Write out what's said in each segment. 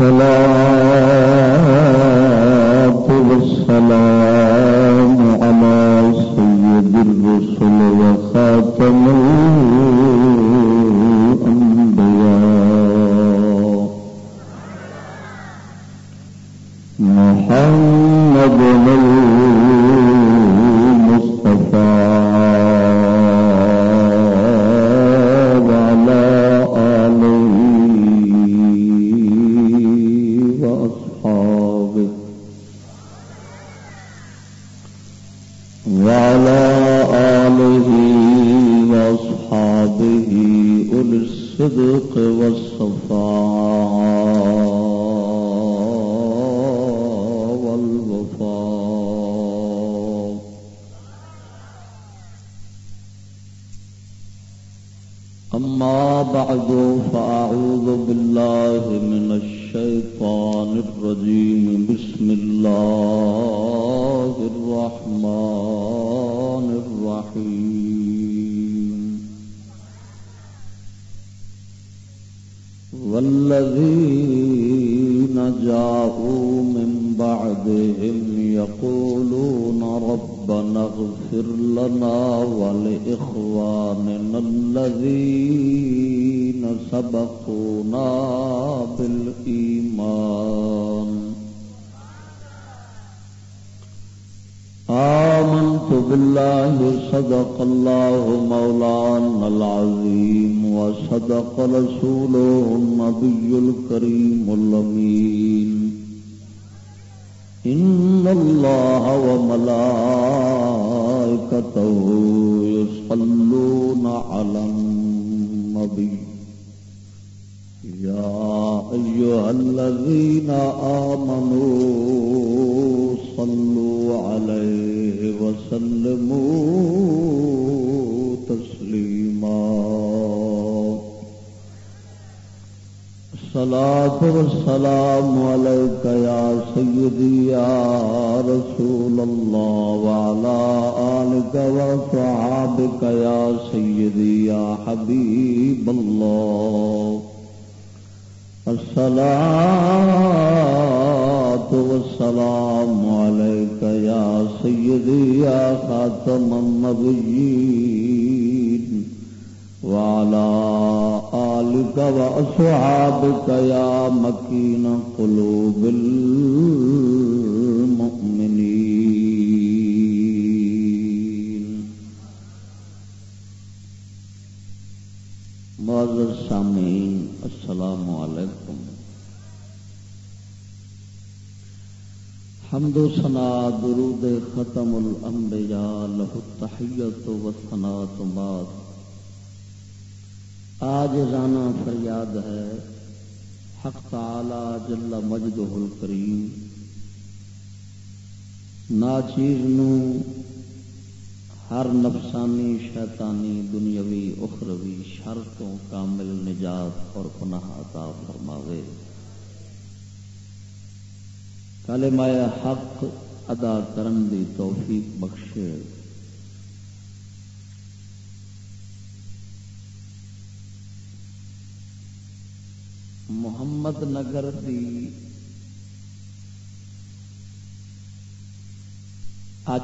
الصلاة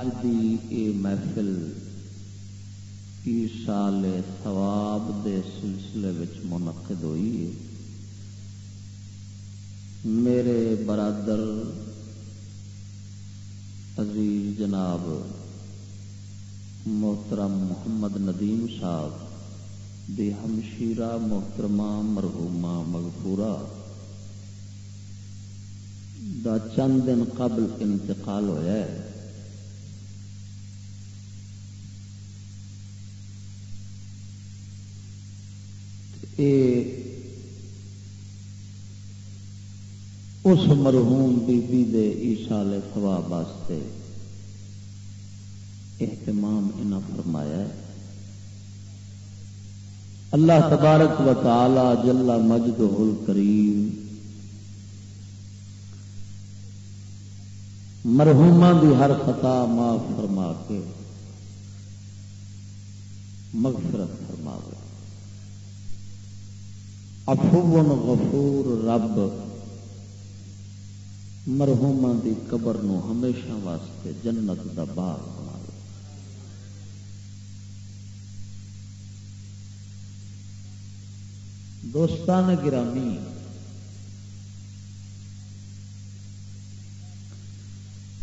اج دی اے محفل کی سال ثواب دے سلسلے وچ منعقد ہوئی ہے۔ میرے برادر عزیز جناب محترم محمد ندیم صاحب، دی ہمشیرہ محترمہ مرحومہ مغفورہ، دا چند دن قبل انتقال ہوا ہے۔ کہ اس مرحوم بی بی دے ایشال ثواب واسطے اہتمام انہاں فرمایا ہے۔ اللہ تبارک و تعالی جل مجد کریم مرحوما دی ہر خطا معاف فرما کے مغفرت فرما فرماوے۔ افو غفور رب. مرحوم دی قبر نو ہمیشہ واسطے جنت دا باغ بنا دوستان گرامی،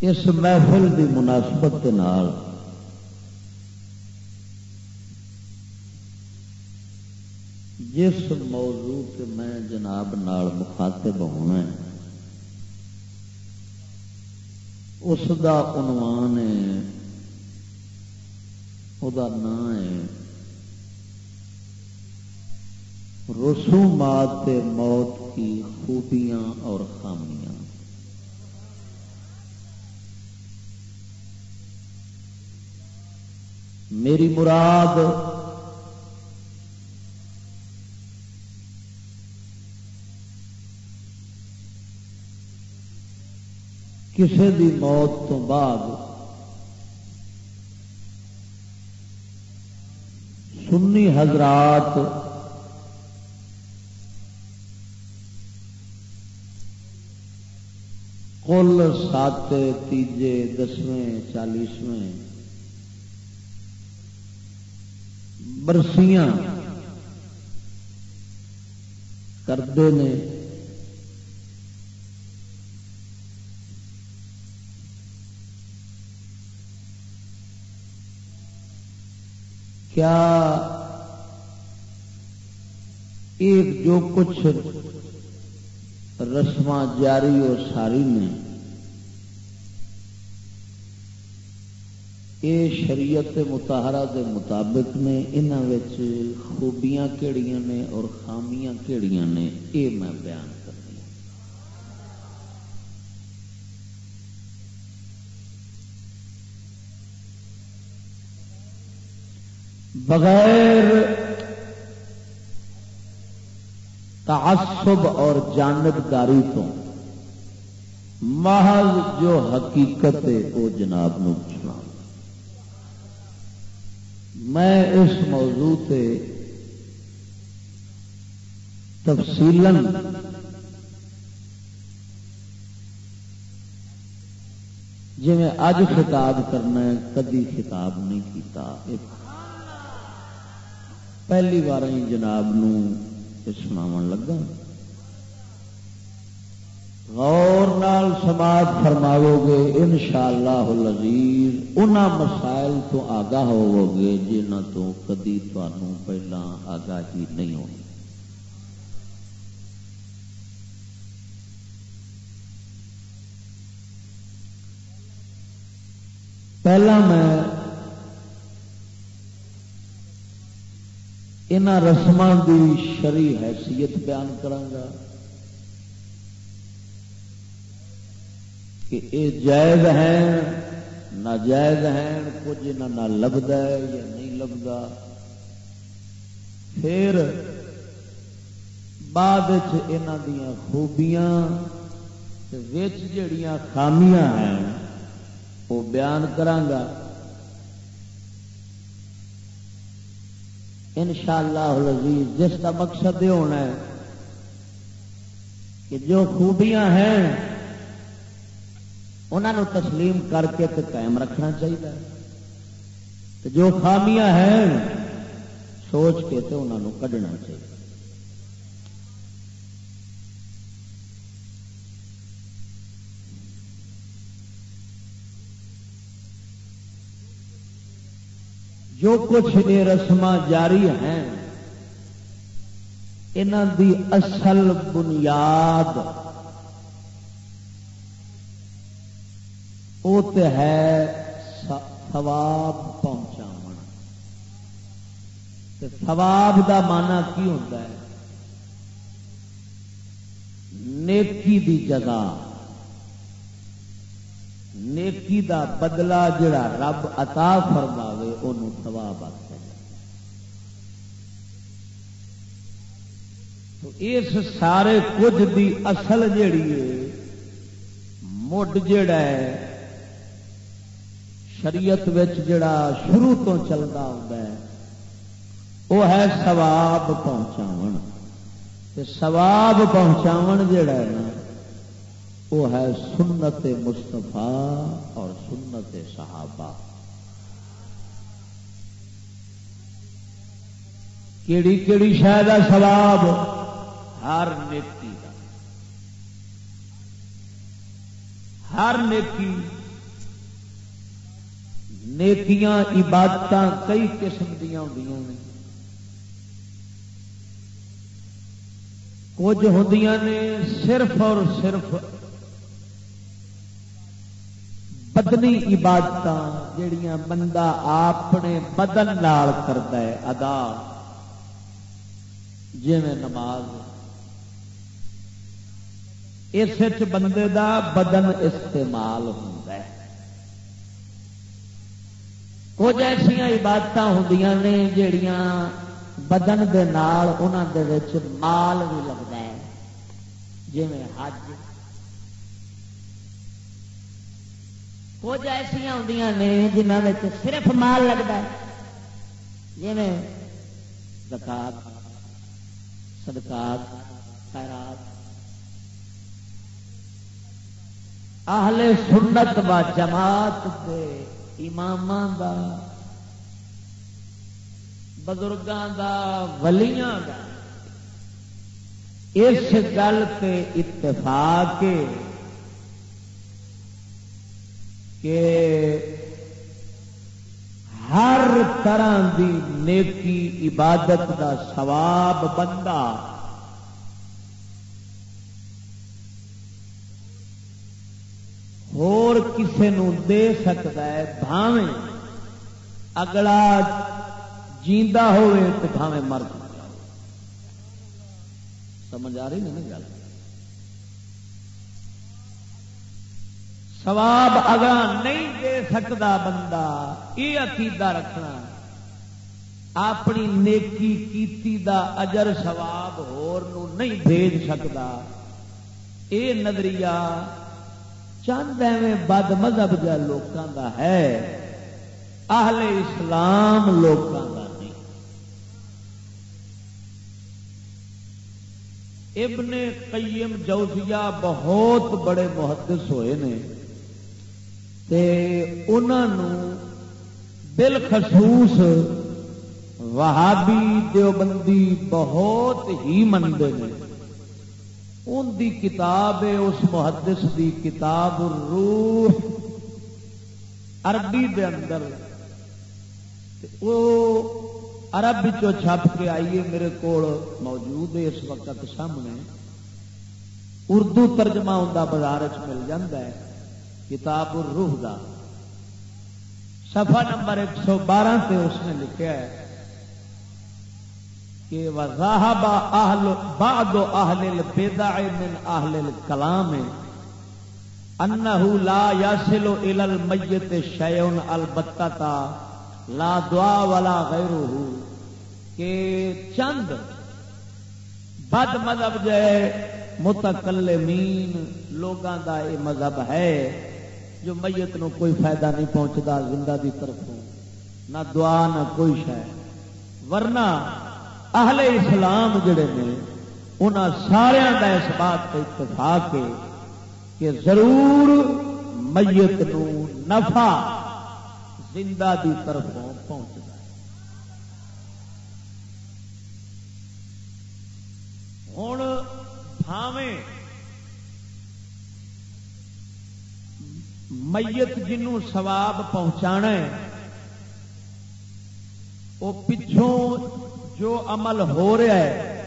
اس محفل دی مناسبت کے جس موضوع کے میں جناب نال مخاطب ہونا ہے، اس دا عنوان ہے وہ نام ہے، رسومات موت کی خوبیاں اور خامیاں۔ میری مراد کسی دی موت تو بعد سنی حضرات کل سات تیجے دسویں چالیسویں برسیاں کرتے ہیں کیا ایک جو کچھ رسم جاری اور ساری نے یہ شریعت متحرہ کے مطابق نے انہوں خوبیاں کہڑیاں نے اور خامیاں کہڑیاں نے، یہ میں بیان بغیر تعصب اور جانبداری تو محض جو حقیقت ہے وہ جناب نو سنا میں اس موضوع سے تفصیل جی میں اج خطاب کرنا کدی خطاب نہیں کیتا، ایک پہلی بار ہی جناب سناو لگا۔ غور نال سماج فرماو گے ان شاء اللہ لذیذ ان مسائل تو آگاہ ہو گے جنہ تو کدی تمہوں پہلا آگاہی نہیں ہونی۔ پہلا میں ان رسم کی شری حیثیت بیان کرا کہ یہ جائز ہیں، ناجائز ہیں، کچھ یہاں لبدا ہے یا نہیں لبدا۔ پھر بعد دیا خوبیاں جڑیاں خامیاں ہیں، وہ بیان کرانگا۔ ان شاء اللہ جس کا مقصد یہ ہونا ہے کہ جو خوبیاں ہیں انہوں تسلیم کر کے تو قائم رکھنا چاہیے۔ جو خامیاں ہیں، سوچ کے تو انہوں کھڈنا چاہیے۔ جو کچھ یہ رسم جاری ہیں دی اصل بنیاد وہ تو ہے سواب پہنچا سواب کا مانا کی ہوتا ہے؟ نیکی دی جگہ نیکی دا بدلا جڑا رب عطا فرماوے انہوں سواب آتا تو اس سارے کچھ دی اصل جیڑی ہے، مڈ جڑا ہے، شریعت جڑا شروع تو چلتا ہوتا ہے وہ ہے سواب پہنچاو سواب پہنچاو جڑا ہے نا وہ ہے سنت مستفا اور سنت صحابہ۔ کیڑی کیڑی شاید سواب ہر نیکی کا ہر نیکی۔ نیکیاں عبادت کئی قسم دیا ہوں کچھ ہوں نے صرف اور صرف بدنی عبادت جڑیاں بندہ اپنے بدن نال کرتا ہے، ادا۔ جی میں نماز اس بندے دا بدن استعمال ہوتا ہے۔ کچھ ایسا عبادت ہوں نے جڑیاں بدن دے نال انہوں دے وچ مال بھی لگتا ہے جی حج۔ کچھ ایسا ہوں نے جنہوں صرف مال لگتا ہے جی زکات، صدقات، خیرات۔ اہل سنت و جماعت دے امام دا، بزرگاں دا، ولیاں دا۔ اس گل پہ اتفاق کہ ہر طرح دی نیکی عبادت دا ثواب بندہ ہور کسے نو دے سکتا ہے بھاویں اگلا جیندا ہوئے تو بھاویں مر سمجھ آ رہی نا گل سواب اگر نہیں دے سکتا بندہ یہ عقیدہ رکھنا اپنی نیکی کیتی دا اجر سواب ہور نو نہیں بھیج سکتا اے نظریہ چند ایویں بد مذہب جا لوگوں دا ہے۔ اہل اسلام لوگوں کا نہیں۔ ابن قیم جوزیہ بہت بڑے محدث ہوئے نے۔ بالخصوص وہابی دیوبندی بہت ہی منگے ان دی کتاب ہے، اس محدث دی کتاب روح عربی دے اندر۔ وہ عرب چھپ کے آئیے میرے کو موجود ہے، اس وقت سامنے۔ اردو ترجمہ ان کا بازار چ مل جاتا ہے، کتاب الروح دا۔ صفحہ نمبر ایک سو بارہ سے اس نے لکھا ہے کہ اہل اہل البدع من اہل الکلام انه لا يصل الى البتہ لا دعا ولا غیره کہ چند بد مذہب جے متکلمین، لوگاں دا یہ مذہب ہے جو میت نو کوئی فائدہ نہیں پہنچتا زندہ دی طرف نہ دعا، نہ کوئی شہ ورنہ اہل اسلام جڑے نے ان سارا کا اس بات اتفاق ہے کہ ضرور میت نو نفع زندہ دی طرف پہنچتا ہوں بھاویں میت جنوں سواب پہنچا وہ پچھوں جو عمل ہو رہا ہے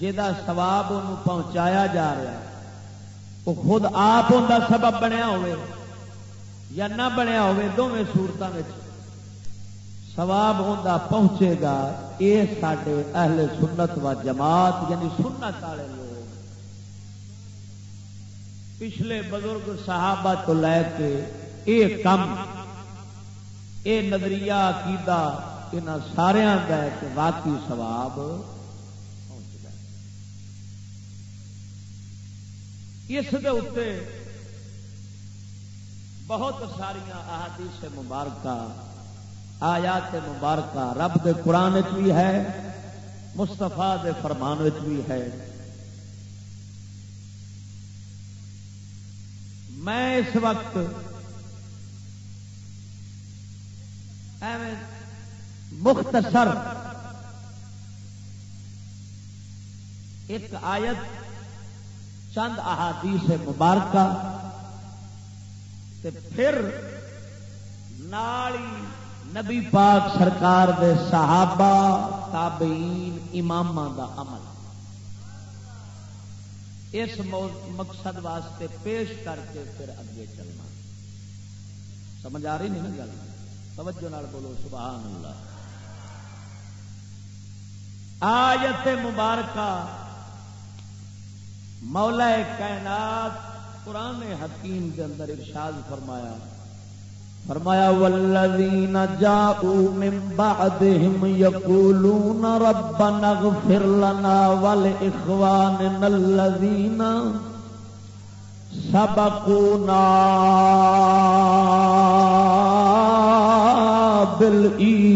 جا سواب ان پہنچایا جا رہا ہے۔ وہ خود آپ ان کا سبب بنیا ہوئے یا نہ بنیا ہوئے دونوں سورتوں میں سواب ہوتا پہنچے گا یہ سارے اہل سنت و جماعت یعنی سنت والے لوگ۔ پچھلے بزرگ صحابہ تو لے کے یہ کم یہ نظریہ، عقیدہ یہاں سارا کا کہ واقعی سواب اس بہت ساریا احادیث مبارکہ آیات مبارکہ رب دے قرآن بھی ہے مستفا دے فرمان بھی ہے میں اس وقت ایویں مختصر۔ ایک آیت چند احادیث مبارکہ تے پھر نالی نبی پاک سرکار دے صحابہ، تابعین امام دا عمل۔ اس مقصد واسطے پیش کر کے پھر اگے چلنا۔ سمجھ آ رہی نہیں نا گل؟ توجہ نال بولو، سبحان اللہ۔ آیت مبارکہ مولا کائنات قرآن حکیم کے اندر ارشاد فرمایا۔ فرمایا والذین جاءوا من بعدهم يقولون ربنا اغفر لنا ولإخواننا الذين سبقونا بالإيمان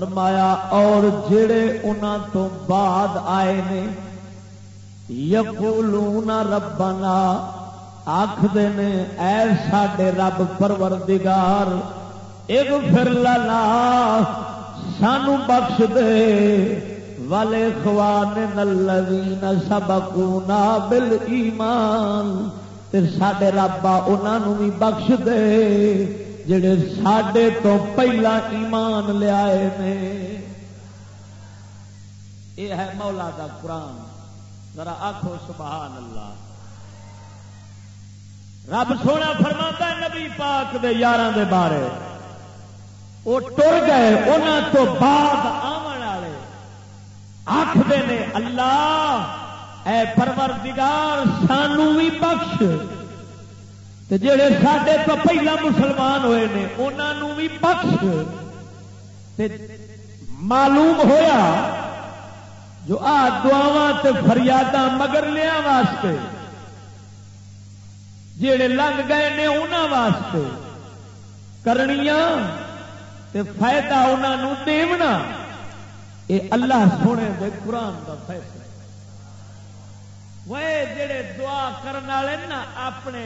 فرمایا، اور جڑے انہاں تو بعد آئے نے، یقولون ربنا آخر نے، اے ساڈے رب پروردگار، اغفر لنا، سانو بخش دے، والے خوان الذین سبقونا بالایمان، تے ساڈے ربا انہاں بھی بخش دے۔ جڑے ساڈے تو پہلا ایمان لیا یہ ہے مولا دا قرآن۔ ذرا آخو سبحان اللہ۔ رب سونا فرما نبی پاک دے یار دے بارے۔ وہ ٹر گئے انہوں تو بعد آمن والے۔ آخر نے، اللہ، اے پروردگار، سانو بھی بخش۔ جڑے سڈے تو پہلا مسلمان ہوئے نے انہوں بھی بخش معلوم ہویا جو آ دعوا فریاد مگر لیا واسطے جڑے لنگ گئے نے انہوں واسطے، کرنیاں تے فائدہ انہوں دیونا یہ اللہ سونے دے قرآن کا فیصلہ۔ وہ جڑے دعا کرنے والے نا، اپنے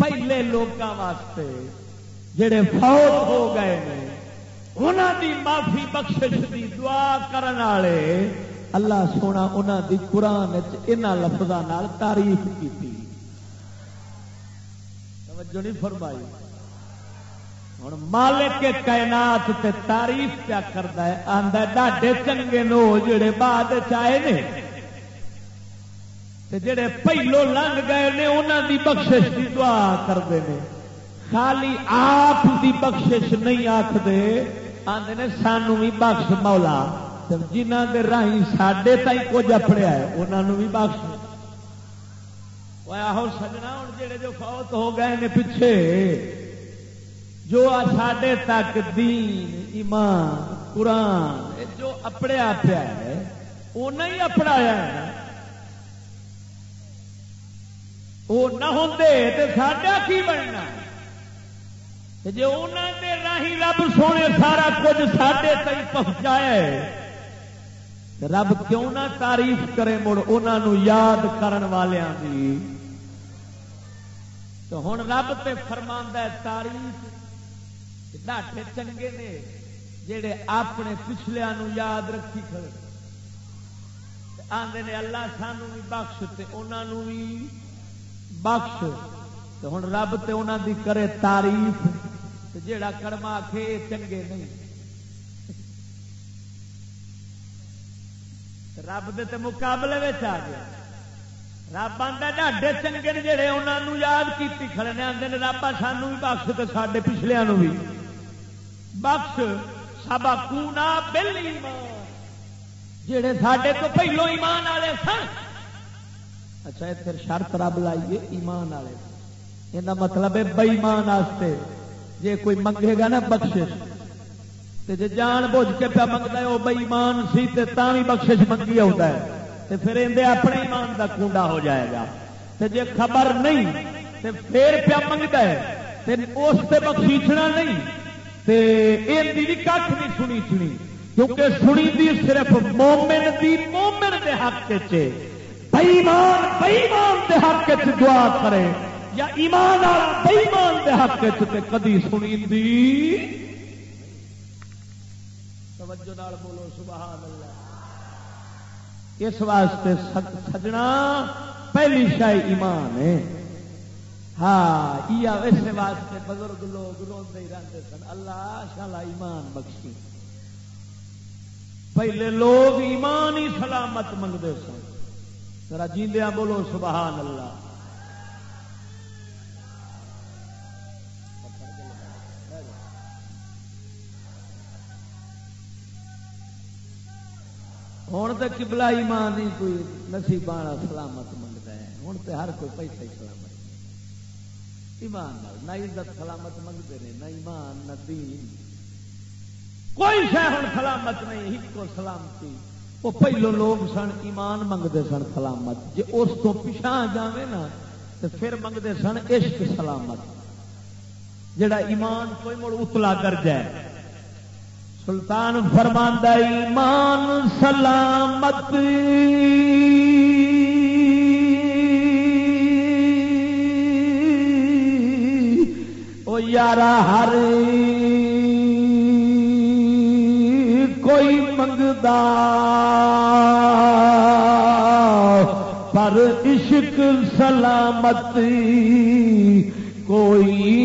پہلے لوگوں واسطے جڑے فوت ہو گئے ہیں انہوں دی معافی بخشش دی دعا کرن والے، اللہ سونا انہوں دی قرآن یہاں لفظوں تعریف کی توجہ نہیں فرمائی۔ ہوں مالک کائنات تے تعریف کیا کرتا ہے آدھا ڈاڈے چنگے نو جڑے بعد چائے نے جڑے پہلو لنگ گئے نے انہوں دی بخشش دی دعا کرتے ہیں خالی آپ دی بخشش نہیں آخر آدھے نے، سانو بھی بخش مولا۔ جنہ کے راہی سڈے تھی کچھ اپڑیا ہے انہوں بھی بخش۔ آہو سجنا ہوں جڑے جو فوت ہو گئے نے پیچھے، جو سڈے تک دین، ایمان، قرآن، جو اپڑیا پیا ہے وہ نہیں اپڑایا وہ نہ ہوں تو ساڈا کی بننا جی انہوں نے راہی رب سونے سارا کچھ سڈے تک پہنچایا رب کیوں نہ تعریف کرے مڑ انہوں یاد کرن والوں کی تو ہوں رب تے فرما تاریف ڈاٹے چنگے نے جڑے اپنے پچھلیا یاد رکھی کھڑے آدھے نے اللہ سانو بھی بخش تے انہوں بھی بخش ہوں رب تے انہوں دی کرے تعریف جیڑا کڑما کھے چنگے نہیں۔ رب دے تے مقابلے آ گیا۔ رب آدھا ڈاڈے چنگے نے جڑے انہوں یاد کی کھڑے نے آدھے رب سانو بھی بخش تو سڈے پچھلے بھی بخش سب کونا بل جڑے سڈے تو پہلو ایمان والے سن۔ اچھا اتنے شرط رب لائیے ایمان والے۔ یہ مطلب ہے بئیمان جی کوئی منگے گا نا بخش جی جان بوجھ کے پیا منگتا ہے وہ بئیمان سی بھی بخشش منگی آتا ہے۔ تو پھر اندر اپنے ایمان کا کنڈا ہو جائے گا۔ جی خبر نہیں تو پھر پیا منگتا ہے۔ اس سے بخشیچنا نہیں بھی کھ نہیں سنی سنی۔ کیونکہ سنی دی صرف مومن دی مومن دے حق بئیمان بئیمان دے حق دعا کرے۔ یا ایمان والا بئیمان دے حق کدی سنی دی توجہ نال بولو سبحان اللہ اس واسطے سجنا پہلی شاہی ایمان ہے۔ ہاں اسے واسطے بزرگ لوگ روتے ہی رہتے سن۔ اللہ شالا ایمان بخشی۔ پہلے لوگ ایمان ہی سلامت منگتے سن۔ ذرا جیندیا بولو، سبحان اللہ۔ ہوں تو کبلا ایمان ہی کوئی نصیبانا سلامت منگتا ہے۔ ہوں تو ہر کوئی پیسہ ہی سلامت ایمان نہ عزت سلامت منگتے ہیں، نہ ایمان، نہ دین۔ کوئی شہ ہوں سلامت نہیں، ایک کو سلامتی۔ وہ پہلو لوگ سن ایمان منگتے سن سلامت۔ جی اس کو پچھا جائے نا تو پھر منگتے سن عشق سلامت۔ جڑا ایمان کوئی مڑ اتلا کر جائے۔ سلطان فرماندہ ایمان سلامت۔ یارا ہر منگتا پر عشق سلامت کوئی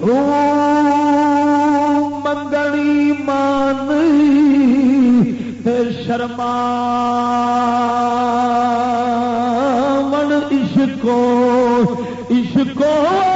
او منگنی مان شرما عشقو منگلی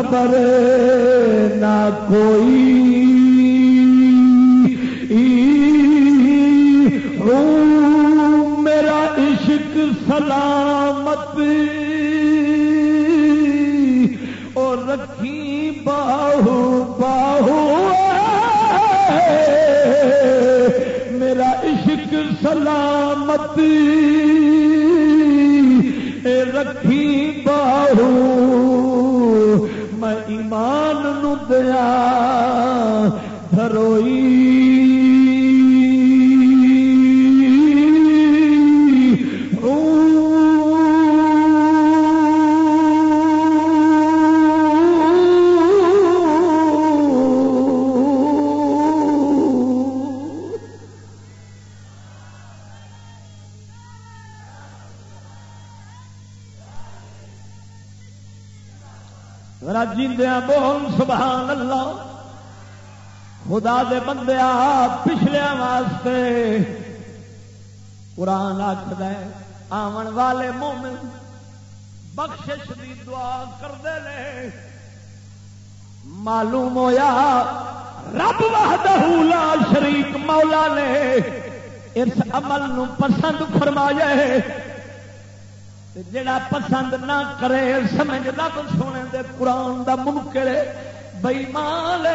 خبر نہ کوئی میرا عشق سلامت اور رکھی باہو باہو میرا عشق سلامت رکھی باہو دیا دھروئی خدا پچھلیا واسطے۔ قرآن آخد آمن والے مومن، بخشش کی دعا کرتے ہیں معلوم ہوا رب وحدہ لا شریک مولا نے اس عمل نو پسند فرمایا جڑا پسند نہ کرے سمجھ رب سونے دے قرآن دا منکر بئی مال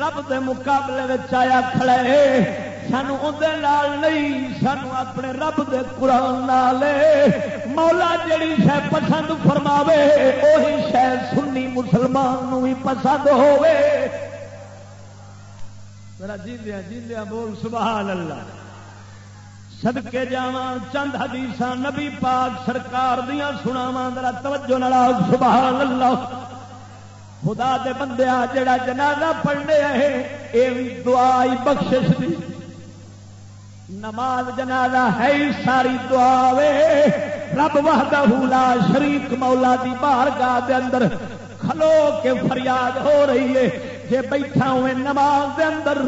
رب دے مقابلے آیا کھڑے سانو اندر نہیں، سانو اپنے رب دے قرآن نالے مولا جڑی شہ پسند فرماوے وہی شہ سنی مسلمان نو بھی پسند ہوے جی جی بول، سبحان اللہ۔ سدکے جا چند حدیث نبی پاک سرکار دیا سناوا توجہ نال سبحان اللہ۔ خدا دے بندے جڑا جنازہ پڑھنے ہے یہ بھی دعا بخشش دی۔ نماز جنازہ ہے ہی ساری دعا وے۔ رب وحدہ لا شریک مولا دی بارگاہ دے اندر کھلو کے فریاد ہو رہی ہے۔ جے بیٹھا ہوئے نماز دے اندر،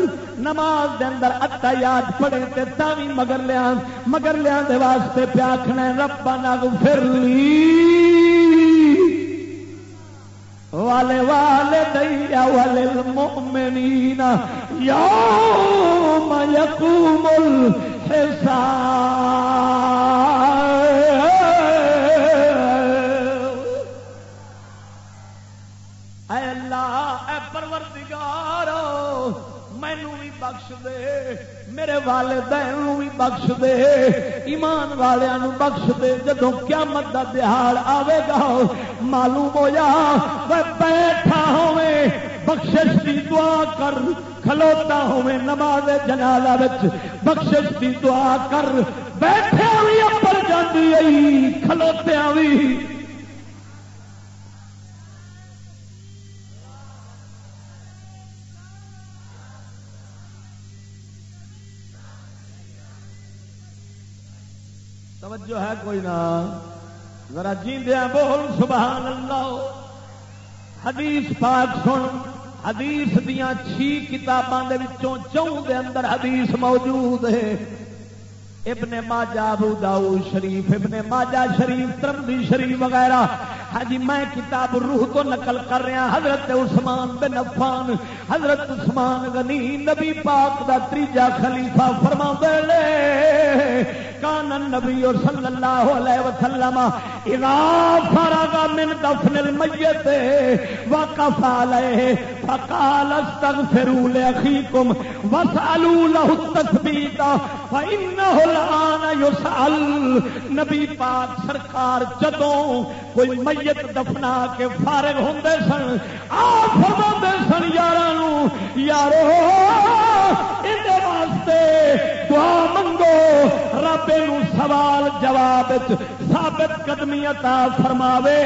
نماز دے اندر اتا یاد پڑے تے تاوی مگر لیا مگر لیا دے واسطے پیاکھنا ربنا غفر لی۔ والے والے دیا والے المؤمنین یوم یقوم الحساب۔ مینو بھی بخش دے، میرے والدین بھی بخش دے، ایمان والوں بخش دے جدو قیامت دا دہاڑ آئے گا، معلوم ہو جا بیٹھا ہوے بخشش کی دعا کر، کھلوتا ہوے نماز جنازہ بخشش کی دعا کر بیٹھے بھی اپر جاتی کھلوتیا بھی توجہ ہے کوئی نہ۔ ذرا جیندیا بول سبحان اللہ حدیث پاک سن۔ حدیث دیا چھ کتاباں دے وچوں چون دے اندر حدیث موجود ہے۔ ابن ماجہ ابو داؤ شریف، ابن ماجہ شریف ترمدی شریف وغیرہ۔ ہاں جی میں کتاب روح تو نقل کر رہا حضرت عثمان بن عفان۔ حضرت عثمان غنی، نبی پاک دا تیجا خلیفہ فرما لے کان نبی صلی اللہ علیہ وسلم، اذا فرغ من دفن المیت، وقف علیہ، فقال استغفروا لاخیکم واسالوا له التثبیت فانه یسال نبی پاک سرکار جدوں کوئی میت دفنا کے فارغ ہوندے سن آ فرماندے سن یاراں یارو اندے واسطے دعا منگو۔ رب نو سوال جواب ثابت قدمی عطا فرماوے۔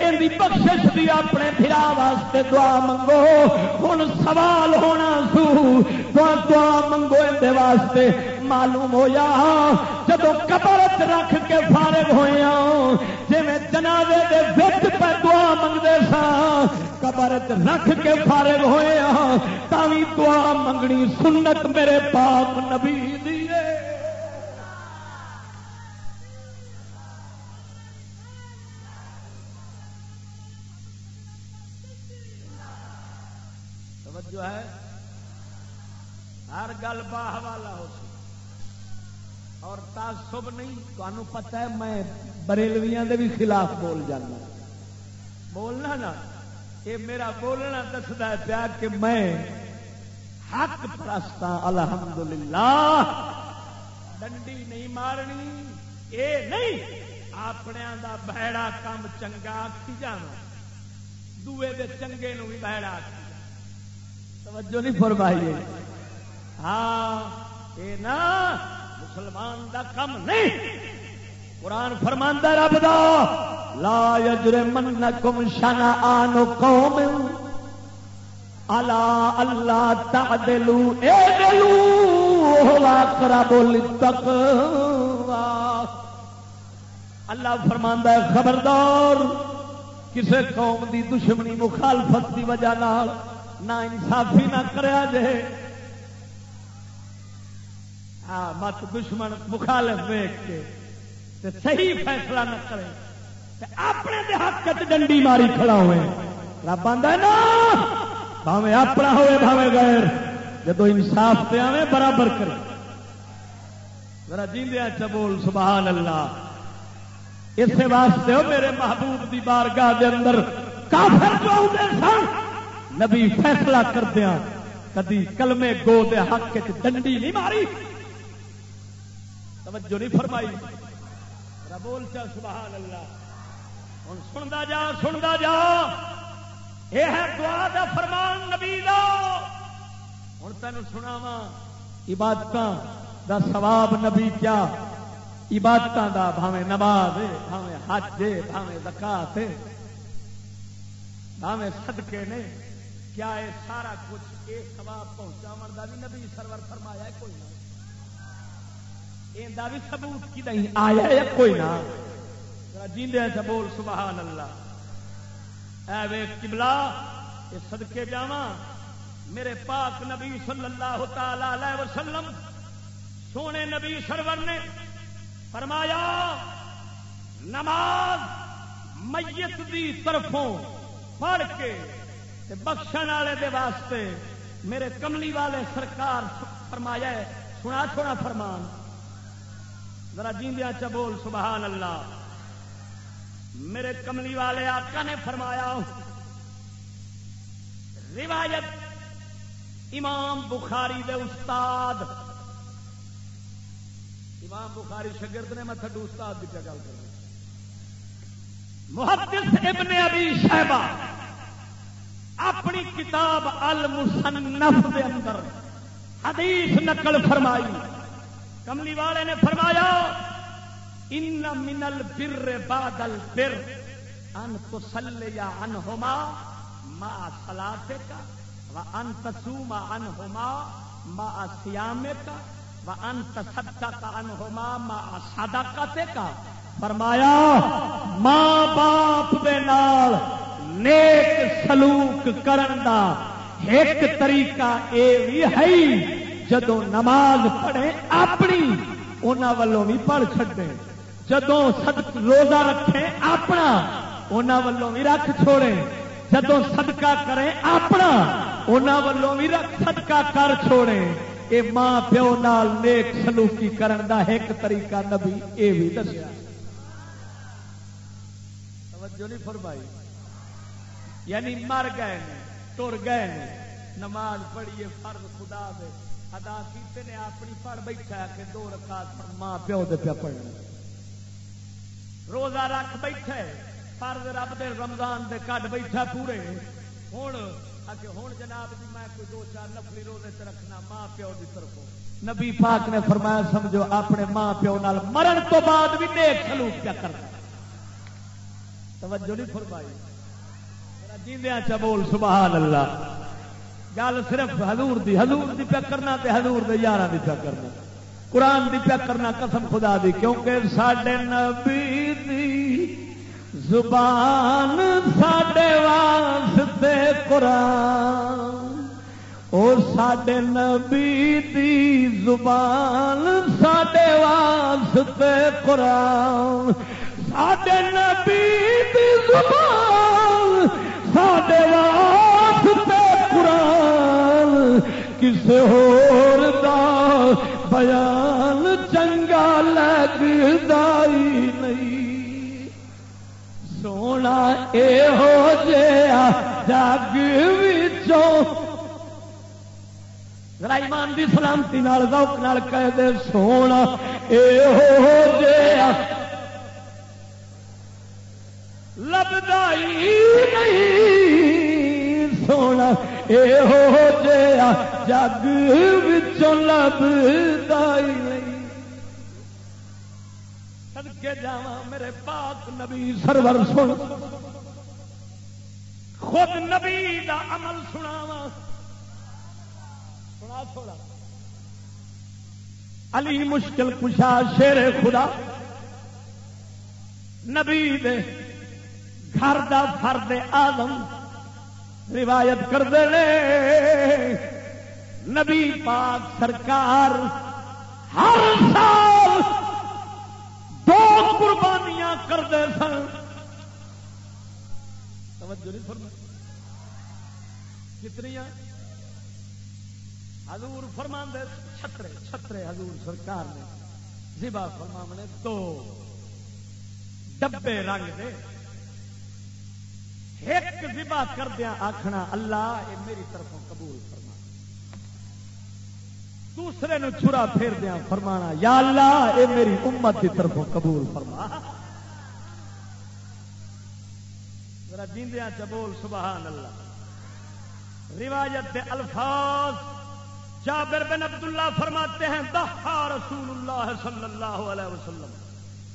ان دی بخشش دی اپنے پھرا واسطے دعا منگو۔ ہن سوال ہونا سو۔ دعا دعا منگو ان دے واسطے۔ معلوم ہویا جب قبر رکھ کے فارغ ہویا ہاں، جی جنازے دے وچ پہ دعا منگتے سا قبر رکھ کے فارغ ہویا ہاں، تاوی دعا منگنی سنت میرے پاک نبی جو ہے؟ ہر گل باہ والا ہو سی اور تعصب نہیں تمہیں پتا ہے میں بریلویاں دے بھی خلاف بول جانا۔ بولنا نا، یہ میرا بولنا دستا ہے پیا کہ میں حق پرستا ہاں، الحمدللہ۔ ڈنڈی نہیں مارنی، اے نہیں اپنے دا بہڑا کام چنگا آخی جانا۔ دوے دے چنگے نو بھی بہڑا آخی توجہ نہیں فرمائی ہاں اے نا مسلمان دا کم نہیں۔ قرآن فرماندہ رب دا، لا یجرمنکم شنآن قوم الا اللہ تعدلو اعدلو هو اقرب للتقوى اللہ فرماندا ہے، خبردار، کسے قوم دی دشمنی مخالفت دی وجہ نال نہ انصافی نہ کریا جے ہاں، مت دشمن مخالف ویک کے صحیح فیصلہ نہ کرے۔ اپنے دے حق ڈنڈی ماری کھڑا ہوئے۔ رب آندا ہے نا بھاوے اپنا ہوئے بھاوے غیر۔ جدو انصاف پہ آوے برابر کرے۔ ذرا جیندیا آچھا چ بول سبحان اللہ اس واسطے ہو میرے محبوب دی بارگاہ دے اندر کافر جو ہوتے سن، نبی فیصلہ کردیا کدی کلمے گو دے حق چ ڈنڈی نہیں ماری۔ توجہ نہیں فرمائی۔ بول چا سبحان اللہ ہوں سنتا جا سنتا جا۔ یہ ہے دعا دا فرمان نبی دا۔ ہوں تین سناوا عبادت دا ثواب نبی کیا۔ عبادت دا بھاوے نماز بھاوے حج بھاوے زکات۔ بھاوے صدقے نے۔ کیا یہ سارا کچھ یہ ثواب پہنچاو کا بھی نبی سرور فرمایا ہے؟ کوئی نہ۔ یہ بھی ثبوت کی نہیں، آیا ہے کوئی نہ؟ جیندے سے بول سبحان اللہ اے وے قبلہ یہ سدکے جا میرے پاک نبی صلی اللہ تعالی وسلم، سونے نبی سرور نے فرمایا، نماز میت دی طرفوں پڑھ کے بخشن والے دے واسطے میرے کملی والے سرکار فرمایا ہے۔ سنا چھوڑا فرمان۔ ذرا جیندیا چ بول، سبحان اللہ۔ میرے کملی والے آقا نے فرمایا، روایت امام بخاری دے استاد۔ امام بخاری شگرد نے، میں تھڈو استاد کی گل کر محدث ابن ابی شہبہ اپنی کتاب المصنف دے اندر حدیث نقل فرمائی۔ کملی والے نے فرمایا، ان من البر بعد البر ان تصلی عنہما ما صلاتک وان تصوم عنہما ما صيامک وان تصدق عنہما ما صدقتک. فرمایا، ماں باپ دے نال نیک سلوک کرن دا ایک طریقہ اے بھی ہے جدو نماز پڑھے اپنی انہوں والوں بھی پڑھ چڈے جدو روزہ رکھے اپنا انہوں والوں بھی رکھ چھوڑے جدو صدقہ کرے اپنا انہوں والوں بھی رکھ صدقہ کر چھوڑے اے ماں پیو نال نیک سلوکی کرن دا ایک طریقہ نبی اے بھی دسیا۔ توجہ نہیں فرمائی۔ یعنی مر گئے تر گئے نماز پڑھیے، فرض خدا دے۔ ادا کیتے نے، اپنی پڑھ بیٹھا کہ دو رکعت ماں پیو دے پیا پڑھنا۔ روزہ رکھ بیٹھے فرض رب دے رمضان دے کٹ بیٹھا پورے۔ ہوں ہوں جناب جی میں کوئی دو چار نفلی روزے سے رکھنا ماں پیو کی طرف نبی پاک نے فرمایا، سمجھو اپنے ماں پیو نال مرن تو بعد بھی نیک سلوک کیا کرنا۔ توجہ نہیں فرمائی۔ جیندیا چ بول، سبحان اللہ۔ گل صرف حضور دی حضور دی پیا کرنا تے حضور دے یار دی پیا کرنا۔ قرآن دی پیا کرنا قسم خدا دی، کیونکہ سڈے نبی دی زبان سڈے واسطے قرآن۔ او سڈے نبی دی زبان سڈے واسطے قرآن۔ سڈے نبی دی زبان سڈے واسطے کسے ہور دا بیان چنگا لگتا نہیں۔ سونا اے ہو جیا جگ ایمان دی سلامتی نال، ذوق نال کہہ دے، سونا اے ہو جیا۔ لبدا نہیں، سونا ہو جیا جگ لبدا نہیں جا میرے پاک نبی سرور سن خود نبی دا عمل سناوا سنا تھوڑا علی مشکل کشا شیر خدا نبی دے گھر دا فرد آدم روایت کرتے نبی پاک سرکار ہر سال دو قربانیاں کرتے سن۔ کتنی حضور فرما چھترے چھترے حضور سرکار نے۔ زبا فرما نے دو ڈبے رنگ دے۔ ایک زبا کردیا آخنا اللہ یہ میری طرف قبول فرما۔ دوسرے نو چھرا پھیر دیا فرمانا، یا اللہ یہ میری امت کی طرف قبول فرما۔ جیندیا چبول سبحان اللہ روایت کے الفاظ جابر بن عبداللہ فرماتے ہیں، دہا رسول اللہ صلی اللہ علیہ وسلم،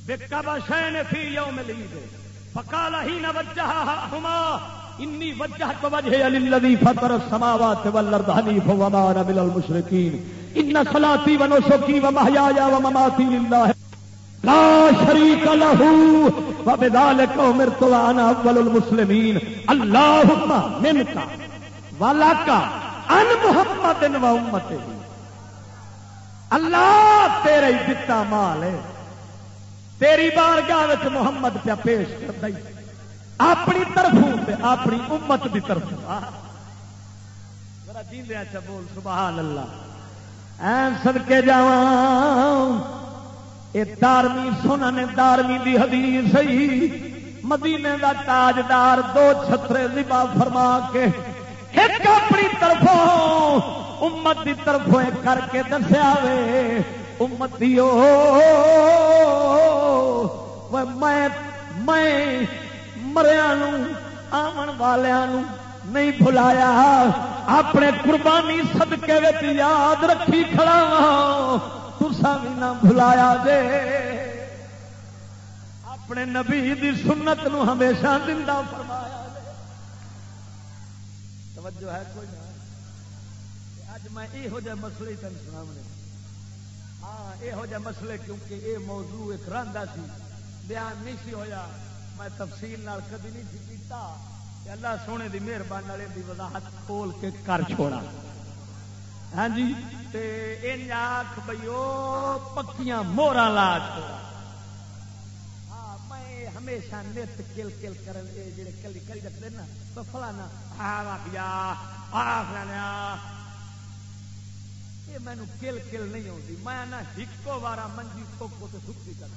بے کبا شین فی یوم العید۔ فقال حين وجههما اني وجهت وجهي للذي فطر السماوات والارض حنيفا وما انا من المشركين ان صلاتي ونسكي ومحياي ومماتي لله لا شریک لہو وبذالک امرت وانا اول المسلمین۔ اللهم منك ولك ان محمد و امته اللہ تیرے ہی دتا مال ہے۔ تیری بارگاہ محمد پہ پیش کر اپنی طرفوں تے اپنی امت دی طرف ذرا جیندے اچھا بول، سبحان اللہ۔ این صدقے جاواں۔ دارمی سونا نے دارمی دی حدیث مدینے دا تاجدار دو چھترے لبا فرما کے ایک اپنی طرفوں، امت دی طرفوں کر کے دسیا وے۔ امتی میں مریا آمن والوں نہیں بھلایا۔ اپنے قربانی صدقے یاد رکھی کھڑا ہاں، تسا بھی نہ بھلایا دے اپنے نبی دی سنت نو ہمیشہ زندہ فرمایا توجہ ہے کوئی نہ؟ اج میں یہو جہ مسئلے تین سنا ہاں، یہو جہ مسئلے کیونکہ یہ موضوع ایک رنگا سی، بیان نہیں سی ہویا۔ میں تفصیل نال کبھی نہیں سی کیتا۔ کہ اللہ سونے دی مہربانی والے دی وضاحت کھول کے کر چھوڑا۔ ہاں جی تے ان آخ بھائی پکیاں مورا لا ہاں میں ہمیشہ نت کل کل کر جڑے کلی کری رکھتے نا، تو فلانا یہ مینو کل کل نہیں آتی میں نہ ایکو بارہ منجی ٹوکو تو سکتی کر۔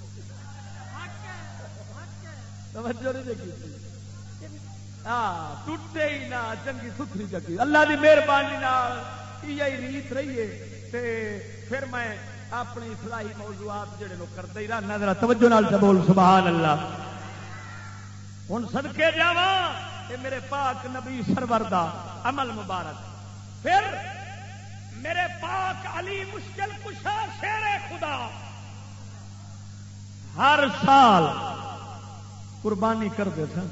ہاں ٹوٹے ہی نہ چنگی ستری چکی اللہ کی مہربانی ریت رہی ہے۔ پھر میں اپنی فلاحی موضوعات جڑے لوگ کرتے ہی رہنا۔ ذرا توجہ نال سے بول، سبحان اللہ۔ ہوں سدکے جا یہ میرے پاک نبی سرور دا عمل مبارک۔ پھر میرے پاک علی مشکل کشا شیر خدا۔ ہر سال قربانی کرتے سن،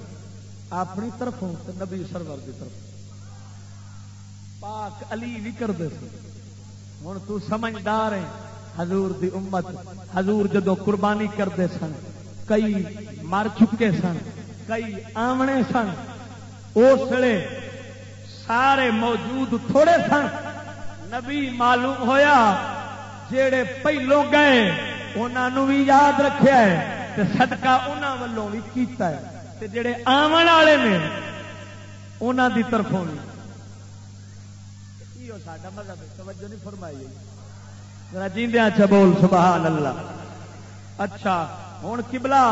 اپنی طرفوں نبی سرور کی طرف۔ پاک علی بھی کرتے ہوں تو سمجھدار ہے حضور دی امت۔ حضور جدو قربانی کرتے سن، کئی مر چکے سن، کئی آمنے سن۔ اس سارے موجود تھوڑے سن۔ نبی معلوم ہویا جڑے پہلو گئے انہوں بھی یاد رکھا ہے سدکا انہوں والوں بھی کیتا ہے۔ تے جڑے آمن والے نے انہوں دی طرفوں بھی۔ ساڈا مذہب توجہ نہیں فرمائی جیندیا اچھا بول سبحان اللہ اچھا ہوں کبلا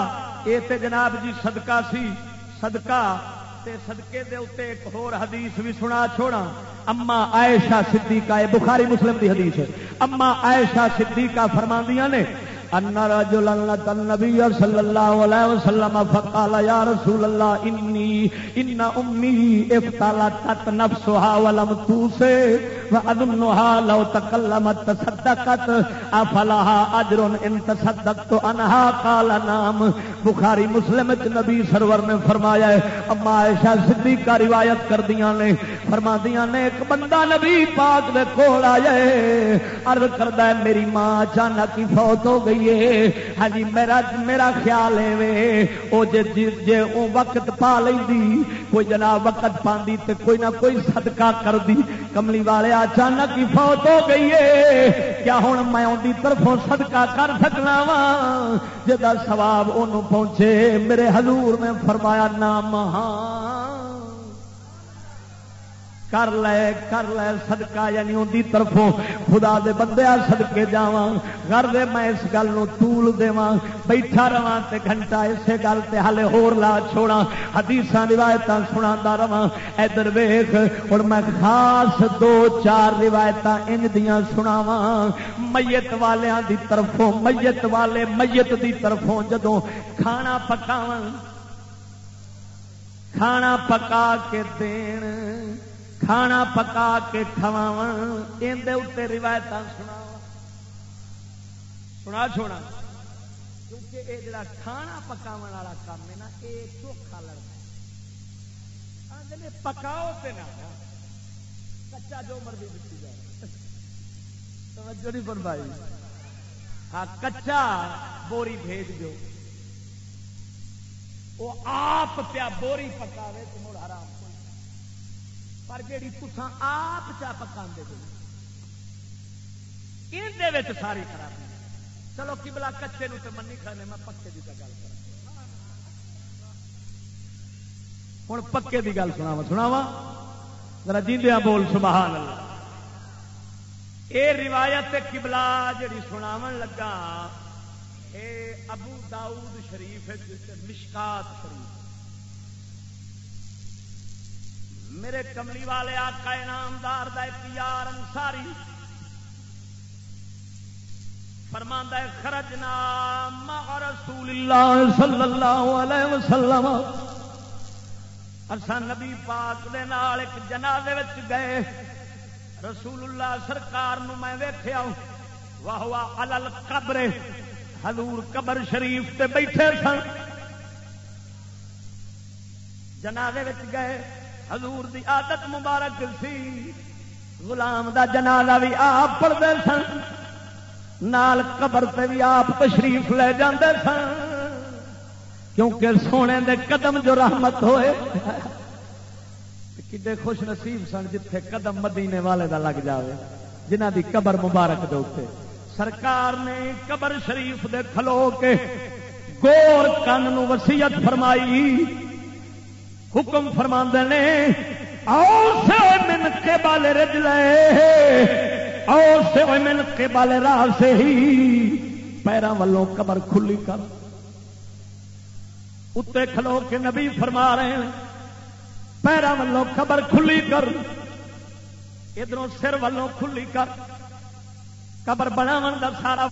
یہ جناب جی صدقہ سی، صدقہ تے صدقے دے اتے ایک اور حدیث بھی سنا چھوڑا اما عائشہ صدیقہ بخاری مسلم دی حدیث ہے۔ اما عائشہ صدیقہ فرماندیاں نے ان رجلا لقى النبي صلى الله عليه وسلم فقال، يا رسول الله اني ان امي افتلتت نفسها ولم توصي واظنها لو تكلمت تصدقت افلها اجر ان تصدقت عنها؟ قال، نعم. بخاری مسلم نبی سرور نے فرمایا ہے اما عائشہ صدیقہ روایت کر دیاں نے فرماندیاں نے، ایک بندہ نبی پاک دے کول آیا ہے، عرض کردا ہے، میری ماں اچانک ہی فوت ہو گئی ہاں جی میرا میرا خیال ہے وہ جی جی وہ وقت پا لی کوئی جناب وقت پاندی تے کوئی نہ کوئی صدقہ کر دی کملی والے، اچانک ہی فوت ہو گئی ہے۔ کیا ہوں میں ان کی طرفوں صدقہ کر سکنا وا جا سواب ان پہنچے۔ میرے حضور نے فرمایا نام ہاں کر لے کر لے صدقہ یعنی ان طرفوں خدا دے بندے سدکے جا کر دے میں اس گل تول دوا بیٹھا رہا تے گھنٹہ اسی گل تے ہالے ہور لا چھوڑا حدیث روایت سنا رہا ادھر ویخ اور میں خاص دو چار روایت ان دیا سناوا میت والوں دی طرفوں، میت والے میت دی طرفوں جدو کھانا پکاو کھانا پکا کے دین کھانا پکا کے کھواو اتنے روایت سنا سنا چھوڑا کیونکہ یہ جڑا کھانا پکاو والا کام ہے نا یہ چوکھا لڑتا پکاؤ تے نہ کچا جو مرضی دیتی جائے توجہ نہیں بن پائی ہاں کچا بوری بھیج دو وہ آپ پیا بوری پکاوے تو پر جیڑی تسان آپ چا پکا دے ساری خرابی چلو کبلا کچے نو تو منی کھانے، میں پکے کی گل کر ہوں پکے کی گل سناوا سناوا ذرا جیندیا بول، سبحان اللہ۔ اے روایت کبلا جڑی سناو لگا، اے ابو داؤد شریف مشکات شریف۔ میرے کملی والے آقا انعامدار دا یار انساری فرماندہ خرجنا مع رسول اللہ صلی اللہ علیہ وسلم۔ اسا نبی پاک دے نال ایک جنازے وچ گئے۔ رسول اللہ سرکار نو میں ویکھیا واہ واہ علل قبر حضور قبر شریف تے بیٹھے سن۔ جنازے وچ گئے۔ حضور دی عادت مبارک سی۔ غلام دا جنازہ بھی آپ پڑھتے سن۔ نال قبر تے بھی آپ تشریف لے جاندے سن۔ کیونکہ سونے دے قدم جو رحمت ہوئے، کڈے خوش نصیب سن جتھے قدم مدینے والے دا لگ جاوے جنہ دی قبر مبارک دے سرکار نے قبر شریف دے کھلو کے گور کن وسیعت فرمائی۔ حکم فرما نے من کے بالے رج لے، اور من کے بالے راہ سے ہی پیروں والوں قبر کھلی کر۔ اتنے کھلو کے نبی فرما رہے ہیں پیروں والوں قبر کھلی کر۔ ادھر سر والوں کھلی کر۔ قبر بناو کا سارا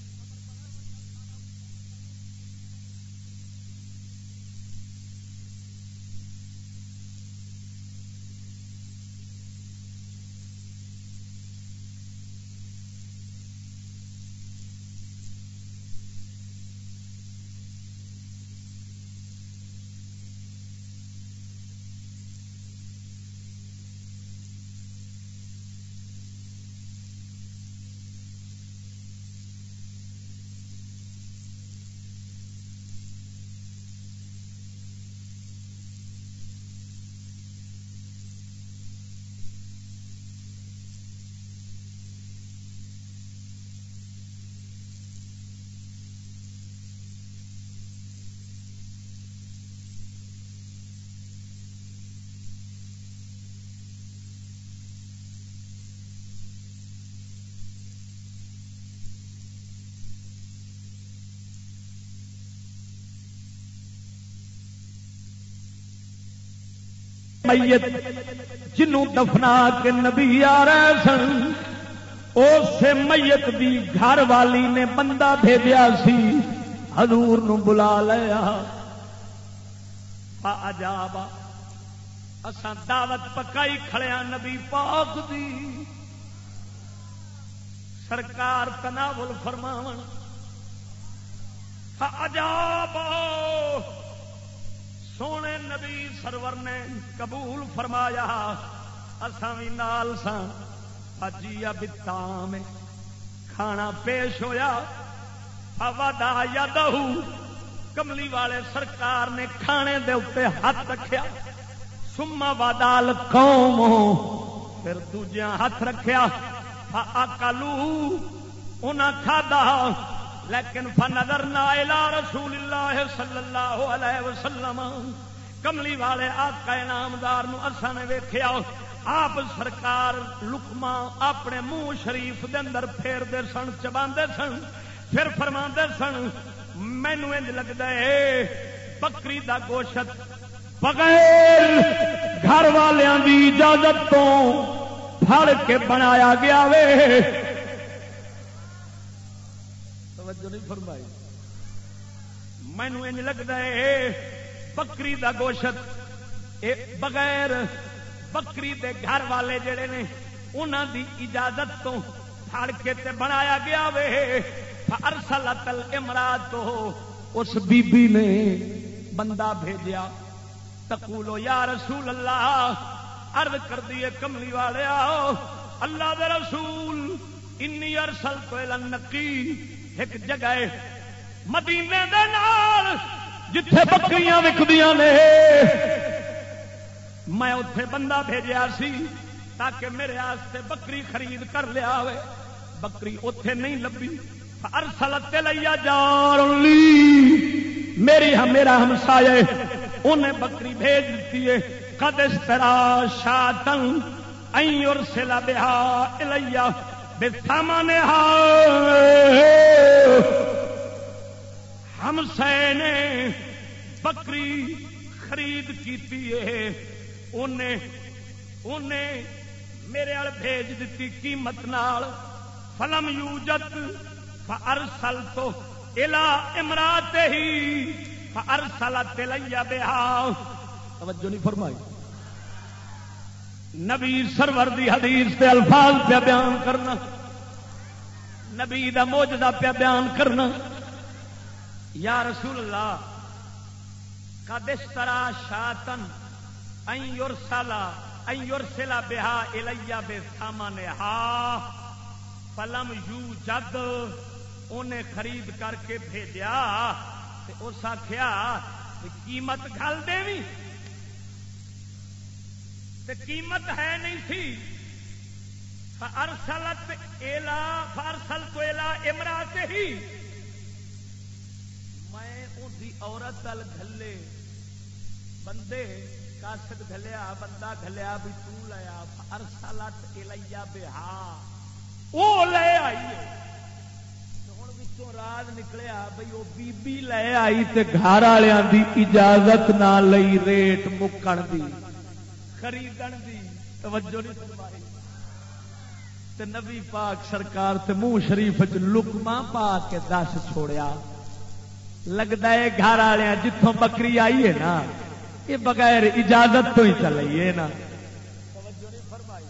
میت جنوں دفنا کے نبی آ رہے سن اس میت دی گھر والی نے بندہ بھیجا سی، حضور نو بلا لیا۔ جاب اسان دعوت پکائی کھڑیا نبی پاک دی۔ سرکار تناول فرماو عجاب سونے نبی سرور نے قبول فرمایا۔ بھی نال سجیا بتام کھانا پیش ہویا۔ واڈا یا دہو کملی والے سرکار نے کھانے دے اتنے ہاتھ رکھیا۔ سما وادال قوم پھر دوجیا ہاتھ رکھیا۔ کالو انہیں کھا لیکن فنظر نہ رسول اللہ صلی اللہ علیہ وسلم۔ کملی والے آقا انعامدار اسا نے ویخیا آپ سرکار لکما اپنے منہ شریف دے اندر پھیر دے سن چبا سن، پھر فرما سن مینو انج لگتا ہے، بکری دا گوشت بغیر گھر والوں دی اجازت تو پھڑ کے بنایا گیا وے۔ توجہ نہیں فرمائی۔ مینو ان لگتا ہے بکری دا گوشت، اے بغیر بکری دے گھر والے جڑے نے انہوں دی اجازت تو پھڑ کے تے بنایا گیا وے۔ ارسلت الامرات تو اس بی بی نے بندہ بھیجیا۔ تقولو، یا رسول اللہ، عرض کر دیے کملی والے آؤ، اللہ دے رسول، انی ارسل تو نقی ایک جگہ مدینے دے نال، جتھے بکریاں وکدیاں نے۔ میں اتے بندہ بھیجا سی تاکہ میرے آستے بکری خرید کر لیا ہوئے بکری اتے نہیں لبھی۔ ارسلت لیا جار لی۔ میری ہم میرا ہمسائے انہیں بکری بھیج دیتی ہے۔ کد اس طرح شاطن اور سلا بہا لیا بے سامان ہم نے بکری خرید کی میرے بھیج دیتی قیمت نال۔ فلم یوجت ارسل تو الا امرات ہی ارسل تلیا بہا۔ توجہ نہیں فرمائی۔ نبی سرور دی حدیث تے الفاظ پہ بیان کرنا، نبی دا موجدہ پہ بیان کرنا۔ یا رسول اللہ کدشترا شاطن این یرسلا این یرسلا بہا الیا بے سامان ہا فلم یو جد انہیں خرید کر کے بھیجا اس آخیا قیمت گل دے قیمت ہے نہیں تھی۔ ارسلت ایلا فارسل تو ایلا امرات ہی میں اندی عورت ال گلے بندے کاسک گلیا بندہ گلیا بھی تو لیا ارسلت ایلیا بہا وہ لے آئیے راز نکلیا بھائی وہ بی بی لے آئی تے گھر والوں دی اجازت نہ لئی، ریٹ مکن دی۔ خریدن دی توجہ نہیں فرمائی۔ تے نبی پاک سرکار تے منہ شریف چ لکما پا کے دس چھوڑیا۔ لگتا ہے گھر والے جتوں بکری آئی ہے نا یہ بغیر اجازت تو ہی چلی ہے نا۔ توجہ نہیں فرمائی۔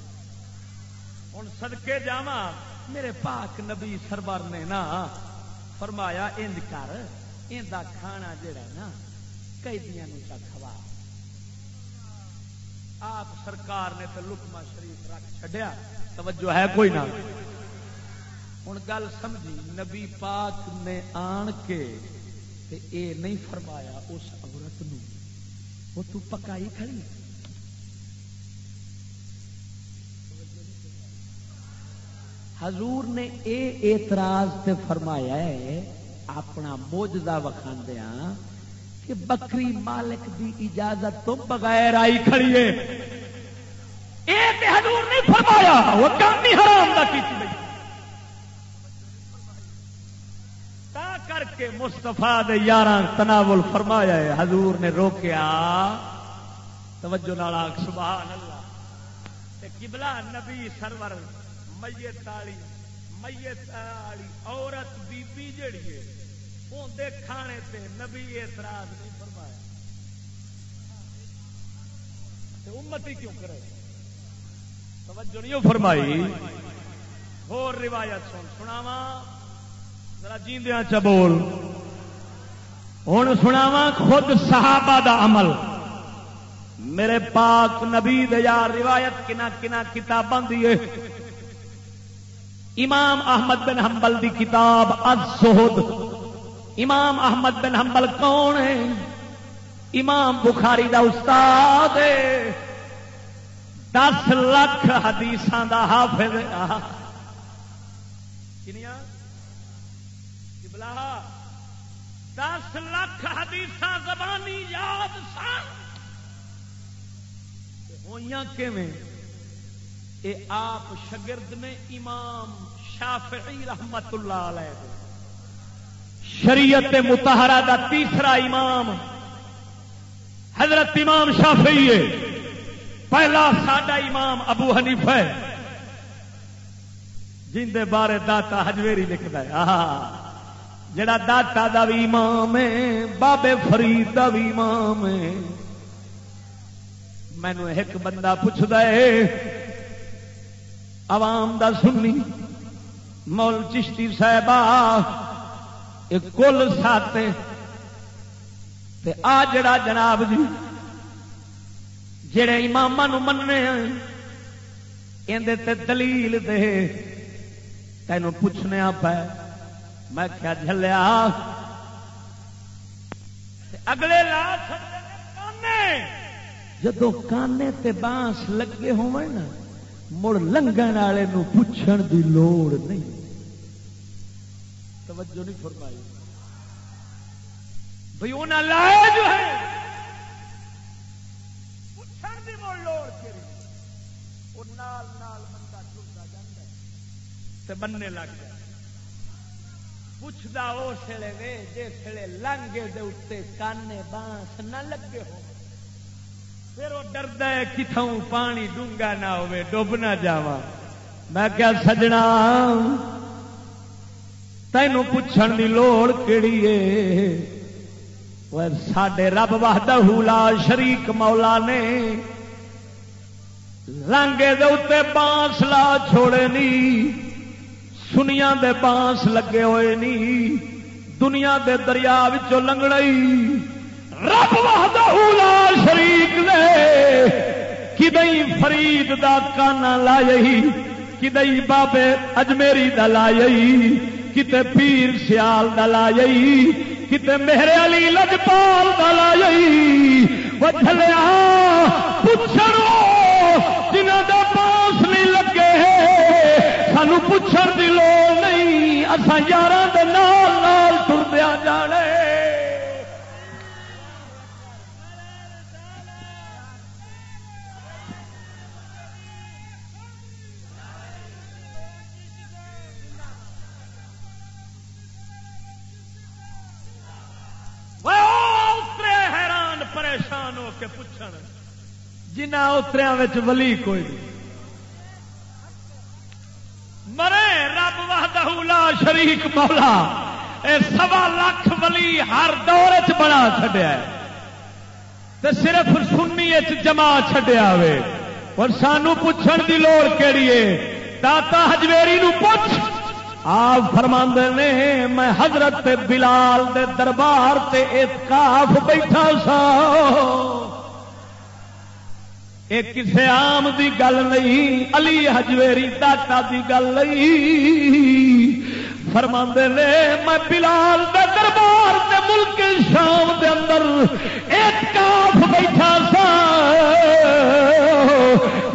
ہوں سدکے جاوا میرے پاک نبی سربر نے نا فرمایا انج کر کھانا جڑا نا، قیدیاں کا کھوا۔ آپ سرکار نے تو لکما شریف رکھ چڈیا توجہ ہے کوئی نہ۔ ہوں گل سمجھی، نبی پاک نے آن کے تے اے نہیں فرمایا اس عورت نو۔ وہ تو پکائی کھڑی۔ حضور نے اے اعتراض تے فرمایا ہے، اپنا موجدہ وکھاندیا ہاں، کہ بکری مالک دی اجازت تو بغیر آئی کھڑی ہے۔ اے حضور نے فرمایا، وہ کام ہی حرام دا کی تا کر کے مستفا دے یارہ تناول فرمایا ہے، حضور نے روکیا۔ توجہ نالا سبحان اللہ۔ تے قبلہ نبی سرور، میت والی میت والی عورت بی بی جڑی ہے اندر کھانے تے نبی اعتراض نہیں فرمایا۔ امت ہی کیوں کرے؟ توجہ نہیں فرمائی۔ اور روایت سن سناوا ذرا جیندیاں چ بول۔ ہوں سناوا خود صحابہ دا عمل۔ میرے پاک نبی دیا روایت کنا کنا کتاباں دیے امام احمد بن حنبل دی کتاب از الزہد امام احمد بن حنبل کون ہے؟ امام بخاری دا استاد ہے۔ دس لاکھ حدیث دا حافظ دس لاکھ حدیث زبانی یاد سن۔ ہوئی اے آپ شگرد نے امام شافعی رحمت اللہ علیہ شریعت متحرہ دا تیسرا امام۔ حضرت امام شافعی ہے۔ پہلا ساڈا امام ابو حنیف ہے۔ جن دے بارے داتا ہجویری لکھتا ہے۔ جڑا داتا دا بھی امام ہے، بابے فرید دا بھی امام ہے۔ مینو ایک بندہ پوچھتا ہے، عوام دا سنی، مول چشتی صاحب کل ساتے تے آ جڑا جناب جی جڑے امام مننے اندر تے دلیل دے تینوں پوچھنے پہ میں کیا جلیا اگلے لا جدو کانے۔ تے بانس لگے ہو مڑ لنگن والے پوچھن دی لوڑ نہیں۔ توجہ نہیں فرمائی۔ بھائی انہیں لایا جو ہے۔ پوچھن دی مڑ لوڑ وہ نال نال بندہ چلتا جا بننے لگ جائے۔ پوچھتا اس وے جس ویلے لانگے دے اتنے کانے بانس نہ لگے ہو پھر وہ ڈرد ہے کتوں پانی ڈونگا نہ ہوئے ڈب نہ جا میں کیا سجنا تینوں پوچھن کی لوڑ کہڑی ہے سڈے رب وحدہ لا شریک مولا نے لانگے دے اتنے بانس لا چھوڑے نہیں سنیا دے بانس لگے ہوئے نی دنیا دے دریا لنگڑی رب لا شریک لے کدئی فرید دا کانا لائی کدئی بابے اجمیری دا لائی کتے پیر سیال دلا لائی کتے میرے علی لجپال دلا لائی وہ چلیا پوچھو جنہ دا پاس نہیں لگے۔ سانو پوچھن کی لوڑ نہیں اصا یار نال تردیا جانے۔ جنہ اتریا ولی کوئی نہیں۔ مرے رب وحدہ لا شریک مولا، اے سوا لاکھ ولی ہر دور چ بنا چڈیا تے صرف سنی جما چڈیا وے اور سانو پوچھن دی لوڑ کہڑی ہے؟ داتا ہجویری نو پوچھ۔ آپ فرما نے، میں حضرت بلال دے دربار تے اتکاف بیٹھا سا یہ کسی آم دی گل نہیں علی ہجویری داتا دی گل نہیں فرما نے میں بلال دے دربار دے ملک شام دے اندر ایک کاف بیٹھا سا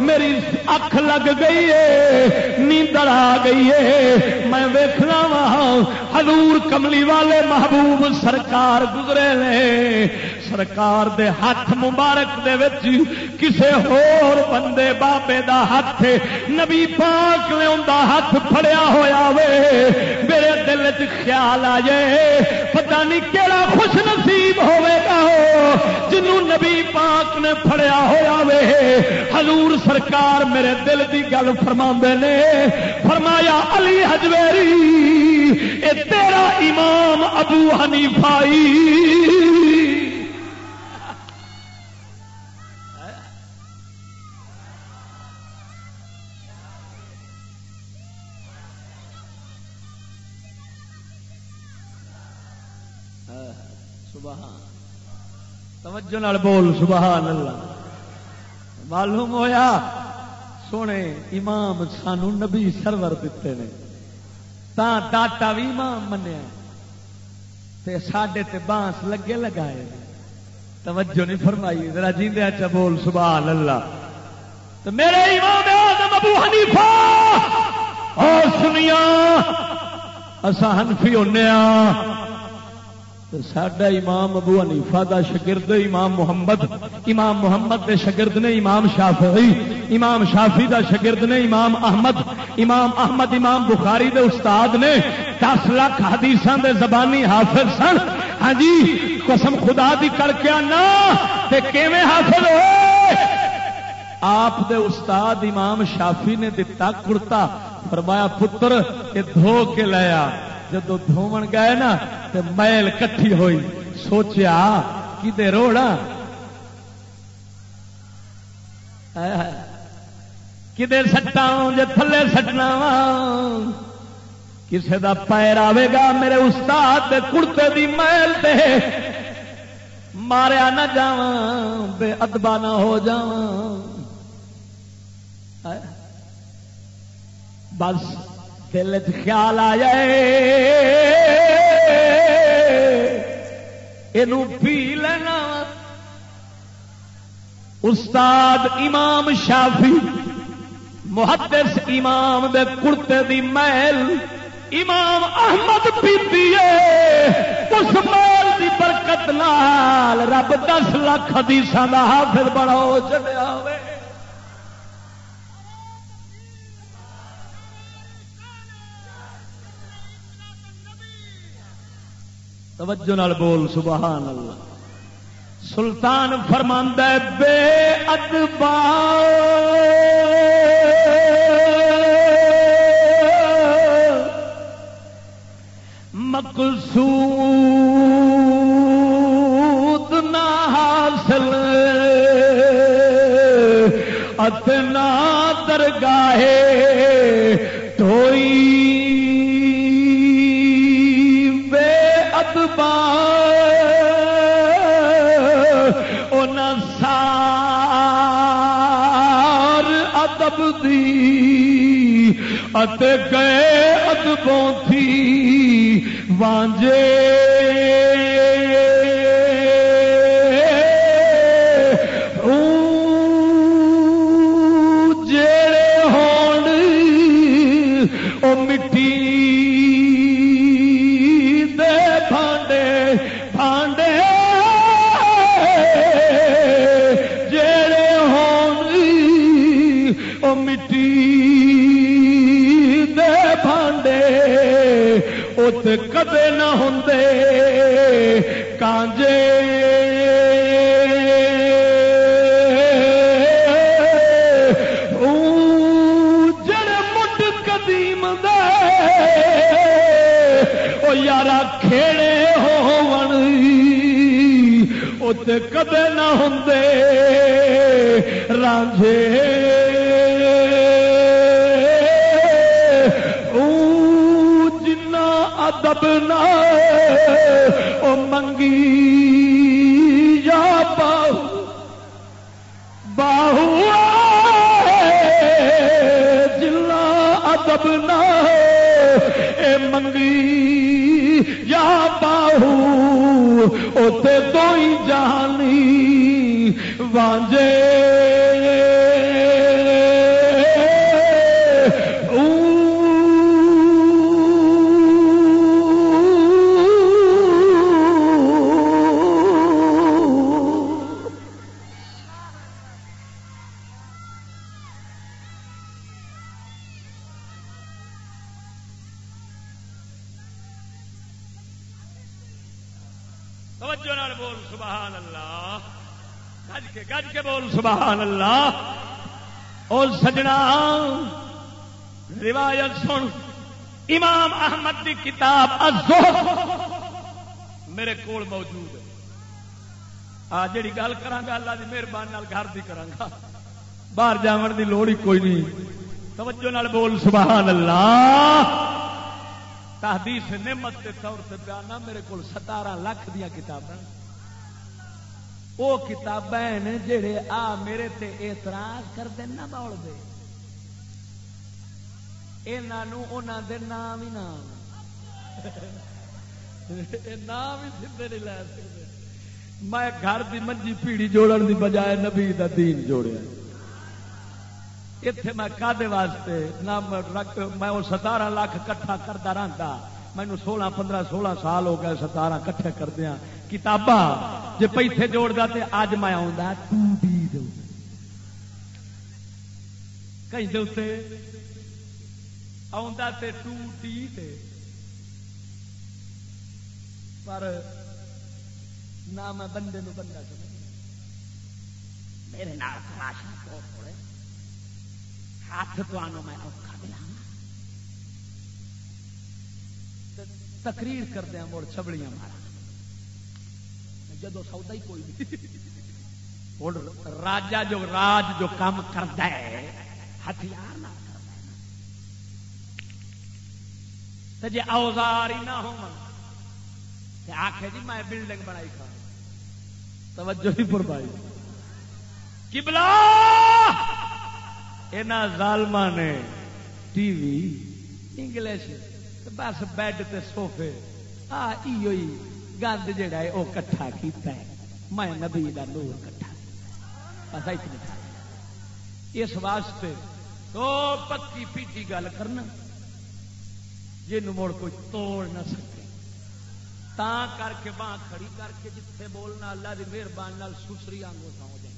میری اکھ لگ گئی ہے نیندر آ گئی ہے میں ویخنا وا حضور کملی والے محبوب سرکار گزرے نے سرکار دے ہاتھ مبارک دے وچ جی، کسے ہور بندے بابے دا ہاتھ نبی پاک نے ان ہاتھ پھڑیا ہویا وے۔ میرے دل چ خیال آ جائے پتہ نہیں کیڑا خوش نصیب ہوے گا جنوں نبی پاک نے پھڑیا ہویا وے، حضور سرکار میرے دل دی گل فرما نے، فرمایا، علی حجویری، اے تیرا امام ابو حنیفائی توجہ نال بول، سبحان اللہ۔ معلوم ہویا، سونے، امام سانو نبی سرور دیتے نے۔ تا ڈاٹا بھی امام منیا۔ تے ساڈے تے بانس لگے لگائے توجہ نہیں فرمائی، ذرا جیندے اچھا بول، سبحان اللہ۔ تو میرے امام اعظم ابو حنیفہ اور سنیا۔ اسا حنفی ہونے ہاں۔ سڈا امام ابو حنیفہ دا شگرد امام محمد امام محمد دے شگرد نے امام شافعی، امام شافی دا شگرد نے امام احمد امام احمد، امام بخاری دے استاد نے دس لاکھ حدیث دے زبانی حافظ سن۔ ہاں جی قسم خدا دی کر کے آنا کیویں حافظ ہوئے؟ آپ دے استاد امام شافی نے دتا کرتا فرمایا پتر، یہ دھو کے لیا جدو دھو گئے نا تو میل کٹھی ہوئی۔ سوچیا کدے روڑا؟ کدے سٹا جی تھلے سٹنا وا؟ کسے دا پیر آئے گا میرے استاد کڑتے دی میل تے۔ ماریا نہ جا بے ادبا نہ ہو جا بس۔ دل چ خیال آیا یہ پی لینا۔ استاد امام شافی محدث امام دے کرتے دی محل امام احمد پیتی اس مال دی برکت لال رب دس لاکھ حدیث کا حافظ بڑا ہو چلیا توجہ نال بول سبحان اللہ۔ سلطان فرماند بے ادبا مقصود نہ حاصل اتنا درگاہے ات گئے ادبوں تھی وانجے نہ ہوں کانجے مٹ یارا کھیڑے ہو کدے نہ ہوں رانجے ادب نہ او منگی یا باہو۔ باہو جلا ادب نہ اے منگی یا باہو اتے تو ہی جانی وانجے۔ بول، سبحان اللہ۔ اور سجنا، روایت سن۔ امام احمد کی کتاب میرے کول موجود ہے۔ آ جڑی گل کرا اللہ کی مہربانی گھر کی کرا باہر جان کی لوڑ ہی کوئی نہیں۔ توجہ نال بول، سبحان اللہ۔ تحدیث نعمت کے طور سے بیان میرے کو ستارہ لاکھ دیا کتابیں وہ کتابیں جڑے آ میرے تے اعتراض کر دینا بول دے۔ یہاں دے نام ہی نام۔ نام ہی سیدے نہیں لے سکتے۔ میں گھر دی منجی پیڑی جوڑن دی بجائے نبی دا دین جوڑیا۔ اتے میں کدے واسطے نہ میں وہ ستارہ لاکھ کٹھا کرتا رہتا مینو سولہ پندرہ سولہ سال ہو گئے ستارہ کٹھے کردیا کتاباں جی پیسے جوڑ تے اج میں کہیں ٹو ٹی پر نہ میں بندے نو بندہ سمجھ میرے نال تھوڑے ہاتھ تو آنو میں اوکھا دلا تقریر کردیا مڑ چھبڑیاں مارا۔ جدو سودا ہی کوئی نہیں۔ راجا جو راج جو کام کرتا ہے، ہتھیار نہ جی اوزار ہی نہ ہو آخے جی میں بلڈنگ بنائی کھا توجہ ہی پر پائی کبلا یہاں ظالم نے ٹی وی، انگلش بس بیڈ تے سوفے آ گند جڑا ہے وہ کٹھا کیتا ہے۔ میں نبی دا نور کٹھا۔ بس اتنی اس واسطے تو پکی پیٹی گل کرنا جن مڑ کوئی توڑ نہ سکے۔ تا کر کے باں کھڑی کر کے جتھے بولنا اللہ کی مہربانی سسری آنگو ہو جائے۔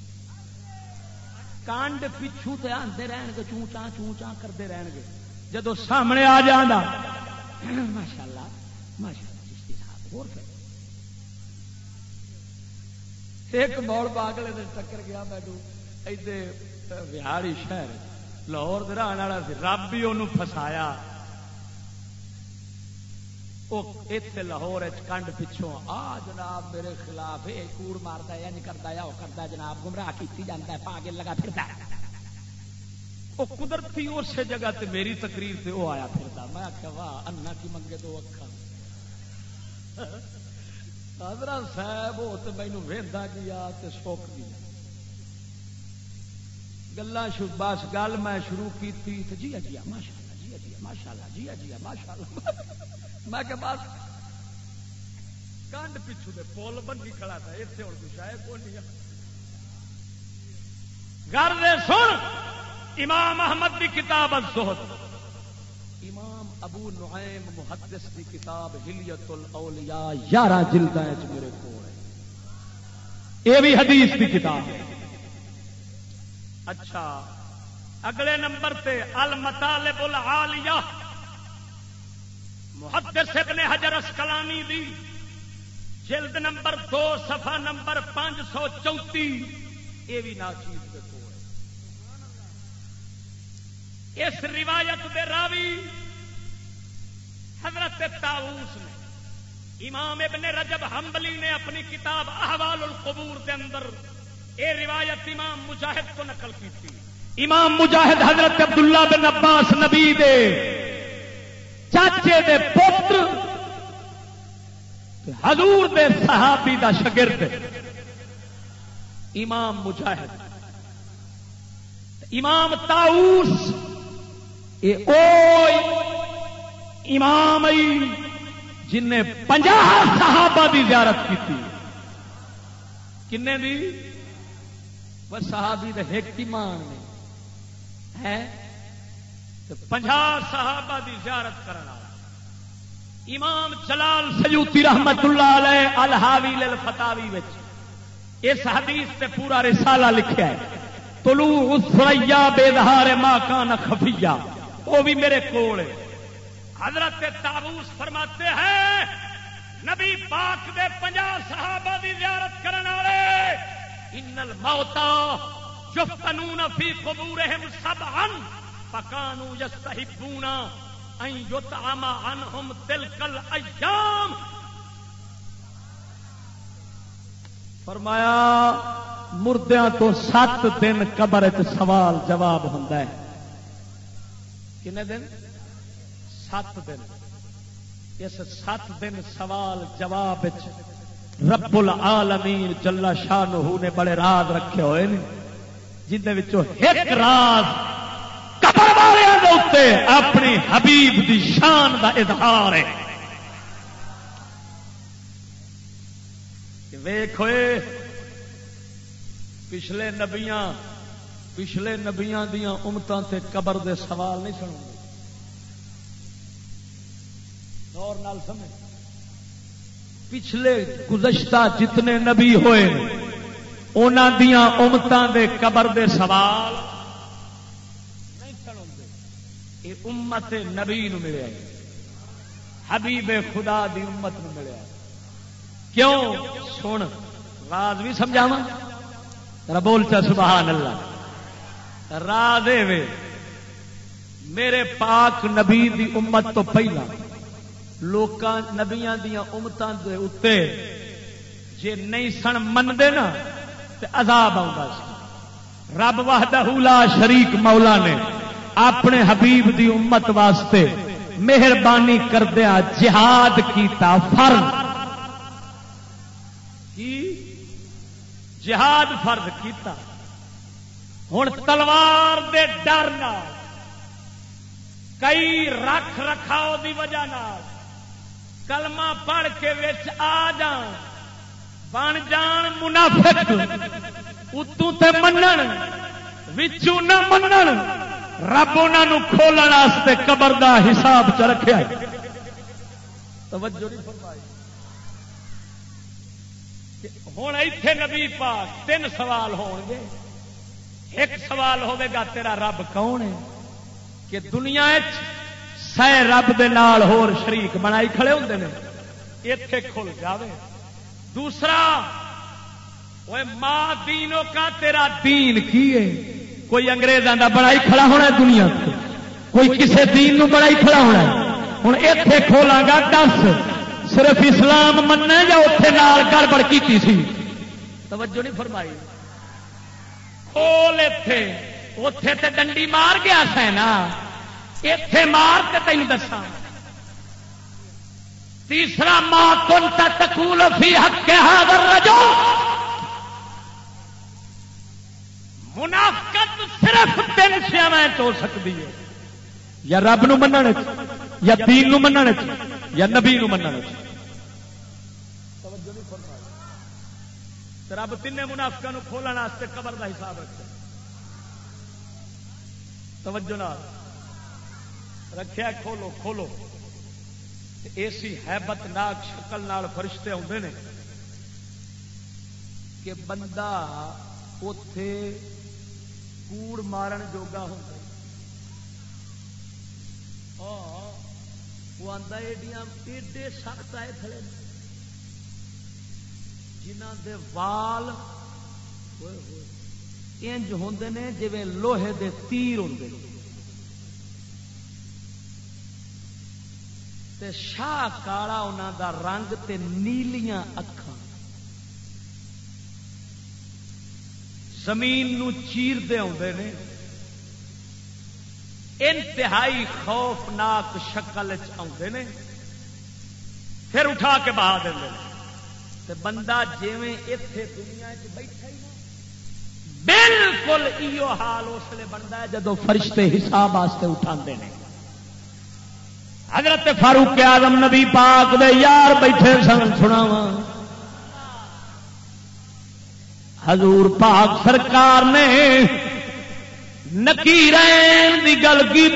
کانڈ پچھو تے آتے رہن گے چون چاں چون چاں کرتے رہن گے۔ جدو سامنے آ جانا ماشاء اللہ ماشاء اللہ چشتی صاحب اور پھر ایک موڑ پاگلے دن ٹکر گیا میڈو ادے بہاڑی شہر لاہور دران والا سی، رب بھی انہوں فسایا اتنے لاہور کنڈ پچھوں، آ جناب میرے خلاف یہ کوڑ مارتا ہے نہیں کرتا ہے وہ کرتا جناب گمراہ کی جاتا ہے پاگے لگا پھرتا وہ قدرتی اس جگہ تے میری تقریر سے وہ آیا پھرتا میں آخیا واہ انا کی منگے دو اکھا حضرت صاحب، وہ تو مینو وہدا گیا تو سوک گیا گلا بس گل میں شروع کی تھی جی جی ماشاء اللہ جی جی ماشاء اللہ جی جی ماشاء اللہ میں کہ بس۔ کنڈ پچھو دے پول بنی کھڑا تھا اتنے ہوں کچھ آئے کون گھر دے سن امام احمد کی کتاب الزہد۔ امام ابو نعیم محدث کی کتاب ہلیت الاولیاء یارہ جلد میرے کو یہ بھی حدیث کی کتاب ہے۔ اچھا اگلے نمبر پہ المطالب العالیہ۔ محدث ابن حجر اسکلانی دی جلد نمبر دو صفحہ نمبر پانچ سو چوتی یہ بھی ناچیز۔ اس روایت دے راوی حضرت تاؤس نے امام ابن رجب حنبلی نے اپنی کتاب احوال القبور دے اندر اے روایت امام مجاہد کو نقل کی تھی۔ امام مجاہد حضرت عبداللہ بن عباس نبی دے چاچے دے پتر حضور دے صحابی دا شگرد امام مجاہد۔ امام تاؤس امام جن نے پنجا صحابہ دی زیارت کی تھی کنے دی؟ وہ صحابی دے ایک ایمان نے۔ ہے پنجا صحابہ دی زیارت کرنا امام جلال سیوتی رحمت اللہ علیہ الحاوی للفتاوی وچ۔ اس حدیث تے پورا رسالہ لکھیا ہے۔ طلوع الثریا بے دہار ما کان خفیہ۔ وہ بھی میرے کول ہے۔ حضرت تابوس فرماتے ہیں، نبی پاک دے پنجا صحابہ دی زیارت کرنے والے، ان الموتا جفتنون فی قبورہم سبعا پکانو یستحبونا این یطعم عنہم تلکل ایام فرمایا، مردیاں تو سات دن قبر سوال جواب ہوں کنے دن؟ سات دن۔ اس سات دن سوال جواب رب العالمین جلا شاہ نے بڑے راز رکھے ہوئے جن ایک راز اپنی حبیب دی شان دا اظہار ہے۔ ویخ ہوئے، پچھلے نبیاں پچھلے نبیاں دیا امتوں سے قبر دے سوال نہیں سنو دور نال سمجھ۔ پچھلے گزشتہ جتنے نبی ہوئے انہوں دیا امتوں دے قبر دے سوال امت نبی نو ملیا حبیب خدا دی امت نو ملیا کیوں؟ سن، راز بھی سمجھاوا بول چا سبحان اللہ۔ راز میرے پاک نبی دی امت تو پہلا لوکاں نبیاں دیا امتاں دے اتے جے نہیں سن منتے نا تو عذاب آ رب وحدہ لا شریک مولا نے اپنے حبیب دی امت واسطے مہربانی کردیا جہاد کیتا فرض۔ کی؟ جہاد فرض کیتا۔ ہوں تلوار دے ڈر کئی رکھ رکھاؤ دی وجہ کلمہ پڑھ کے وچ آ جان، بن جان منافق، اتوں تے منن، وچوں نہ منن، رب انہوں کھولنے قبر دا حساب چ رکھا توجہ نہیں فرمائی۔ ہوں اتے نبی پاک تین سوال ہون گے ایک سوال ہوگا تیرا رب کون ہے؟ کہ دنیا سہ رب دے نال ہور شریک بنائی کھڑے ہوتے ہیں اتے کھل جاوے۔ دوسرا وہ ماں دینوں کا تیرا دین کی ہے؟ کوئی انگریزوں کا بڑائی کھڑا ہونا دنیا کوئی کسی دین نو بڑائی کھڑا ہونا ہوں اتے کھولا گا، دس۔ صرف اسلام مننا یا اتے نال گڑبڑ کی سی؟ توجہ نہیں فرمائی۔ کھول اتے اتے تے ڈنڈی مار گیا سا نا اتے مار کے تین دسا تیسرا ماں کن تکول فی حق کے حاضر رجو منافقت صرف تین سیاویں ہو سکتی ہے یا رب نو من یا دین نو من یا نبی نو من رب تین منافقہ کھولنے قبر کا حساب رکھے۔ توجہ نال۔ رکھیا کھولو کھولو۔ ایسی حیبت ناک شکل نال فرشتے آتے ہیں کہ بندہ اتے کوڑ مارن جوگا ہوتا وہ آتا ایڈیاں ایڈے سخت آئے کھڑے جنہ دے وال انج ہوں نے جی لوہے دے تیر ہوں تے شاہ کالا انہوں دا رنگ تے نیلیاں اکھان زمین نو چیر دے آتے ہیں انتہائی خوفناک شکل آتے ہیں پھر اٹھا کے بہا دیں بندہ جیویں اتے دنیا بیٹھا بالکل ایو حال اس لیے بنتا ہے جدو فرشتے حساب واسطے اٹھا ہیں حضرت فاروق آدم نبی پاک دے یار بیٹھے سن، سناواں۔ حضور پاک سرکار نے نکیرین دی گل کی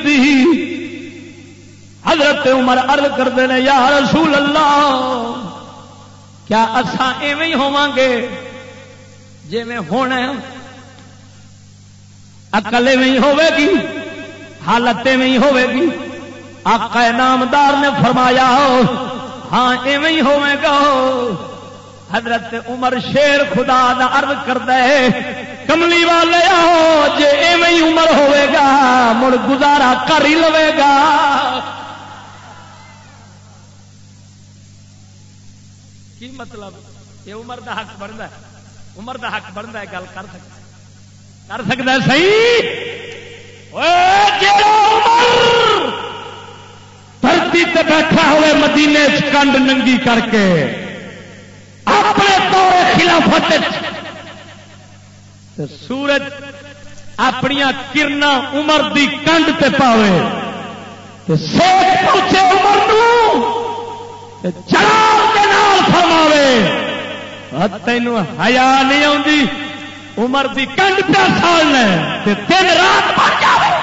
حضرت عمر ارد کرتے ہیں یا رسول اللہ کیا اصا ایویں ہوا گے جی میں ہونا اکل ایویں ہوے گی حالت ایویں ہوے گی آقا نامدار نے فرمایا ہاں ایویں ہوے گا۔ حضرت عمر شیر خدا دا عرض کرتا ہے، کملی والے آؤ جی ایویں عمر ہوئے گا، مڑ گزارا کر ہی لوے گا۔ کی مطلب؟ یہ عمر دا حق بنتا ہے۔ عمر دا حق بنتا ہے، گل کر سکتا کر سکتا ہے صحیح؟ دھرتی تے بیٹھا ہوئے مدینے کنڈ ننگی کر کے اپنے دور خلافت سورج اپنی کرنا عمر دی کنڈ تے پاوے۔ سوچ پوچھے عمر چڑھا فرماوے۔ ہاں، تین ہیا نہیں آتی عمر دی کنڈ پہ سالنا دن رات بن جائے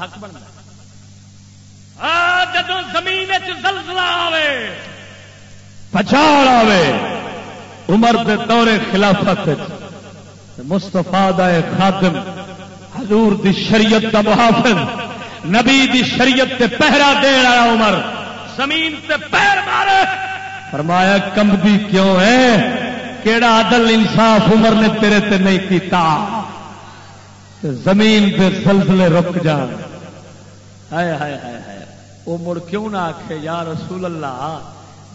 حق بنتا۔ ہاں، جب زمین زلزلہ آوے، پچھاڑ آوے۔ عمر دے دور خلافت مستفا دے خاتم حضور دی شریعت دا محافظ، نبی دی شریعت تے پہرا دے رہا عمر۔ زمین تے پیر مارے۔ فرمایا کمبی کیوں ہے؟ کیڑا عدل انصاف عمر نے تیرے تے نہیں کیتا۔ زمین پہ سلسلے رک جان۔ ہائے ہائے ہائے ہائے۔ وہ مڑ کیوں نہ آخے یا رسول اللہ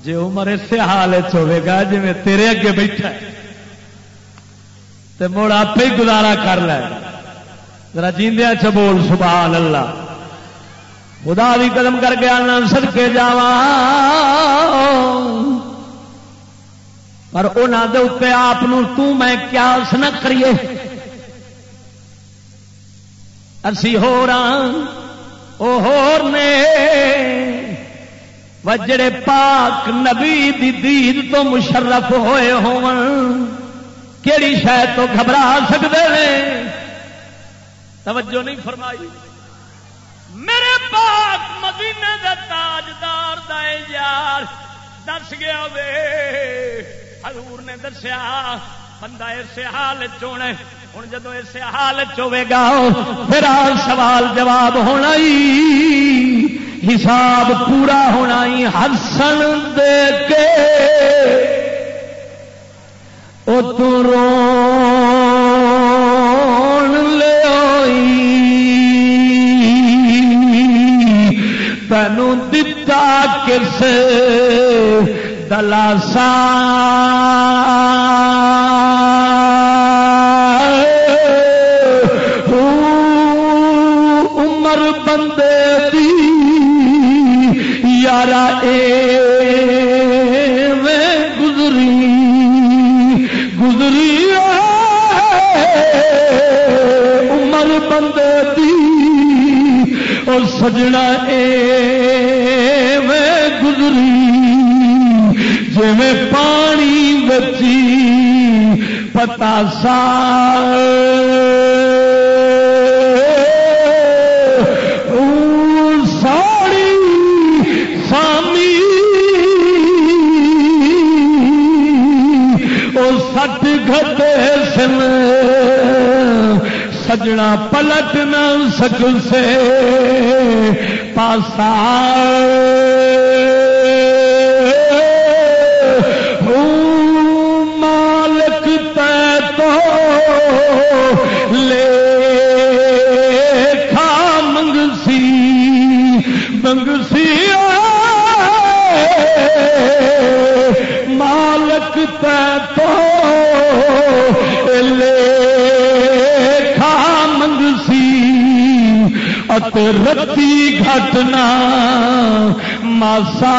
جی عمر اسی حال ہوے گا جی میں تیرے اگے بیٹھا تو مڑ آپ ہی گزارا کر لے۔ ذرا جیندیا چ بول، سبحان اللہ۔ خدا بھی قدم کر کے آنا سد کے جا پر انہوں دے اتنے آپ میں کیا نہ کریے۔ اسی ہو رہا وہ نے وجڑے پاک نبی دی دید تو مشرف ہوئے کیڑی شاید تو گھبرا سکتے ہیں توجہ نہیں فرمائی میرے پاک مدینے دا تاجدار دے یار دس گیا وے حضور نے دسیا بندہ اس حال چونے ہوں جدو اس حال چوے گا پھر سوال جواب ہونا ہی حساب پورا ہونا ہی ہسن دے کے او تو تینوں دتا کس دلاسا سجنا اے گزری جی پانی بچی پتا سا سجنا پلٹ نہ سک سے پاسا۔ رتی گھٹنا ماسا۔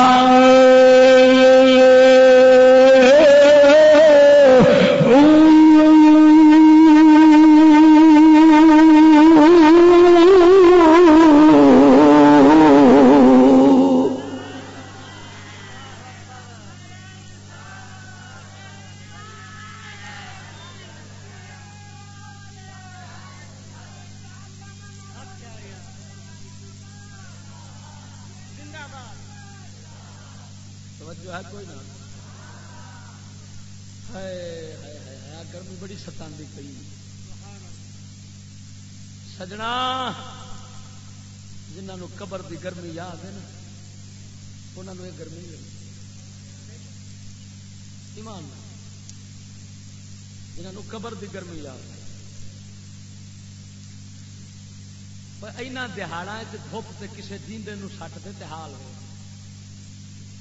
دہاڑا دھوپ سے کسی جیندے سٹ دے حال ہو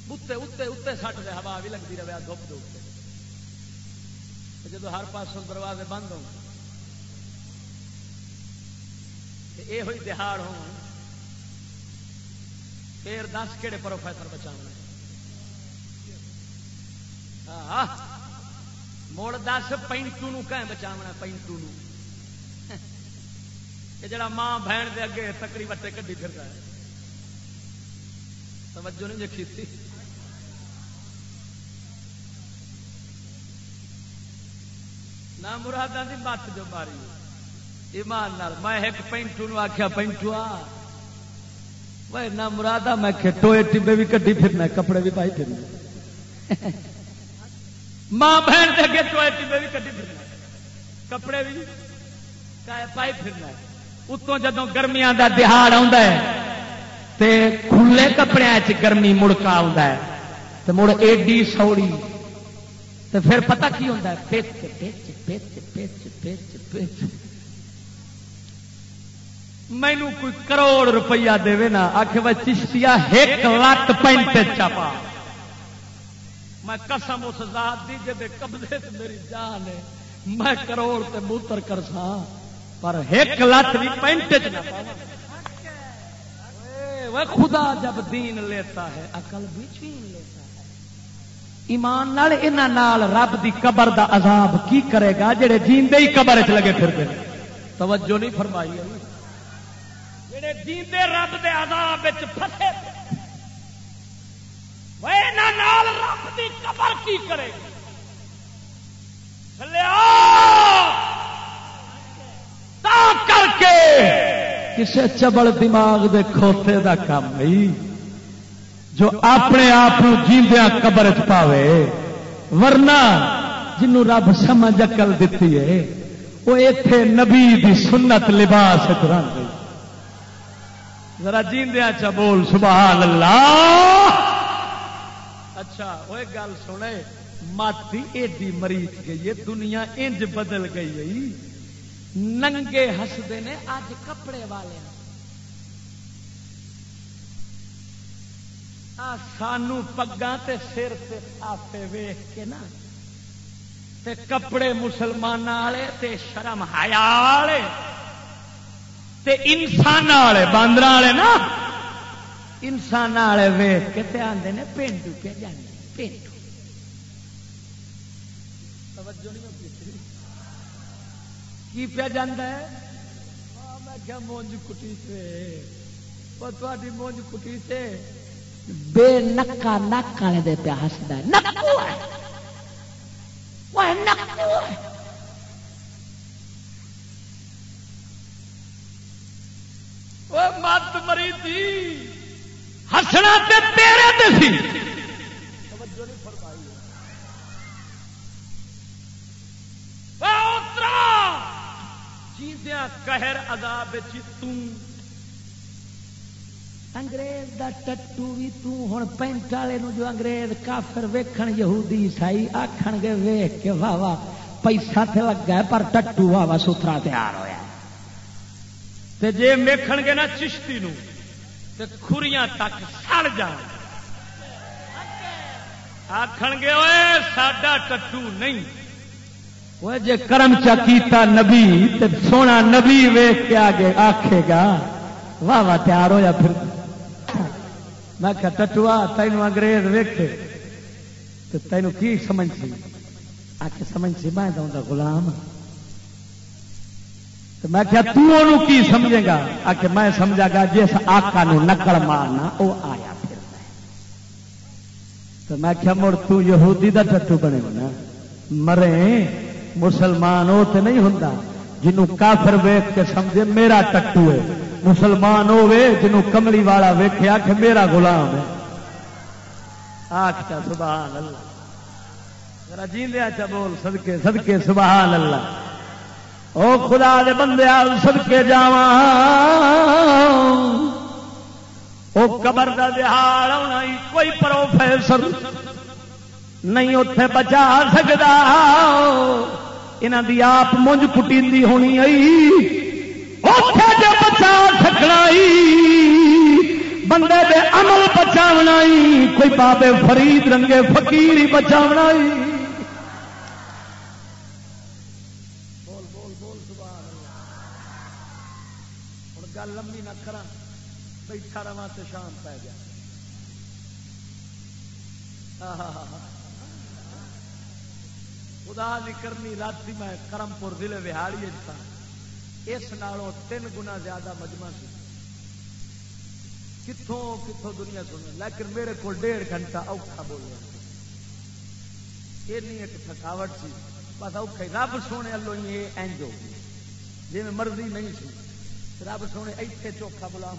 اتنے اتنے اتنے سٹ دے ہوا بھی لگتی رہے دھوپ دے اتنے جب ہر پاسوں دروازے بند ہو یہ ہوئی دہاڑ ہو پھر دس کہڑے پروفیسر بچا مڑ دس پینٹو کہ بچا پینٹو جڑا ماں بہن دے اگے تکڑی وٹے کدی پھر توجہ نہیں جی تھی نہ مرادہ کی مت جو ماری۔ ایمان میں ایک پینٹو آخیا پینٹو آ نہ مرادہ میں ٹوئے ٹبے بھی کٹی پھرنا کپڑے بھی پائی پھرنا ماں بہن دے ٹوئے ٹبے بھی کٹی پھرنا کپڑے بھی پائی پھرنا اتوں جدو گرمیاں دا دہاڑ کھلے کپڑے گرمی مڑکا آ مڑ ایڈی سوڑی تو پھر پتہ کی ہوتا ہے پچ پچ پچ پچ پچ پچ مینو کوئی کروڑ روپیہ دے نا آخ بھائی چشتیا ایک لت پینٹ چپا میں قسم اس ذات دی جی قبضے میری جان ہے میں کروڑ تے موتر کر سا پر ایک لت بھی پینٹ وہ خدا جب دین لیتا ہے، عقل بھی چھین لیتا ہے۔ ایمان نال نال رب دی قبر دا عذاب کی کرے گا جڑے جیندے ہی قبر چ لگے پھر توجہ نہیں فرمائی جڑے جیندے رب دے عذاب پھسے نال رب دی قبر کی کرے گا۔ کر کے کسے چبل دماغ دے کھوتے دا کام نہیں جو اپنے آپ جیندیا قبر چ پاوے۔ ورنہ جنوں رب سمجھ اکل دیتی ہے، وہ اتے نبی دی سنت لباس گئی ذرا جیندیا چ بول، سبحان اللہ۔ اچھا وہ گل سنے ماتی ایڈی مریض گئی ہے، دنیا انج بدل گئی ہے۔ ننگے ہستے نے اج کپڑے والے سانو پگا سر سے آفے ویخ کے نا، تے کپڑے مسلمان والے، تے شرم ہایا والے، تے انسان والے باندر والے نا۔ انسان والے ویخ کے تے آدھے نے، پینڈو کے جانے، پینڈو۔ کی پیا جانا ہے؟ میں کیا مونج کٹی سے؟ مونج کٹی سے؟ بے نکا نک والے دے پیا ہستا نکو مت مری تھی ہسنا تیرے تے سی۔ کہر ادا بچ انگریز دا ٹٹو بھی توں پینٹ والے جو انگریز کافر ویکھن یہودی عیسائی آخن گے ویخ کے واہ واہ پیسہ تے لگا پر ٹٹو واہ واہ ستھرا تیار ہوا تے جے ویکھن گے نا چشتی نو تے کھریاں تک سڑ جان۔ آخن گے اوے ساڈا ٹٹو نہیں۔ وہ جے کرم چا کیتا نبی تے سونا نبی ویخ کے آگے آکھے گا، واہ واہ تیار ہو ہوا پھر۔ میں کیا ٹٹوا تینوں انگریز ویکھے۔ تو تینوں کی سمجھ سی؟ آ کے سمجھ سی، میں دوں گا غلام ہاں۔ تو میں کیا تو کی سمجھے گا؟ آ کے میں سمجھا گا، جس آقا نو نکل مارنا وہ آیا پھر تو میں کیا مڑ تو یہودی دا ٹٹو بنے ہونا۔ مرے مسلمان وہ تو نہیں ہوں جنوں کافر ویخ کے سمجھے میرا ٹٹو ہے۔ مسلمان ہوے جنوں کملی والا ویخیا کہ میرا غلام ہے۔ آختا سبحان اللہ۔ جیندیا آچھا چا بول سدکے سدکے سبحان اللہ۔ او خدا دے بندے سدکے جا او قبر دا دہاڑ آنا کوئی پروفیسر نہیں اتے بچا سکتا یہاں دی آپ مونج کٹی ہونی آئی۔ جو بچا سکنا بندے دے عمل بچا کوئی بابے فرید رنگے فقیر ہی بچا گل لمبی نہ کرا بیٹھا رہا تو شام پی گیا۔ خدا نہیں کرنی، رات میں کرمپور ضلع بہاڑی تھا۔ اس نالوں تین گنا زیادہ مجمع سی۔ کتوں کتوں دنیا سن لیکن میرے کو ڈیڑھ گھنٹہ اوکھا بولنا۔ یہ نہیں ایک تھکاوٹ سی، بس اوکھا رب سونے والوں یہ اینج ہو گئی۔ جی میں مرضی نہیں سی، رب سونے ایتھے چوکھا بلا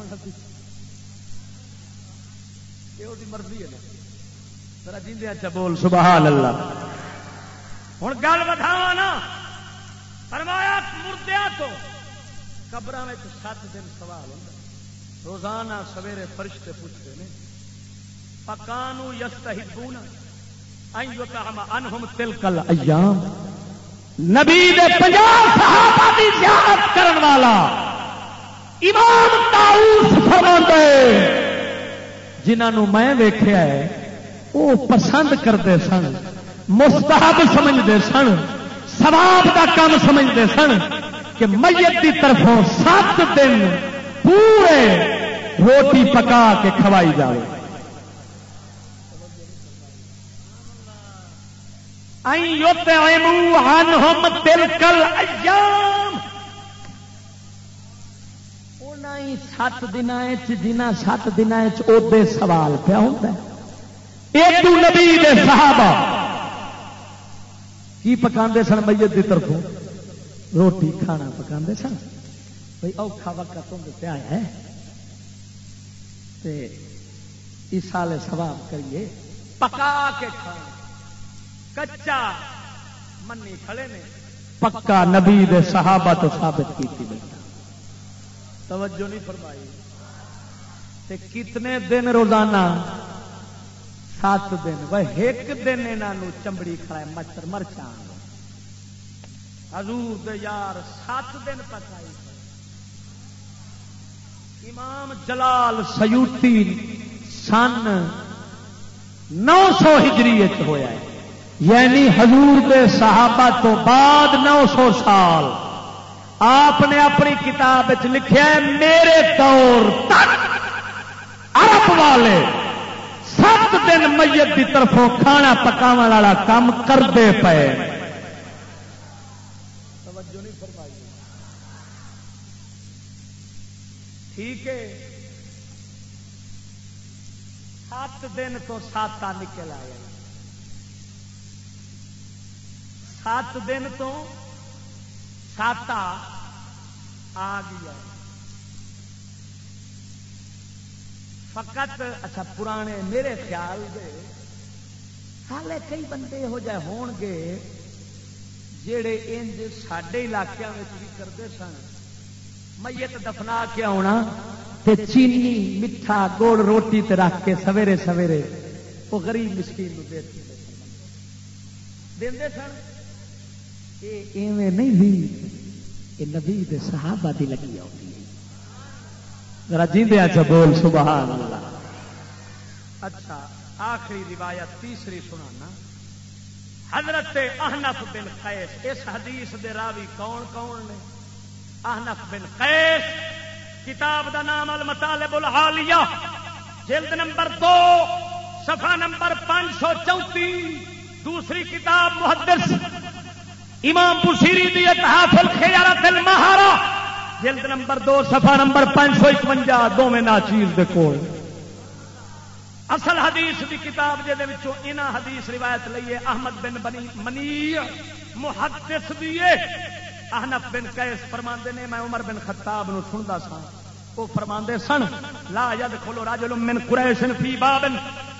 یہ مرضی ہے نا۔ ذرا جیندے اچھا بول، سبحان اللہ۔ ہوں گل بتاوا نا۔ فرمایا مردیا تو قبر سات دن سوال ہوتا روزانہ سویرے فرشتے پوچھتے ہیں پکانو یس انہم تلکل ایام نبی دے صحابہ دی زیارت کرن والا امام تاؤس فرماتے جنہوں میں ویکھیا ہے، وہ پسند کرتے سن۔ مستحب سمجھتے سن سواب کا کام سمجھتے سن کہ میت کی طرفوں سات دن پورے روٹی پکا کے کھوائی جائے تلکل ایام سات دن جنہ سات دن سوال پیا ہوتا ہے۔ نبی صحابہ کی پکا سن میت کی طرفوں؟ روٹی کھانا پکا سن؟ بھائی اوکھا وقت تم پیا ہے تے اس سال سواب کریے، پکا کے کھانا۔ کچا منی کھڑے نے پکا نبی دے صحابہ تو ثابت کی بیٹا توجہ نہیں فرمائی۔ تے کتنے دن روزانہ سات دن، وہ ایک دن یہاں چمڑی کھڑا مچھر مرچا حضور دے یار، سات دن پکائی امام جلال سیوتی سن نو سو ہجری ہوا ہے۔ یعنی حضور دے صحابہ تو بعد نو سو سال۔ آپ نے اپنی کتاب لکھا ہے، میرے دور تک عرب والے سات دن میت کی طرفوں کھانا پکاو والا کام کرتے پے ٹھیک ہے۔ سات دن تو ساتا نکل آیا۔ سات دن تو سات آ گیا۔ فقط اچھا پرانے میرے خیال دے ہال کئی بندے ہو جائے ہون گے جڑے انج سڈے علاقوں میں بھی کرتے سن، میت دفنا کے آنا تے چینی، میٹھا گوڑ روٹی تے رکھ کے سویرے سویرے وہ غریب مسکین دے سن۔ نہیں ہوئی نبی صحابہ دی لگی آتی ذرا جیندیا چ بول سبحان اللہ۔ اچھا آخری روایت تیسری سنانا۔ حضرت احنف بن قیس اس حدیث دے راوی کون کون نے؟ احنف بن قیس کتاب دا نام المطالب الحالیہ جلد نمبر دو صفحہ نمبر پانچ سو چوتی دوسری کتاب محدث امام پشیری دی اتحاف الخیارت المہارا جلد نمبر دو، صفحہ نمبر پانچ سو اکوجا دو میں ناچیز دے کول۔ اصل حدیث دی کتاب جے دے حدیث روایت لئیے، احمد بن بنی منی محدث دیے احنف بن قیس فرماندے نے، میں عمر بن خطاب نو سندا سا وہ فرماندے سن، لا يدخل رجل من قریش فی باب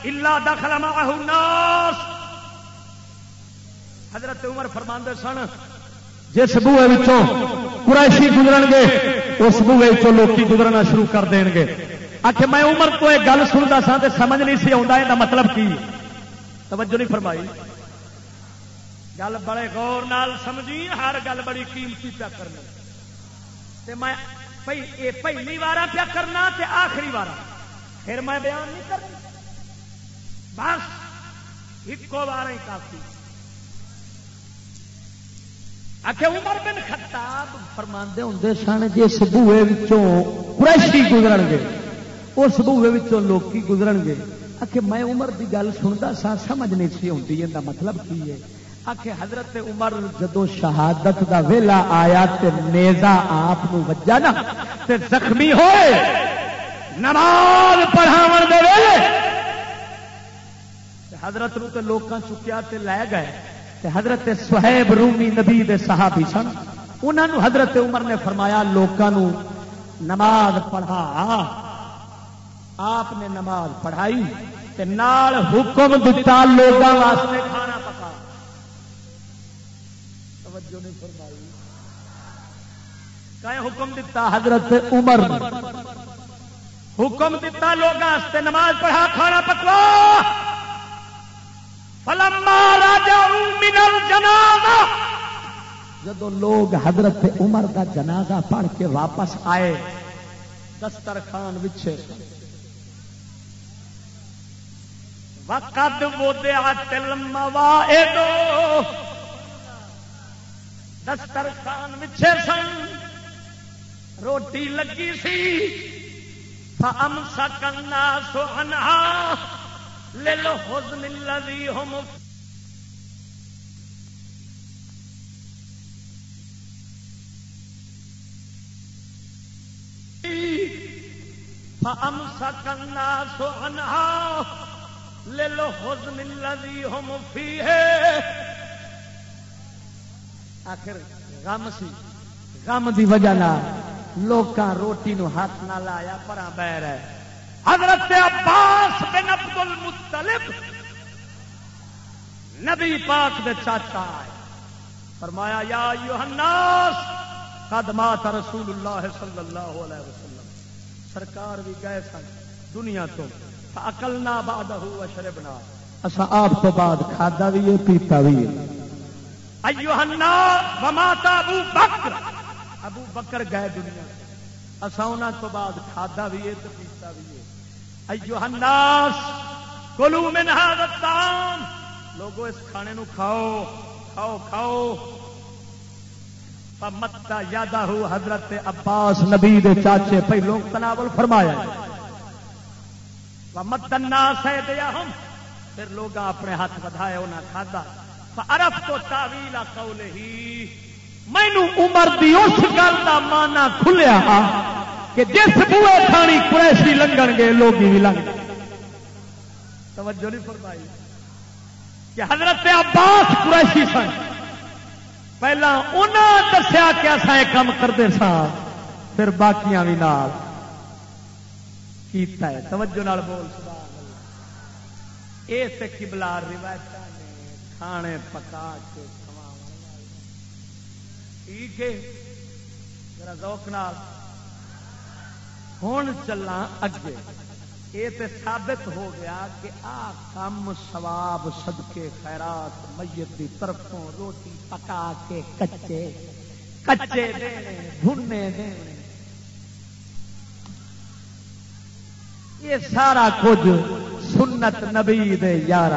الا دخل معه الناس۔ حضرت عمر فرما سن، جس بوے قریشی گزر گے، اس بوے لوکی گزرنا شروع کر دیں گے۔ آخ میں عمر کو ایک گل سنتا سا تو سمجھ نہیں سی آتا یہ مطلب کی؟ توجہ نہیں فرمائی۔ گل بڑے غور نال سمجھی، ہر گل بڑی قیمتی پیا کرنا میں پہلی بار پیا کرنا تے آخری بار پھر میں بیان نہیں کرنا۔ بس ایک بار ہی کافی۔ عمر بن خطاب فرماندے ہوں سن جس بوے قریشی گزر گے، اس بوے لوکی گزر گے۔ آخر میں عمر کی گل سنتا سا، سمجھ نہیں سی ہوتی یہ مطلب کی ہے؟ آخر حضرت عمر جدو شہادت دا ویلا آیا تے نیزا آپ وجا نا، تے زخمی ہوئے۔ نماز پڑھاو دے ویلے۔ حضرت نو تے لوکاں چکیا تے لے گئے۔ حضرت سہیب رومی نبی دے صحابی سن۔ انہوں حضرت عمر نے فرمایا لوگوں نماز پڑھا۔ آپ نے نماز پڑھائی تے نال حکم دتا لوگوں واسطے کھانا پکا۔ توجہ نہیں فرمائی۔ کہ حکم دتا حضرت عمر؟ حکم دتا لوگوں نماز پڑھا، کھانا پکوا۔ جدو لوگ حضرت عمر کا جنازہ پڑھ کے واپس آئے دسترخان بچھے وقت دسترخان بچھے سن روٹی لگی سی فم سکنا سوہنا للو حزن الذي هم فأمسك الناس عنها للحزن الذي هم فيه. آخر غم سی. غم دی وجہ نہ روٹی نو ہاتھ نہ لایا، پرا بہ رہے حضرت عباس بن عبد المطلب نبی پاک دے چاچا آئے۔ فرمایا، یا الناس، قد مات رسول اللہ صلی اللہ علیہ وسلم۔ سرکار بھی گئے سن دنیا تو۔ اکل نہ باد شربنا اصا آپ تو بعد کھادا بھی ہے، پیتا بھی ہے۔ ایو وماتا ابو بکر۔ ابو بکر گئے دنیا۔ اصا انہوں تو بعد کھادا بھی ہے تو پیتا بھی ہے۔ ایو الناس، کلو من هذا الطعام۔ لوگو، اس کھانے نو کھاؤ کھاؤ کھاؤ۔ متا یادہ ہو حضرت عباس نبی دے چاچے پہلو تناول فرمایا۔ متنا سہ دیا ہم پھر لوگ اپنے ہاتھ بدھائے انہیں کھادا۔ ارب تو تاویل قول ہی مینو عمر دی اس گل کا مانا کھلیا۔ کہ جس بوئے کھانی قریشی لنگن گے لوگ بھی لنگ توجہ نہیں فرمائی۔ کہ حضرت عباس قریشی سن۔ پہلا انہوں دسیا کہ اصا یہ کام کرتے سا پھر باقیاں بھی نال کیتا ہے۔ توجہ نال بول یہ سکھی بلار روایت نے کھانے پکا کے ٹھیک ہے؟ میرا ذوق نال۔ ہوں چلنا اگے۔ یہ تو ثابت ہو گیا کہ آ کم سواب صدقے خیرات میت کی طرفوں روٹی پکا کے کچے کچے بھنے یہ سارا کچھ سنت نبی دے یار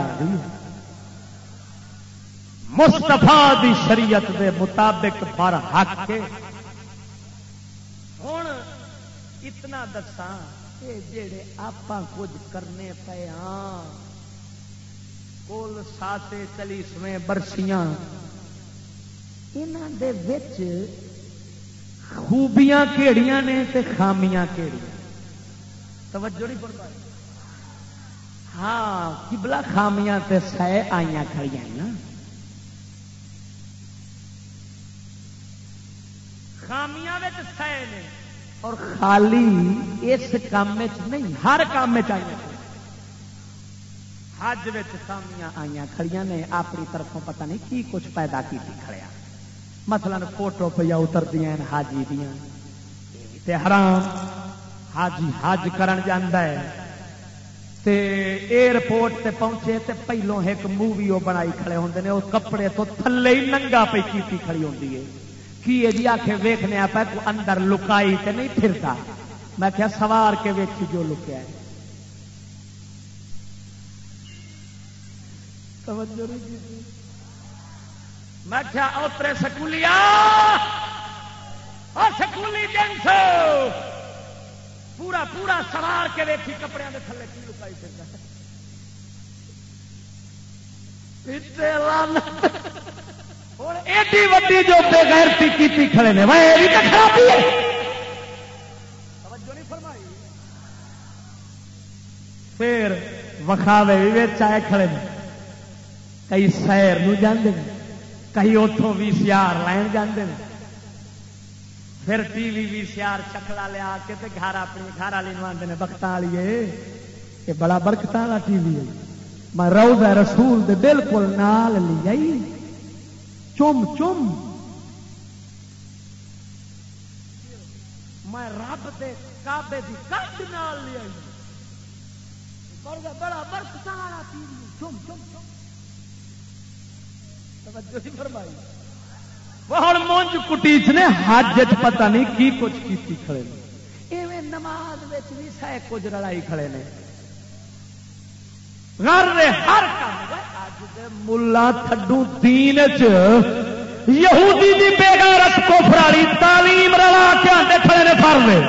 مستفا دی شریعت دے مطابق پر حق ہوں اتنا دساں جڑے آپ کچھ کرنے پے ہاں کول ساتے چلیسویں برسیاں خوبیاں کیڑیاں نے تے خامیاں کیڑیاں۔ توجہ نہیں پڑ پائی ہاں کبلا خامیاں تے سہ آئی کھڑی نا۔ خامیاں سہ نے۔ اور خالی اس کام نہیں، ہر کام چاہیے حج خامیاں آئی کھڑیاں نے، اپنی طرفوں پتہ نہیں کی کچھ پیدا کی کھڑیا مثلا فوٹو پہ اتر دیا حاجی دیا حرام۔ حاجی حج کرن جاندہ ہے۔ تے ایئرپورٹ تے پہنچے تے پہلوں ایک مووی وہ بنائی کھڑے ہوندے نے وہ کپڑے تو تھلے ہی ننگا پہ کیتی کھڑی ہوندی ہے۔ کی جی آ کے ویخنے آپ اندر لکائی تے نہیں پھرتا۔ میں کیا سوار کے ویکھی جو لکیا ہے۔ میں کیا اترے سکولی سکولی جنس۔ پورا پورا سوار کے ویکھی کپڑے کے تھلے کی لکائی پھرتا ایڈی وڈی جو بےغیرتی کی کھڑے نے خرابی ہے۔ پھر وکھاوے بھی آئے کھڑے نے۔ کئی سیر جانے کئی اتوں بھی سیار لین جانے پھر ٹی وی بھی سیار چکلا لیا کے گھر اپنی گھر والی نو آدھے بخت والی یہ بڑا برکت والا ٹی وی ہے۔ میں روز رسول دے بالکل نال لی آئی۔ چم چم۔ میں رب دے کابے کی کٹ نال لیا بڑا برف سارا پی چم چم چم۔ فرمائی۔ ہوں مونج کٹیچ نے حج پتہ نہیں کی کچھ کی کھڑے ایویں نماز بھی سہ کچھ لڑائی کھڑے نے۔ غر ہر ملا تھڈو دین یہودی دی بےغیرت کوفرالی تعلیم رلا کے آتے کھڑے نے فر لے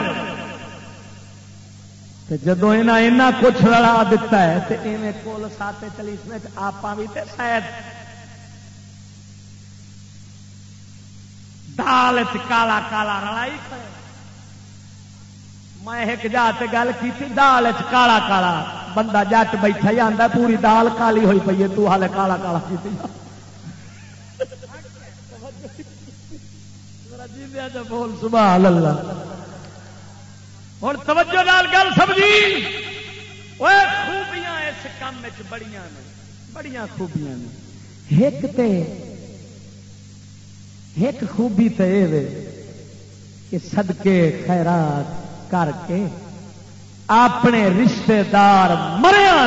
جدو یہاں کچھ رلا دتا ہے تو ایویں کول ساتے چلیس میں آپ بھی تے شاید دال کالا کالا رلائی میں ایک جات گل کی دال کالا کالا۔ بندہ جٹ بیٹھا ہی آتا پوری دال کالی ہوئی پی ہے، تو ہالے کالا کالا کی جی بول، سبحان اللہ۔ ہوں توجہ نال گل سمجھی۔ خوبیاں اس کام بڑیاں نے، بڑیاں خوبیاں نے۔ ایک تے ایک خوبی تو یہ کہ صدقے خیرات کر کے اپنے رشتے دار مریا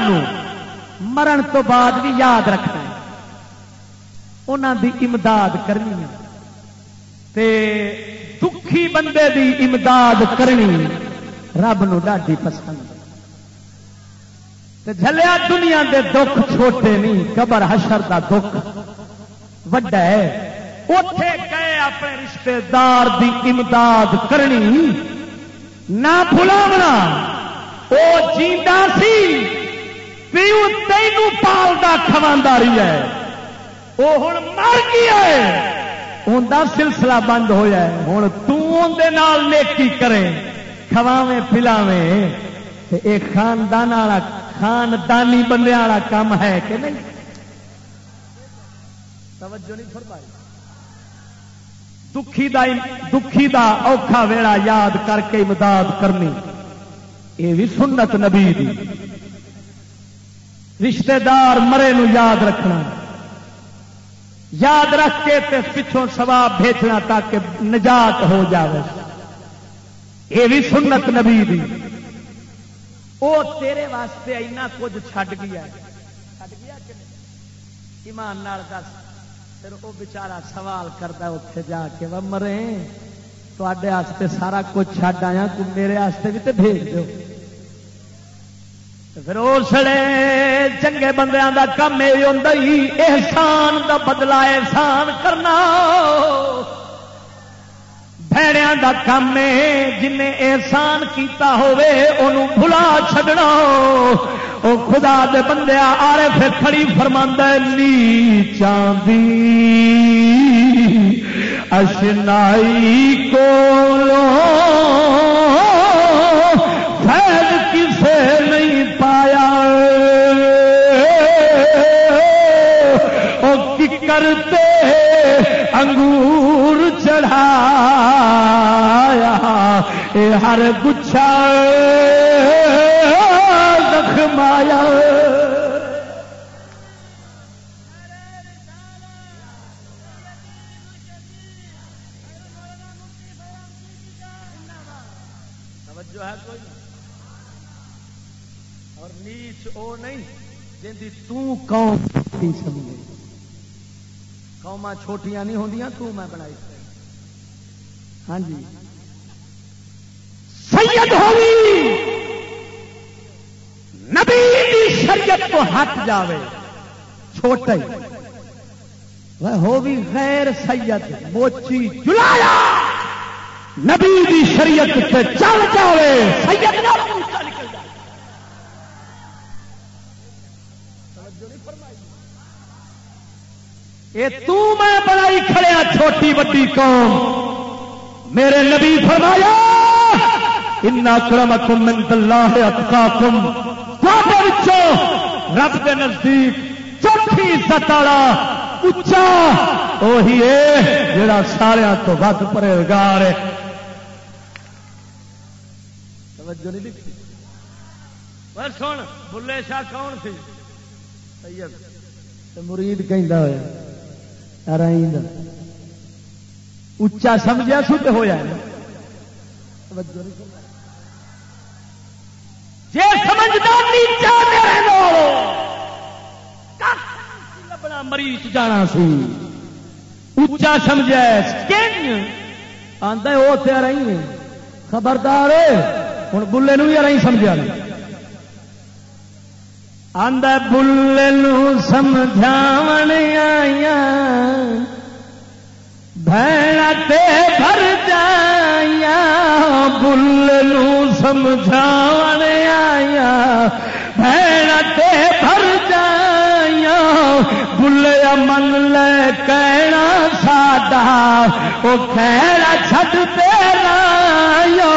مرن تو بعد بھی یاد رکھنا انہوں دی امداد کرنی تے دکھی بندے دی امداد کرنی رب نو ڈاڈی پسند۔ جلیا دنیا دے دکھ چھوٹے نہیں، قبر حشر دا دکھ وڈا ہے۔ اتے گئے اپنے رشتے دار دی امداد کرنی۔ نہ بلاونا وہ جیتا سی، پیو تین پالتا کھوانداری ہے۔ وہ ہوں مر گیا ہے۔ ان سلسلہ بند ہوا ہے۔ ہوں تال نیکی کرے، کھواویں، پلاویں۔ یہ خاندان والا، خاندانی بندے والا کام ہے کہ نہیں؟ توجہ نہیں فرمائی۔ دکھی دا دکھی دا اوکھا ویڑا یاد کر کے امداد کرنی۔ یہ بھی سنت نبی دی۔ رشتے دار مرے نو یاد رکھنا۔ یاد رکھ کے تے پچھوں سواب بھیجنا تاکہ نجات ہو جائے یہ بھی سنت نبی دی۔ وہ تیرے واسطے اینا کچھ چھڈ گیا۔ چھڈ گیا کہ ایمان نال دس۔ پھر وہ بچارا سوال کرتا اتے جا کے۔ وہ مرے تے سارا کچھ چھڈ آیا میرے بھی تو بھیج دو پھر چنگے بندیاں دا کم یہ ہوتا ہی، احسان دا بدلا احسان کرنا۔ بھڑیا دا کام ہے جن احسان کیتا ہوئے انہوں بھلا چھڈنا۔ او خدا دے بندے آرے پھر کھڑی فرماندا ہے نی چاندی اشنائی کولو فیض او کی کرتے انگور چڑھایا۔ ہر گچھا زخمایا۔ توجہ ہے کوئی؟ اور نیچ او نہیں جی تم سمجھے۔ قوما چھوٹیاں نہیں ہوں تو میں بنائی ہاں جی۔ سید ہوگی نبی شریعت کو ہٹ جاوے۔ چھوٹے۔ ہو بھی غیر سید موچی جلایا۔ نبی دی شریعت سے چل جاوے۔ سید نکل جائے یہ میں بڑائی کھڑیا چھوٹی بڑی قوم۔ میرے نبی فرمایا کرم کم منت اللہ اتکا کم رب کے نزدیک چوتھی عزت والا اچا وہی ہے جڑا سارا تو ود پرہزگار ہے سن بلے شاہ کون سی؟ سید مرید کہ اچا سمجھا سو تو ہوا لبنا مریض جانا سی۔ اچا سمجھا آتا وہ تیار خبردار ہوں بلے بھی رہی سمجھا آدھا بل سمجھاو آیا تے بھر جایا بل سمجھاو آیا تے بھر جایا بل من لے کہنا ساڈا وہ کہنا چھٹ پہ بل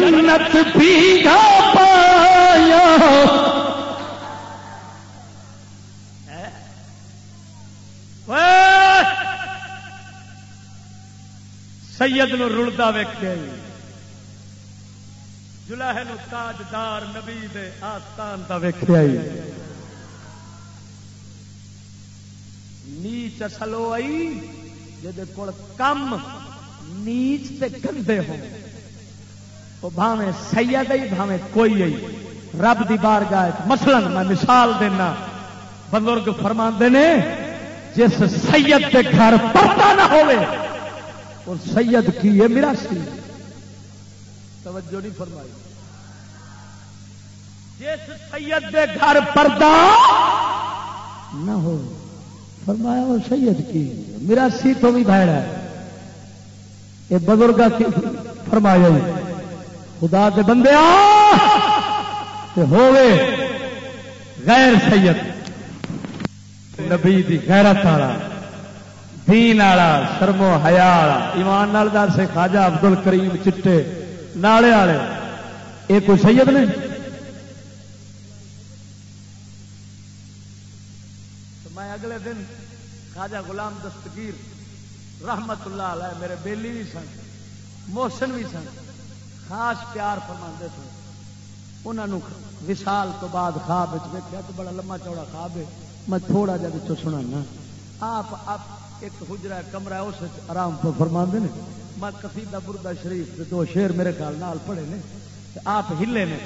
جنت پیگا پایا۔ سید نو رلتا ویخیا جلاح نو تاجدار نبی دے آستان کا ویخیا نیچ اصلو آئی جہد کول کم، نیچ تے گندے ہو وہ بھاویں سید آئی بھاویں کوئی آئی رب دی بار گائے مثلا میں مثال دینا۔ بزرگ فرما نے جس سید کے گھر پردہ نہ ہوئے، اور سید کی ہے میرا سی توجہ نہیں فرمائی۔ جس سید کے گھر پردہ نہ ہو فرمایا وہ سید کی میرا سی تو بھی بھائی ہے۔ یہ بزرگ کی فرمایا خدا کے بندے ہوئے غیر سید۔ نبی دی غیرت والا، دین والا شرمو حیا والا۔ ایمان نال دار سے خواجہ ابدل کریم چٹے، نالے والے۔ یہ کوئی سید نے میں اگلے دن خواجہ غلام دستگیر رحمت اللہ علیہ، میرے بیلی بھی سن موسن بھی سن۔ خاص پیار فرما سن انہوں وشال تو بعد خواب ویکیا تو بڑا لما چوڑا خواب ہے۔ میں تھوڑا جا بچوں سنا آپ آپ ایک حجرا کمرہ ہے، اس آرام پر فرما نے۔ میں قصیدہ بردہ شریف دو شیر میرے خیال نال پڑھے نے۔ آپ ہلے نے۔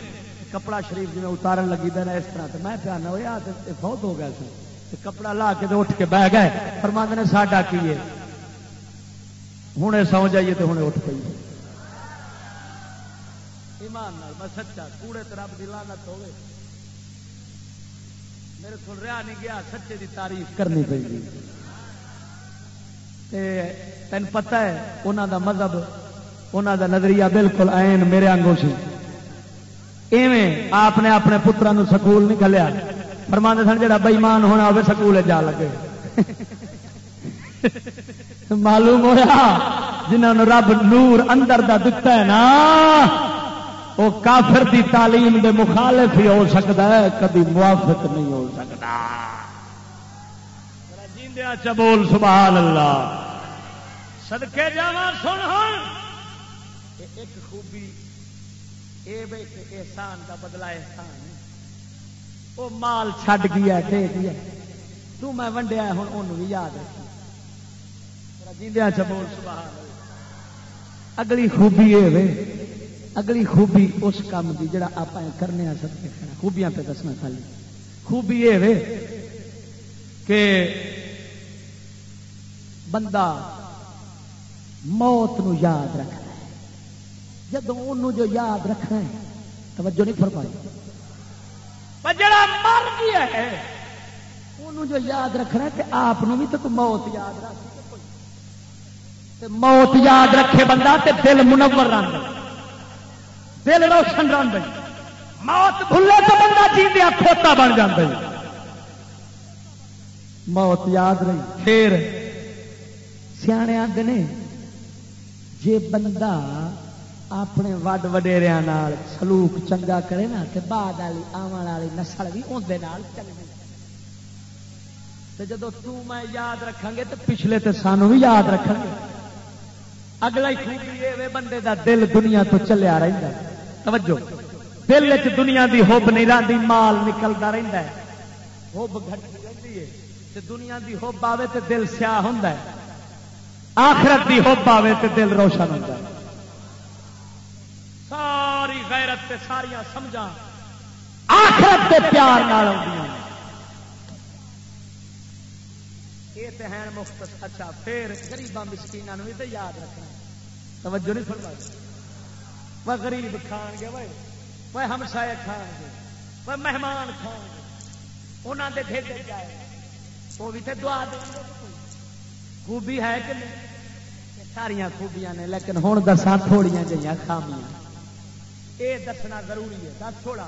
کپڑا شریف جی اتارن لگی دینا اس طرح میں پیانا ہوا بہت ہو گیا سر کپڑا لا کے اٹھ کے بہ گئے۔ فرما نے، ساڈا کی ہے؟ ہوں سو جائیے تو ہوں اٹھ پی ایمان نال، میں سچا، کوڑے تو رب کی لانت ہوگی میرے کو رہا نہیں گیا، سچے کی تعریف کرنی پی تین پتا ہے انہوں دا مذہب انہوں دا نظریہ بالکل این میرے آنگوں سے۔ ایویں آپ نے اپنے پترا سکول نہیں کھلیا فرمانے سن جا بئیمان ہونا ہوے سکول جا لگے۔ معلوم ہوا جنہوں نے رب نور اندر دا دتا ہے نا وہ کافر دی تعلیم دے مخالف ہی ہو سکتا ہے کبھی موافق نہیں ہو سکتا۔ بول، سبحان اللہ۔ سدکے جا سن ایک خوبی اے بے احسان کا بدلا احسان وہ مال چھڈ گیا دے گیا تو میں ونڈیا ہوں ان بھی یاد رکھی جیندیا چبول سبحان اللہ۔ اگلی خوبی یہ اگلی خوبی اس کام کی جڑا آپ کرنے سب کے خوبیاں پہ دسنا خالی۔ خوبی یہ کہ بندہ موت نو یاد رکھنا ہے۔ جب جو یاد رکھنا ہے، توجہ نہیں فرمائی۔ جڑا مر گیا ہے انہوں جو یاد رکھنا ہے کہ آپ بھی تو موت یاد رکھ موت یاد رکھے بندہ تے دل منور رنگ۔ دل روشن رن موت بھولے تو بندہ جیندیا کھوتا بن جائے موت یاد رہی۔ پھر سیانے آتے نے، جے بندہ اپنے وڈ وڈیریا سلوک چنگا کرے نا تو بعد والی آن والی نسل بھی اندر چنگی جدو میں یاد رکھا گے تو پچھلے تو سانو بھی یاد رکھا گے۔ اگلا ہی بندے دا دل دنیا تو چلیا رہتا ہے توجہ۔ دل چ دنیا دی ہوب نہیں رہتی مال نکلتا رہتا ہے۔ ہوب گھٹتی رہتی ہے۔ دنیا دی ہوب آئے تو دل سیاہ ہوں آخرت دی ہوب آئے تو دل روشن ہوتا ہے۔ ساری غیرت تے ساریا سمجھا آخرت کے پیار یہ تو ہے مفت اچھا پھر گریبان مسکینوں بھی تو یاد رکھنا توجہ نہیں سننا وہ غریب کھان گے وہ ہمسائے کھان گے وہ مہمان کھان گے انہوں نے بھیجے جائے وہ بھی تو دعا دیں خوبی ہے کہ نہیں ساریا خوبیاں نے لیکن ہوں دسا تھوڑیاں جہیا خامیاں یہ دسنا ضروری ہے دس تھوڑا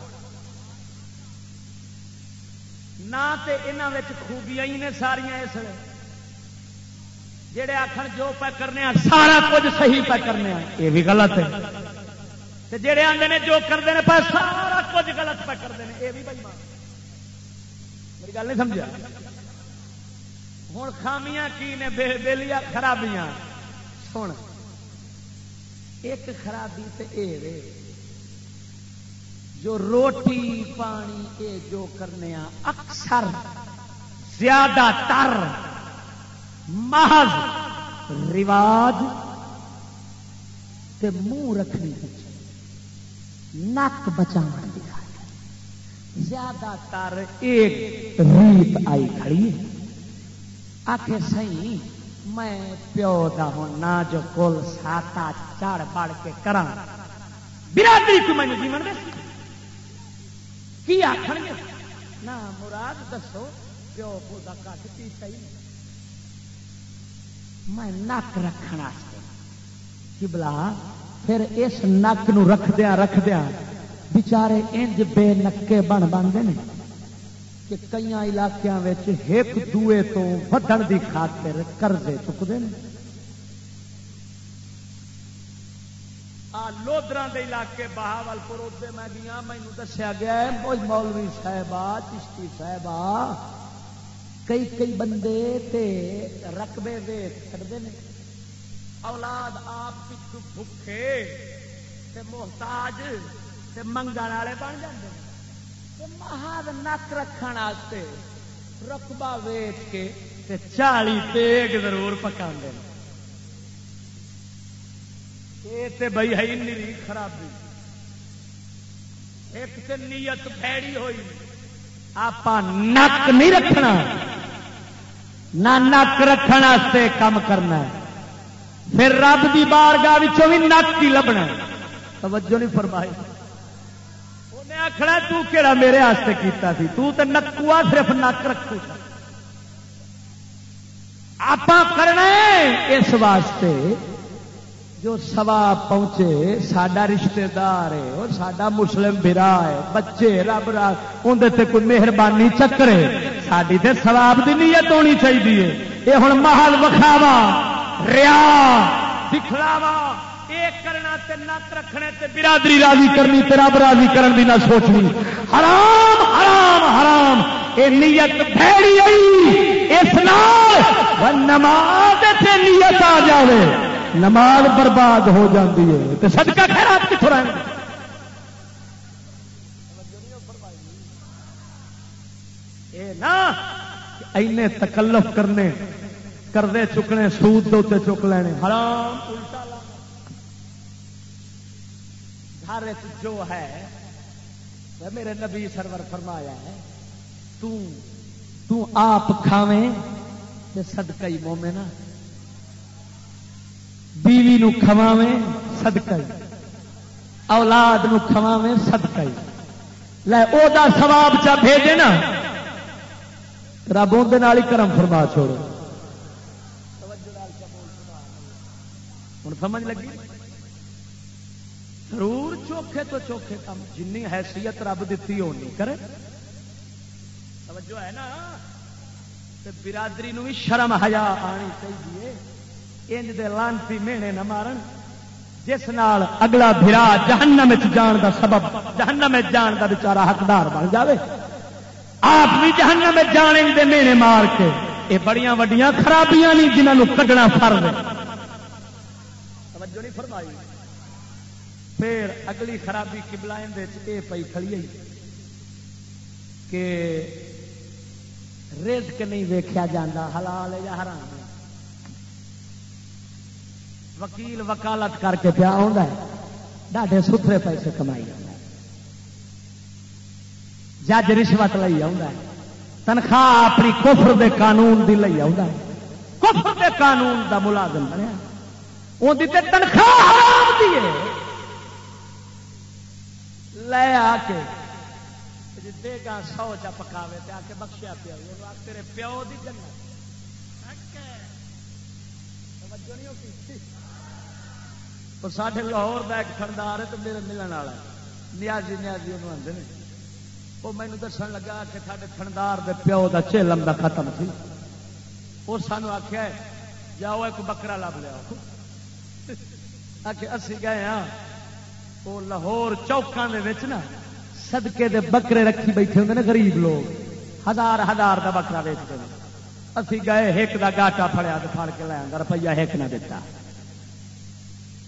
نہ یہاں خوبیاں ہی نے ساریا اس جڑے آخر جو پہ کرنے سارا کچھ صحیح پہ کرنے یہ بھی غلط ہے جڑے آتے ہیں جو کرتے ہیں پہ سارا کچھ غلط پہ کرتے ہیں یہ بھی بھائی میری گل نہیں سمجھا؟ ہوں خامیاں کی نے بےلیا خرابیاں۔ سن، ایک خرابی تو یہ جو روٹی پانی یہ جو کرنے اکثر زیادہ تر محض رواج تے منہ رکھنی۔ نک بچا زیادہ تر ایک ریت آئی کھڑی آخ سی میں پیو دا ہونا جو کل ساتا چڑھ بڑھ کے کرا برادری کو میں جیون دے۔ کی آخر گے؟ نہ مراد دسو، پیو پودا کٹ پی صحیح میں نک رکھنا کی بلا پھر اس نک نو رکھدیا رکھدیا بچارے انج بے نکے بن بنتے ہیں کہ کئی علاقوں ایک دوے تو ودن کی خاطر کرزے چکتے ہیں۔ لودرا کے علاقے بہاول پور ادے میں گیا مینو دسیا گیا ہے مولوی صاحب چشتی صاحب کئی کئی بندے تے رقبے ویٹ چڑھتے ہیں۔ اولاد آپ پچھو بھوکے محتاج منگن والے بن جاتے ہیں۔ مہاد نک رکھنے رقبہ ویچ کے چالی تیگ ضرور پکا بھائی ہے نیری خرابی۔ ایک تو نیت پھیڑی ہوئی۔ آپ نک نہیں رکھنا۔ نہ نک رکھنے کام کرنا پھر رب کی بارگاہ بھی نک ہی لبنا توجہ نہیں فرمائی۔ آخنا تیڑا میرے ہاستے کیتا سی؟ تو تے نکوا صرف نک رکھو آپ کرنا اس واسطے جو سوا پہنچے سڈا رشتے دار ہے اور سڈا مسلم برا ہے بچے رب رات اندر کوئی مہربانی چکرے۔ ساری تے سواب کی نیت ہونی چاہیے یہ ہوں محل وکھاوا۔ ریا۔ دکھلاوا کرنا تے نک رکھنے تے برادری راضی کرنی تے رب راضی کرن دی نہ سوچنی۔ حرام حرام حرام۔ اے نیت پھیڑی آئی۔ اس نال نماز تے نیت آ جاوے۔ نماز برباد ہو جاتی ہے۔ تے صدقہ خیرات کتوں رہے اینے تکلف کرنے کردے چکنے، سود دے چک لینے۔ حرام، الٹا گھر جو ہے میرے نبی سرور فرمایا ہے، تو تو آپ کھاویں تے صدقہ ہی مومنا بیوی نو کھواویں صدقہ ہی۔ اولاد نو کھواویں صدقہ ہی۔ لے، او دا ثواب چا بھیجے نا۔ رب اندر ہی کرم فرما چھوڑو۔ ہوں سمجھ لگی؟ ضرور چوکھے تو چوکھے کام جن حیثیت رب دیتی ہونی، کرے؟ توجہ ہے نا؟ برادری نو بھی شرم ہیا آنی چاہیے۔ انج دے لانتی مینے نہ مارن، جس نال اگلا بھرا جہنم جان دا سبب، جہنم جان دا بیچارہ حقدار بن جاوے۔ آپ بھی جہنم جانے دے مینے مار کے یہ بڑی وڈیاں خرابیاں نہیں جنہوں کڈنا فرض توجہ نہیں فرمائی۔ پھر اگلی خرابی کبلائن یہ پی کھڑی کہ رزق نہیں ویکیا جاتا حلال یا حرام وکیل وکالت کر کے پیا ڈاڈے ستھرے پیسے کمائی جج رشوت لی تنخواہ اپنی کفر دے قانون دی لئی کفر دے قانون دا ملازم بنیا۔ ان تنخواہ لے آ کے جی دے گا سو چا پکاوے تے آ کے بخشیا پیا تیرے پیو دی جنت۔ ساڈے لاہور کا ایک تھندار ہے تو میرے ملن والا نیازی نیازی انہوں آتے ہیں وہ مینو دسن لگا کہ سارے تھندار دے پیو دا چیلم دا ختم سی وہ سانو آخیا جاؤ ایک بکرا لب لیا۔ آ کے اسی گئے ہاں۔ وہ لاہور چوکاں نا سدکے دے بکرے رکھی بیٹھے ہوں غریب لوگ۔ ہزار ہزار کا بکرا ویچتے ہیں اسی گئے ہک کا گاٹا فڑیا تو فڑ کے لیا روپیہ ہک نہ دتا۔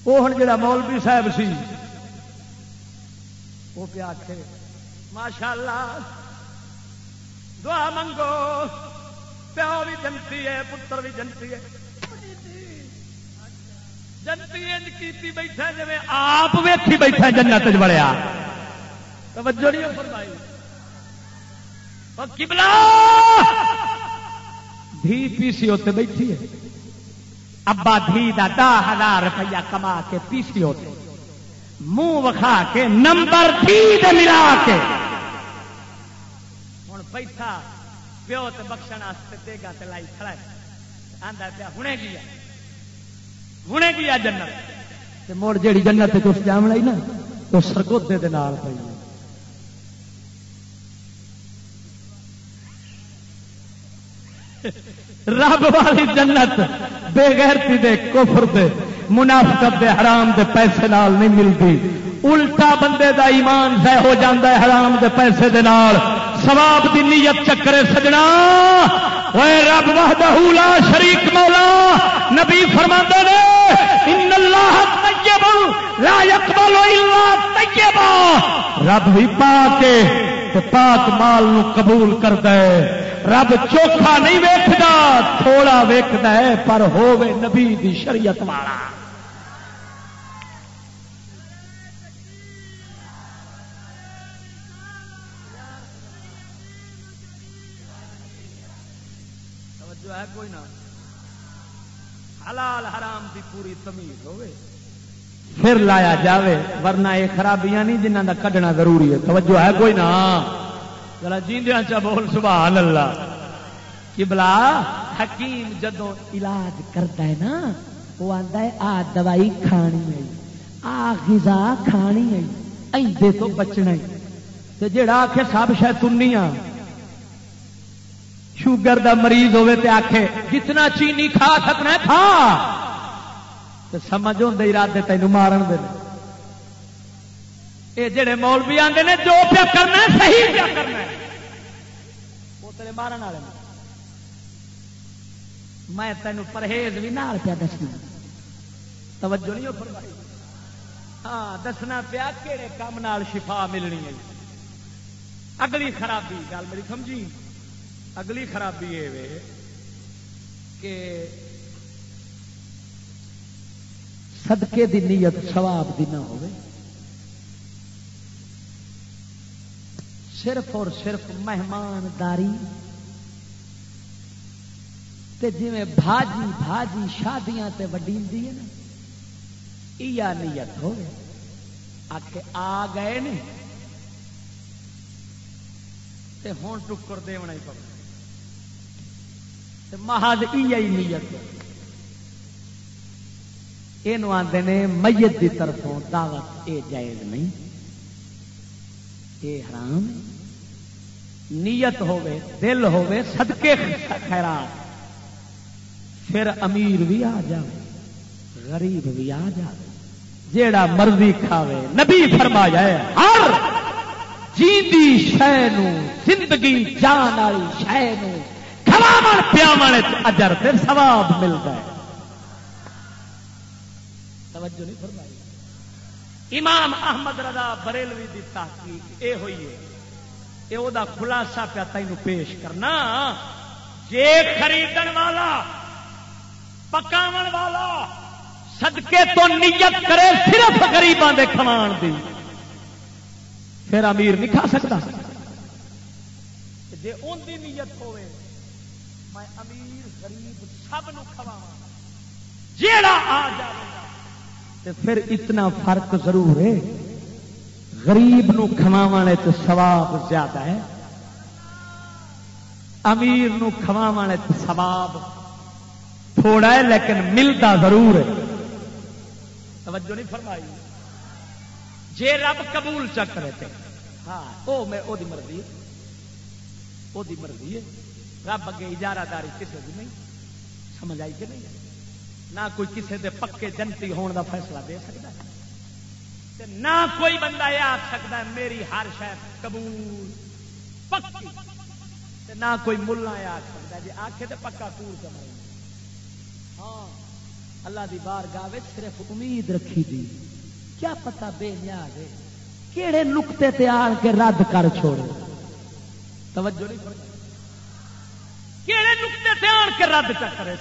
وہ ہوں جا مولوی صاحب سی، وہ پیا ماشاء اللہ دعا منگو۔ پیو بھی جنتی ہے، پتر بھی جنتی ہے۔ جنتی کی بیٹھا جی آپ ویکھی بیٹھا جنت بڑیا توجہ نہیں فرمائی۔ کبلا دھی پی سی ہوتے بیٹھی ہے۔ ابا دھی دا دہ ہزار روپیہ کما کے پی سی ہوتے منہ وکھا کے نمبر دھی دے ملا کے۔ ہوں بیٹھا، پیو تو بخشن دے گا لائی کھڑا آدھا پیا، ہنے گیا۔ ہنے گیا جنت؟ مڑ جیڑی جنت کچھ جام لائی نا، وہ سرگوتے دے نال پی رب والی جنت بے غیرتی دے، کفر دے، منافقت دے، حرام دے، پیسے نال نہیں ملتی الٹا بندے دا ایمان ضائع ہو جاتا ہے حرام دے پیسے دے نال۔ ثواب دی نیت چکرے سجنا۔ اے رب وحدہ لا شریک مولا، نبی فرماندے نے، ان اللہ طیب، لا يقبل الا طیبا رب ہی پاک تے پاک مال نو قبول کردا ہے۔ رب چوکھا نہیں ویکھدا، تھوڑا ویکھدا ہے، پر ہوے نبی دی شریعت والا۔ حلال حرام دی پوری تمیز ہوئے۔ پھر لایا جاوے، ورنہ یہ خرابیاں نہیں جنہ کا کڈنا ضروری ہے۔ توجہ ہے کوئی نہ ذرا جیندیا چا بول، سبحان اللہ۔ کہ بلا حکیم جدو علاج کرتا ہے نا، وہ آتا ہے، آ دوائی کھانی ہے، آ غذا کھانی ہے، ایندے تو بچنا ہے۔ تے جڑا آخے سب شاید تنیا شوگر دا مریض ہوے تے آکھے، جتنا چینی کھا سکنا ہے کھا۔ تے سمجھ ہوں ارادے تینوں مارن دے۔ یہ جڑے مولوی آتے نے، جو پیا کرنا ہے، صحیح پیا کرنا ہے۔ وہ تیرے مارن والے میں تینوں پرہیز بھی نال پیا دسنا۔ توجہ نہیں فرمائی۔ ہاں دسنا پیا کہڑے کام نال شفا ملنی ہے۔ اگلی خرابی، گل میری سمجھی؟ اگلی خرابی یہ کہ صدقے دی نیت سواب دی نہ ہوئے۔ صرف اور صرف مہمانداری جی بھاجی بھاجی شادیاں تے وڈی ہے نا یہ نیت ہو آ آ گئے نے تے ہوں ٹکر دیونا ہی پڑے محض نیت یہ آتے نے میت کی طرفوں دعوت یہ جائز نہیں یہ حرام نیت ہوے دل ہوے صدقے خیرات پھر امیر بھی آ جائے غریب بھی آ جائے جیڑا مرضی کھاوے نبی فرما جائے ہر جیندی شہ زندگی جان والی شہ کھلاو پیاو اجر پھر سواب ملتا ہے۔ توجہ نہیں فرمائی۔ امام احمد رضا بریلوی دی تحقیق اے ہوئی ہے یہ وہ خلاصہ پیا تین پیش کرنا۔ جے خریدن والا پکاو والا سدکے تو نیت کرے صرف گریباں دے کھوان دی۔ پھر امیر نہیں کھا سکتا۔ جی ان کی نیت ہوے میں امیر غریب سب کھوا جیڑا آ جائے۔ پھر اتنا فرق ضرور ہے۔ غریب نو کھواو تو سواب زیادہ ہے۔ امیر نو کھواو تو سواب تھوڑا ہے لیکن ملتا ضرور ہے۔ توجہ نہیں فرمائی۔ جے رب قبول چکر ہے ہاں وہ میں وہ مرضی ہے۔ وہ مرضی ہے۔ رب اگے اجارہ داری کسی کی نہیں، سمجھ آئی کہ نہیں؟ نہ کوئی کسی دے پکے جنتی ہون دا فیصلہ دے سکتا ہے۔ نہ کوئی بندہ یہ آ سکتا ہے، میری ہر شاید قبول، پکی۔ نہ کوئی ملا یہ آ سکتا جی آخے تو پکا پور کمائی ہاں اللہ دی بار گاہ صرف امید رکھی دی۔ کیا پتا بے نیاز ہے کہڑے نقطے تے آن کے رد کر چھوڑے۔ توجہ نہیں تے آن کے رد کر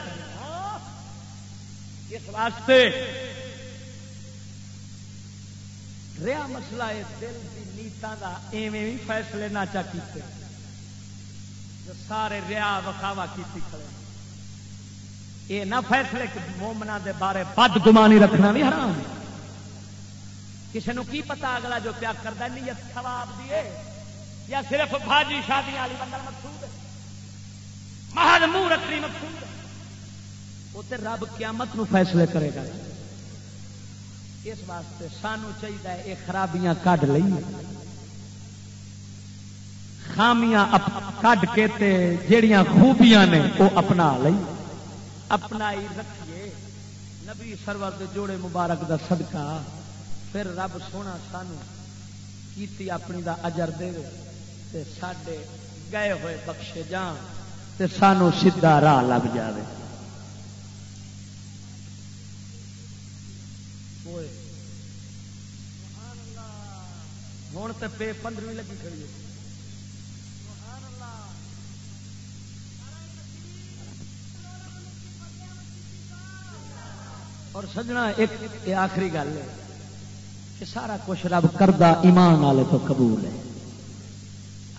اس واسطے رہا مسئلہ ہے، دل کی نیتوں کا ایویں بھی فیصلے نہ چا کیتے۔ جو سارے ریا وکھاوا کی کھڑے۔ یہ نہ فیصلے مومنا دے بارے بد گمانی رکھنا بھی حرام کسی نو کی پتا اگلا جو پیار کرتا نیت ثواب دیے یا صرف بھاجی شادی والی بندہ مقصود ہے۔ محض منہ رکھنی مقصود وہ تو رب قیامت نو فیصلے کرے گا۔ اس واسطے سانو چاہیے یہ خرابیاں کھ لئیے خامیاں کھ کے تے جیڑیاں خوبیاں نے وہ اپنا لئی۔ اپنا ہی رکھیے۔ نبی سرور دے جوڑے مبارک دا صدقہ۔ پھر رب سونا سانو کیتی اپنی دا اجر دے تے ساڈے گئے ہوئے بخشے جان۔ تے سانو سیدھا راہ لگ جاوے۔ ہوں تو پے پندرہ لگی کھڑی ہے۔ اور سجنا ایک آخری گل ہے کہ سارا کچھ رب کردہ ایمان والے تو قبول ہے۔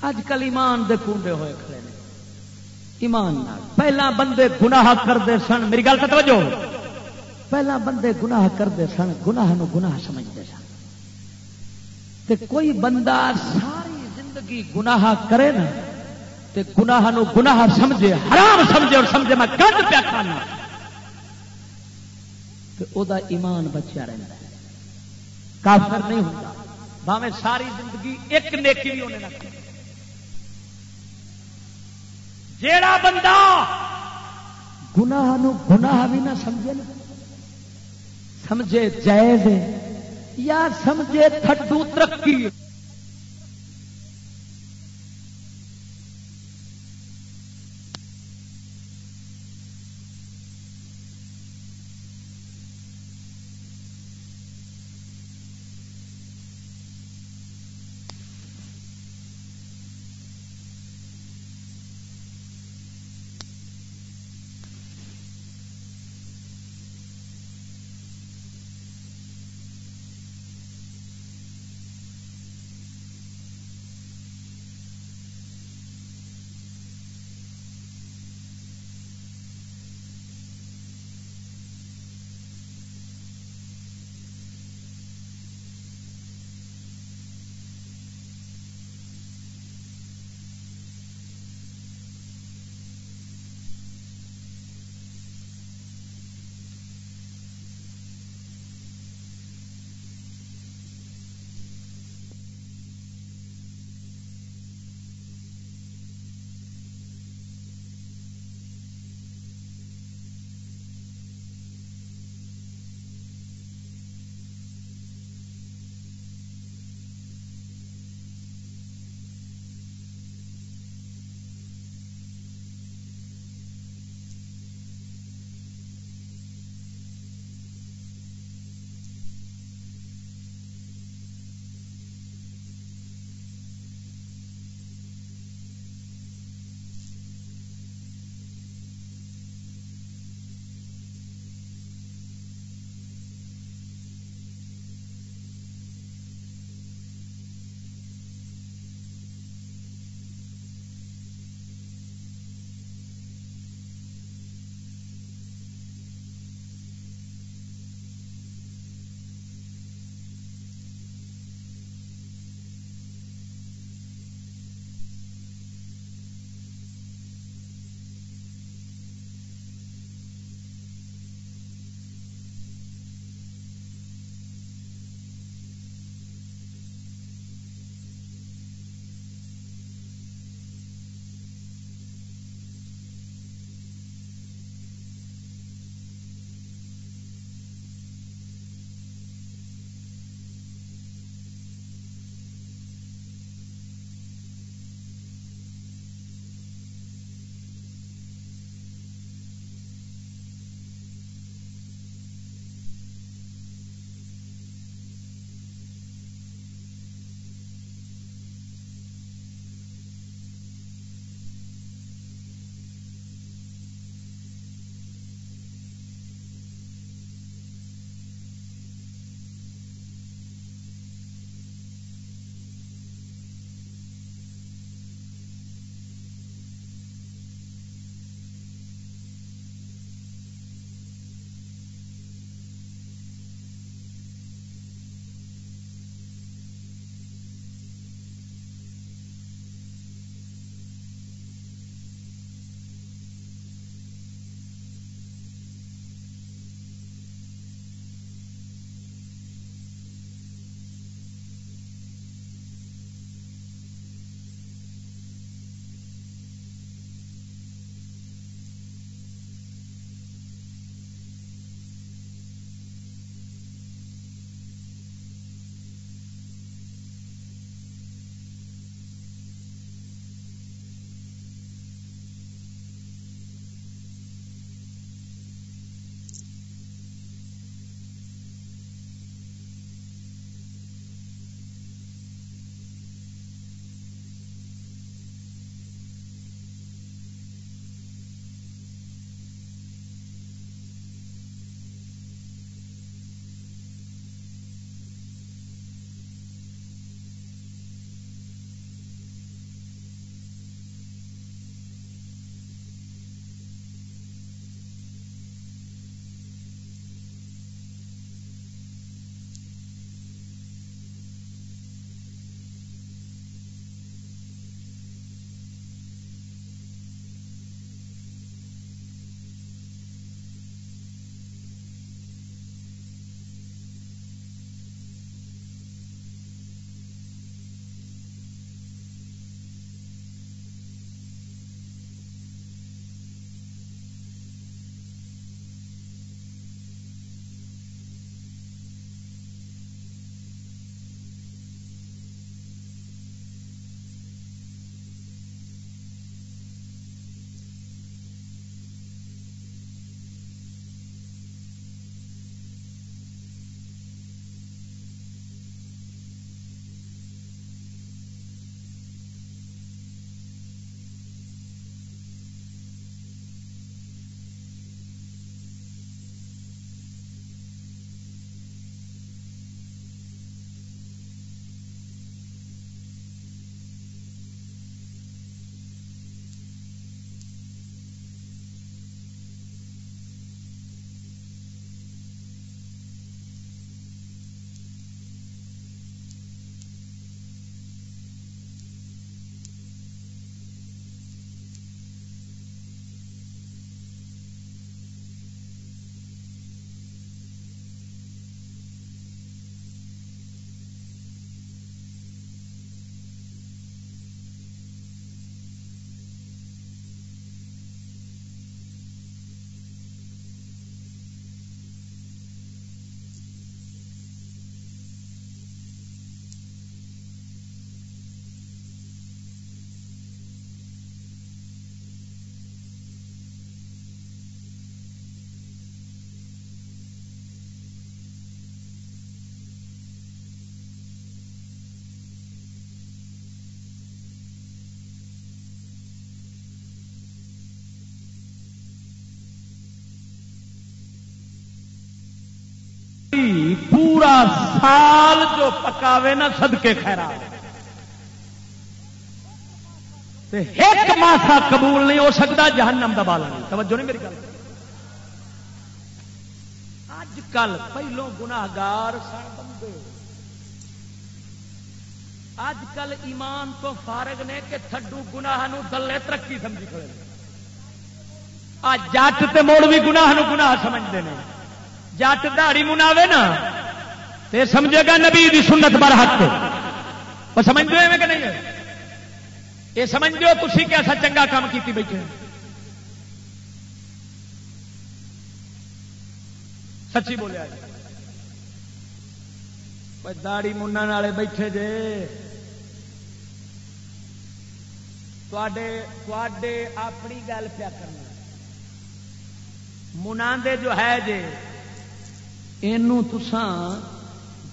اج کل ایمان دے کنڈے ہوئے کھڑے ایمان پہلا بندے گناہ کرتے سن۔ میری گل کا توجہ۔ پہلا بندے گناہ کرتے سن، گناہ نو گناہ سمجھتے سن۔ تے کوئی بندہ ساری زندگی گناہ کرے نا، تے گناہ نو گناہ سمجھے، حرام سمجھے اور سمجھے میں گند پیا کھانا۔ تے او دا ایمان بچیا رہتا ہے۔ کافر نہیں ہوتا بھاوے ساری زندگی ایک نیکی بھی ہونے لگتی جیڑا بندہ گناہ نو گناہ بھی نہ سمجھے نا۔ سمجھے جائز یا سمجھے تھڈو ترقی۔ سال جو پکاوے نا سدکے خیرا ایک ماسا قبول نہیں ہو سکتا، جہنم دا بالا نہیں۔ توجہ نہیں میری گل۔ اج کل پہلو گناگار سن بندے۔ اج کل ایمان تو فارغ نے کہ تھڈو گناہ دلے ترقی سمجھی کھڑے جٹ تے موڑ بھی گناہ نو گناہ سمجھتے ہیں جٹ دہڑی مناوے نا تے سمجھے گا نبی دی سنت بر حق وہ سمجھ دو کہ نہیں یہ سمجھ دو تھی کہ ایسا چنگا کام کیتی بیٹھے سچی بولیا داڑی منا والے بیٹھے جے۔ اپنی گل پیا کرنا۔ منا جو ہے جے تسان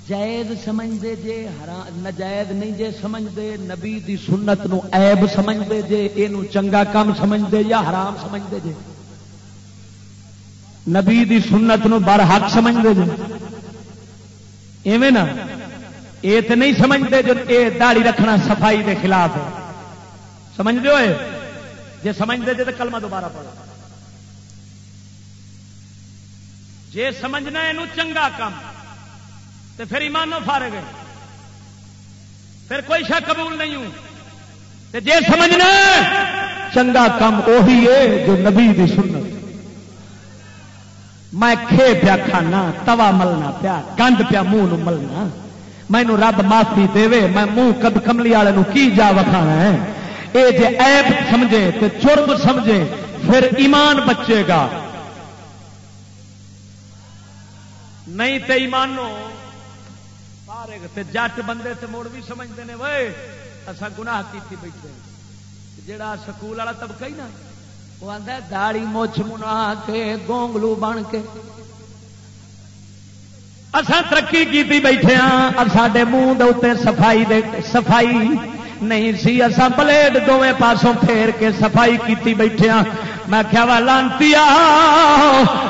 جائز سمجھتے جے نجائز نہیں جے سمجھتے، نبی دی سنت نو عیب سمجھتے جے یہ چنگا کام سمجھتے یا حرام سمجھتے جے۔ نبی دی سنت نو بر حق سمجھتے جے۔ ایویں نا یہ تو نہیں سمجھتے جو یہ داڑی رکھنا صفائی دے خلاف ہے۔ سمجھتے ہوئے؟ جی سمجھتے جی تو کلمہ دوبارہ پڑھو۔ جی سمجھنا یہ چنگا کام تو پھر ایمانو فارے گئے۔ پھر کوئی شا قبول نہیں ہوں۔ جی سمجھنا چنگا کام وہی ہے جو نبی دی سنت۔ میں کھے پیا کھانا، توا ملنا پیا، گند پیا منہ ملنا۔ مینو رب معافی دے میں منہ کد کملی والے کی جا وکھانا ہے؟ یہ جی ایب سمجھے تو چرب سمجھے، پھر ایمان بچے گا۔ نہیں تے ایمانو جٹ بندے تے موڑ بھی سمجھتے ہیں وے اصا گناہ کی بیٹھے جڑا سکول والا طبقہ ہی نا، وہ آتا داڑی مچھ منا کے، گونگلو بن کے۔ اصا ترقی کی بیٹھے ہاں ساڈے منہ دے صفائی دے، صفائی نہیں سی اصا پلیٹ دونوں پاسوں پھیر کے صفائی کی بیٹھے ہاں میں کیا وا، لانتی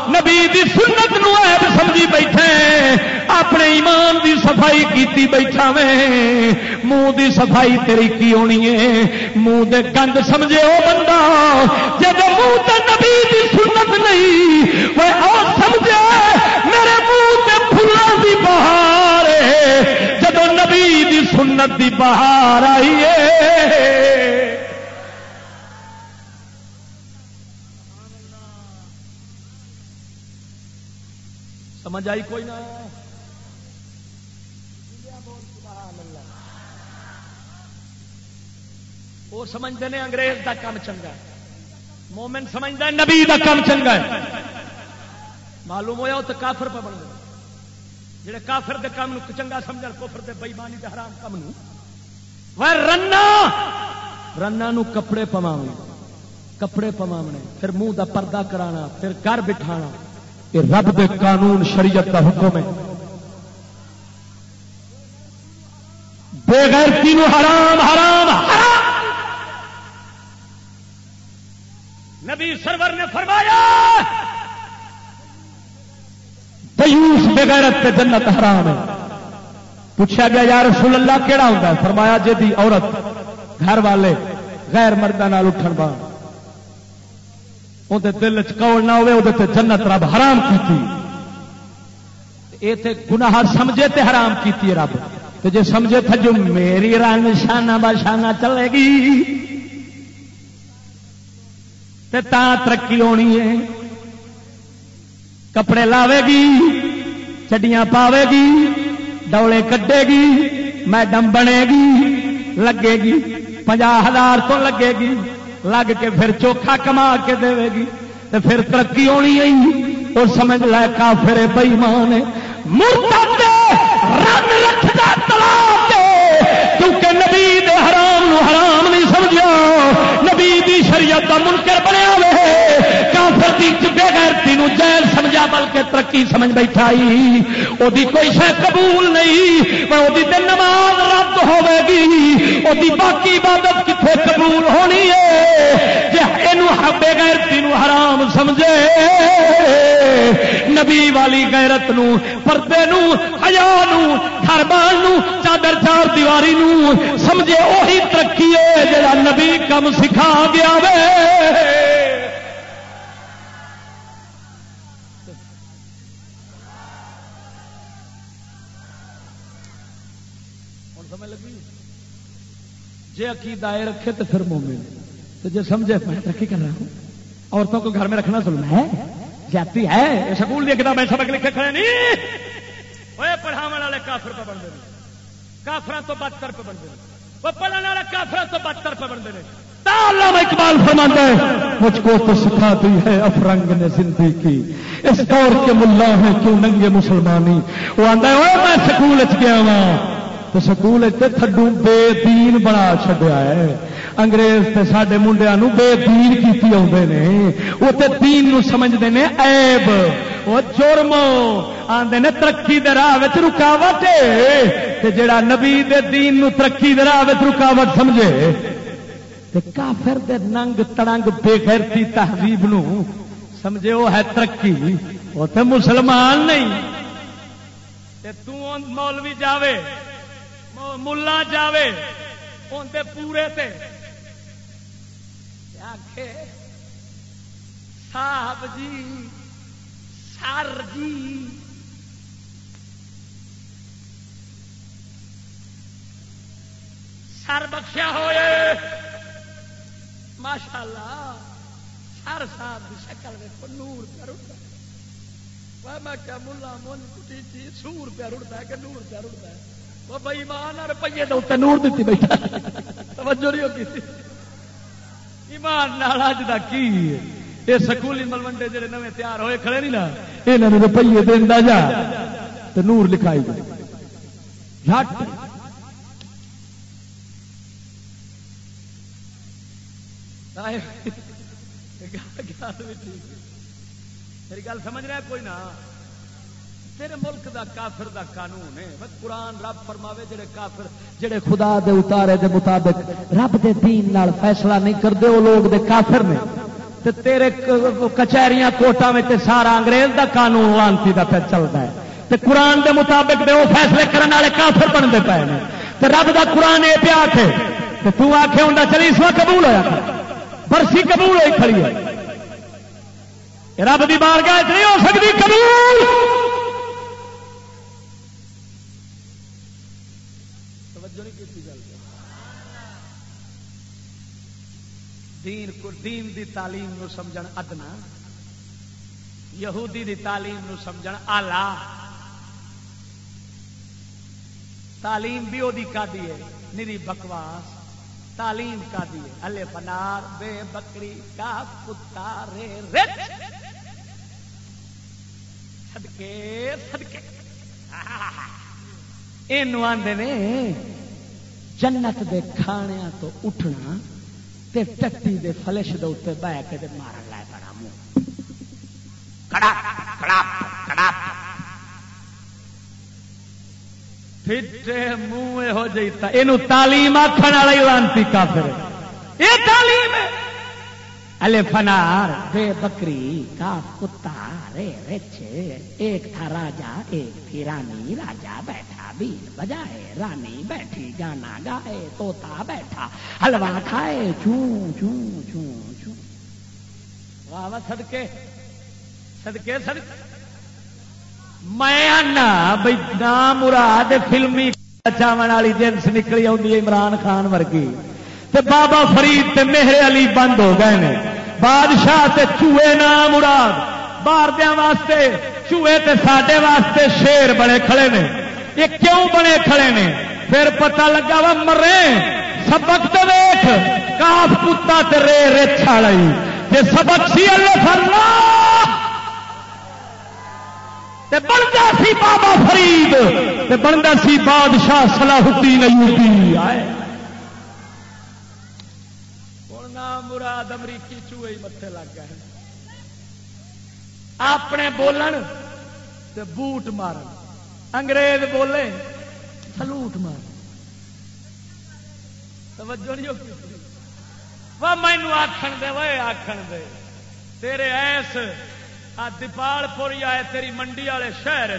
نبی دی سنت نو ایب سمجھی بیٹھے اپنے ایمان دی صفائی کیتی بیٹھا میں۔ منہ دی صفائی تیری کی ہونی ہے؟ منہ دے گند سمجھے وہ بندہ۔ جب منہ تے نبی دی سنت نہیں وہ سمجھے، میرے منہ تے پھلوں دی بہار۔ جب نبی دی سنت دی بہار آئی ہے۔ سمجھ آئی کوئی نہ؟ وہ سمجھتے ہیں انگریز کا کام چنگا مومن سمجھتا ہے نبی کا کام چنگا ہے۔ معلوم ہوا وہ تو کافر پہ بن گیا جہے کافر کے کام چنگا سمجھ کوفر دے بئیمانی کے حرام کام رنا! رنا کپڑے پواونے کپڑے پواونے پھر منہ دا پردہ کرانا پھر گھر بٹھانا۔ یہ رب دے قانون شریعت کا حکم ہے۔ بےغیر تینوں حرام حرام حرام۔ نبی سرور نے فرمایا دیوس بغیرت پہ جنت حرام ہے۔ پوچھا گیا، یا رسول اللہ کہڑا ہوتا ہے؟ فرمایا جی عورت گھر والے غیر مردہ اٹھن بان وہ دل چکول نہ ہوئے وہ جنت رب حرام کی گناہ سمجھے تے حرام کی رب۔ تو جی سمجھے تھا جو میری رنگ شانہ بشانہ چلے گی، تے تا ترقی ہونی ہے۔ کپڑے لاوے گی چڈیاں پاوے گی ڈولے کڈے گی میڈم بنے گی لگے گی پنجا ہزار تو لگے گی لگ کے پھر چوکھا کما کے دے گی تو پھر ترقی ہونی ہے۔ اور سمجھ لے کافر بئیمان کیونکہ نبی دے حرام نو حرام نہیں سمجھا نبی دی شریعت کا منکر بنیا ہوئے، کافر دی بے غیرتی نو جیل سمجھا، بلکہ ترقی سمجھ بیٹھا وہ کوئی شہ قبول نہیں وہ نماز رد ہوے گی۔ وہ باقی عبادت کتنے قبول ہونی ہے؟ جی یہ بے غیرتی نو حرام سمجھے۔ نبی والی غیرت نو، پردے نو، حیا نو گھر نو، چادر چار دیواری نو، سمجھے وہی ترقی ہے جڑا نبی کم سکھا گیا۔ وے جی عقیدہ آئے رکھے تو پھر مومن۔ تو جی سمجھے، میں ترقی کر رہا ہوں۔ عورتوں کو گھر میں رکھنا ظلم ہے۔ جاتی ہے۔ سکول کی کتابیں سبق لکھے کھڑے نہیں۔ پڑھاو والے کافر پہ بنتے ہیں۔ کافر تو بدتر پہ بنتے ہیں۔ وہ پڑھنے والے کافر تو بدتر پہ بنتے ہیں۔ علامہ اقبال فرماتا ہے، مجھ کو تو سکھاتی ہے افرنگ نے زندگی کی۔ اس دور کے ملا ہیں، کیوں ننگے مسلمانی؟ وہ آتا ہے میں سکول گیا ہوں تو سکول تھڈو بے دین بنا چڈیا ہے۔ انگریز تے سڈے منڈیا بے دین کی آتے نے۔ وہ دین نو سمجھتے ہیں ایب وہ چورم آتے نے ترقی دے راہ رکاوٹ۔ جڑا نبی دے دین نو ترقی دے راہ رکاوٹ سمجھے کافر دے ننگ تڑنگ بے غیرتی تہذیب نو سمجھے وہ ہے ترقی وہ تو مسلمان نہیں۔ تو مولوی جاوے ملا جاوے اندر پورے تے۔ صاحب جی سر جی۔ سر بخشیا ہوئے۔ ماشاء اللہ سر صاحب کی شکل دیکھو نور پہ رڑتا میں کیا ملا من کٹی تھی، سور پہ رڑتا ہے کہ نور پہ رڑتا ہے۔ وہ بھائی مان روپیے تو اتنے نور دیتی بیٹھا۔ توجہ نہیں ہوگی ایمان نال اج کا کی یہ سکولی ملوڈے جڑے نویں تیار ہوئے، کھڑے نہیں نا؟ یہ روپیے دینا جا۔ تو نور لکھائی جھٹ جٹ میری گل سمجھ رہا کوئی نہ۔ تیرے ملک دا کافر دا قانون ہے۔ قرآن رب فرماوے، جڑے کافر جڑے خدا دے اتارے دے مطابق رب دے دین نال فیصلہ نہیں کرتے، وہ لوگ دے کافر نے۔ تے تیرے کچہریاں کوٹا میں تے سارا انگریز دا قانون لانتی دا پھر چلتا ہے۔ تے قرآن دے مطابق دے وہ فیصلے کرنے والے کافر بنتے پے نے۔ تے رب دا قرآن یہ پیا آخے تے تو آخے ہوں چلی اس وقت قبول ہوا برسی قبول ہوئی کھڑی ہے۔ رب دی بارگاہ نہیں ہو سکتی قبول۔ دین دین دی تعلیم نو سمجھن ادنا۔ یہودی دی تعلیم نو سمجھن آلہ۔ تعلیم بھی وہ کا دی ہے، نری بکواس۔ تعلیم کا دی ہے پنار بے بکری کا کتا رے سدکے سدکے یہ آدھے جنت دے کھانیا تو اٹھنا تے ٹٹی دے فلش دے اتنے بہ کے مارن لائے بڑا منہ۔ کڑا کڑا کڑا۔ پھر منہ ہو جائتا یہ تعلیم آخر والا لانتی کافر یہ تعلیم الے فنار بے بکری کا کتا رے رچ ایک تھا راجا ایک تھی رانی راجا بیٹھا بیل بجائے رانی بیٹھی گانا گائے توتا بیٹھا حلوا کھائے چوں چوں چوں چوں واہ سدکے سدکے سدکے میں آنا بھائی نام مراد فلمی چاون والی جنس نکلی آئی عمران خان ورگی۔ تے بابا فرید تے مہر علی بند ہو گئے نے۔ بادشاہ تے چوہے نام مراد۔ باردیا واسطے، چوہے تے ساڈے واسطے شیر بڑے کھڑے نے۔ یہ کیوں بنے کھڑے نے؟ پھر پتا لگا وا مرے۔ سبق تو دیکھ کاف کتا تے رے رے چھاڑی جی سبق سی اللہ فرما۔ فرلا بنتا سی بابا فرید بنتا سی بادشاہ صلاح الدین ایوبی۔ آئے۔ مراد امریکی چوہے متے لگ گئے اپنے بولن تے بوٹ مارن۔ انگریز بولے، سلوٹ مار توجہ نہیں وہ مینو آخر دے وہ آخر دے۔ تیرے ایس دیپال پوری آئے تیری منڈی والے شہر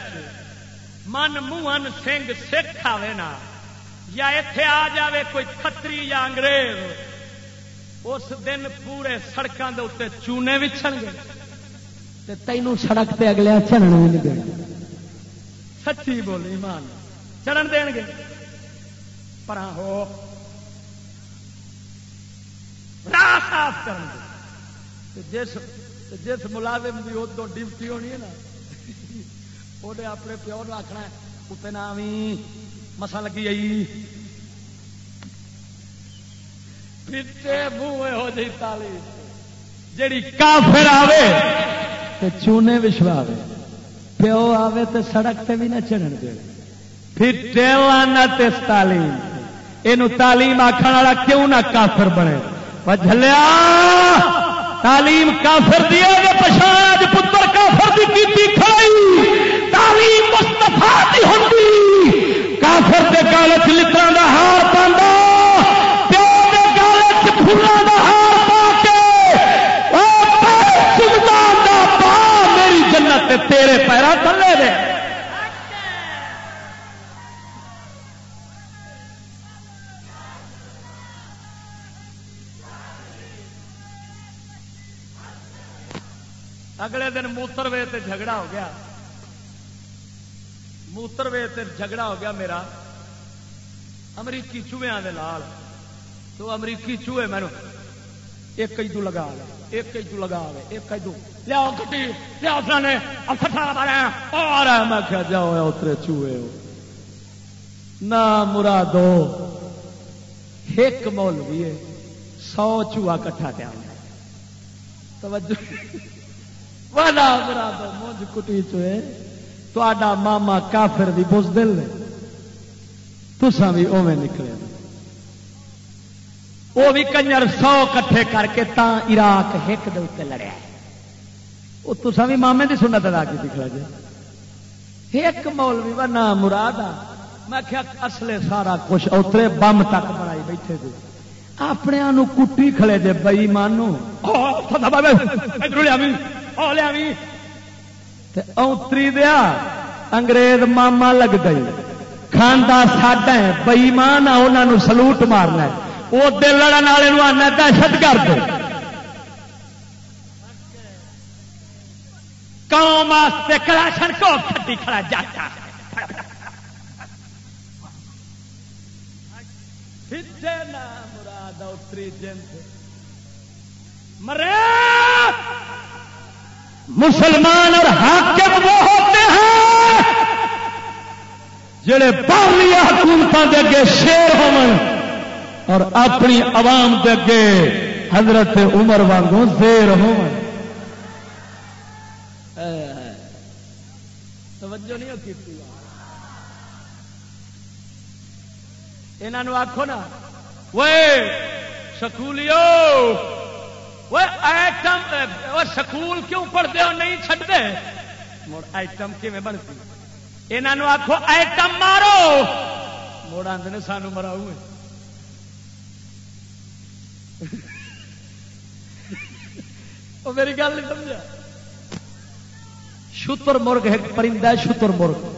من منہ سنگ سکھ آئے نا۔ یا اتے آ جاوے کوئی کتری یا انگریز۔ اس دن پورے سڑکوں کے اتنے چونے چڑ گئے تینوں سڑک تے اگلے چڑھن بھی نہیں سچی بولی مان چڑھن دین گے۔ پر ہو۔ راہ صاف کر جس جس ملازم کی ادو ڈیوٹی ہونی ہے نا وہ اپنے پیو نے آخنا اتنے نہ بھی مسا لگی آئی پیچھے منہ ہو جی تالی جیڑی کافر آوے تے چونے وشوا پیو آوے تے سڑک تے بھی نہ چڑھن دے پھر لانا اس تعلیم یہ تعلیم آخر والا کیوں نہ کافر بنے جلیا تعلیم کافر دیا گے پچھاڑ پتر کافر دی کیتی کھائی تعلیم مستفا دی ہوتی کافر کے کالج چ لطرا کا ہار پانا اگلے دن موتر وے تے جھگڑا ہو گیا۔ موتر وے تے جھگڑا ہو گیا میرا۔ امریکی چوہیا لال تو امریکی چوہے مینو ایک تو لگا لے، ایک تو لگا لے، ایک تو لیا کٹی لیا اس نے اور میں کیا جاؤ اترے چوہے ہو۔ نہ مرادو، ایک مولوی ہے، سو چوہا کٹھا کیا توجہ۔ مونج کٹی چوئے تا ماما کافر دی بز دل نے۔ تسا بھی اوے نکلے۔ وہ بھی کنجر سو کٹھے کر کے تا عراق ہک دے لڑیا وہ تسا بھی مامے کی سنت ادا کی دکھا جی ایک مولوی وا نام مراد آ۔ میں کیا اصلے سارا کچھ اترے بم تک بنائی بیٹھے تھے اپنے کٹی کھڑے جے بئی مانو اوتری دیا انگریز ماما لگ گئی کھانا ساڈا بئیمان انہوں سلوٹ مارنا وہ دل لڑن والے آنا دہشت کر دو قوم واسطے کلاشن کو کھٹی کھڑا جاتا مراد اتری جنت مرے مسلمان اور حاکم وہ ہوتے ہیں جڑے باہری حکومتوں کے اگے شیر ہو اپنی عوام کے اگے حضرت عمر وانگوں زیر ہو توجہ نہیں ہوتی۔ یہاں آخو نا وہ سکولیو! سکول کیوں پڑھتے ہو نہیں چڈتے آئٹم کیون بنتی؟ یہاں آخو آئٹم مارو۔ مڑ آدھے سانو مراؤ میری گل نہیں سمجھا۔ شتر مرگ ایک پرندہ شتر مرگ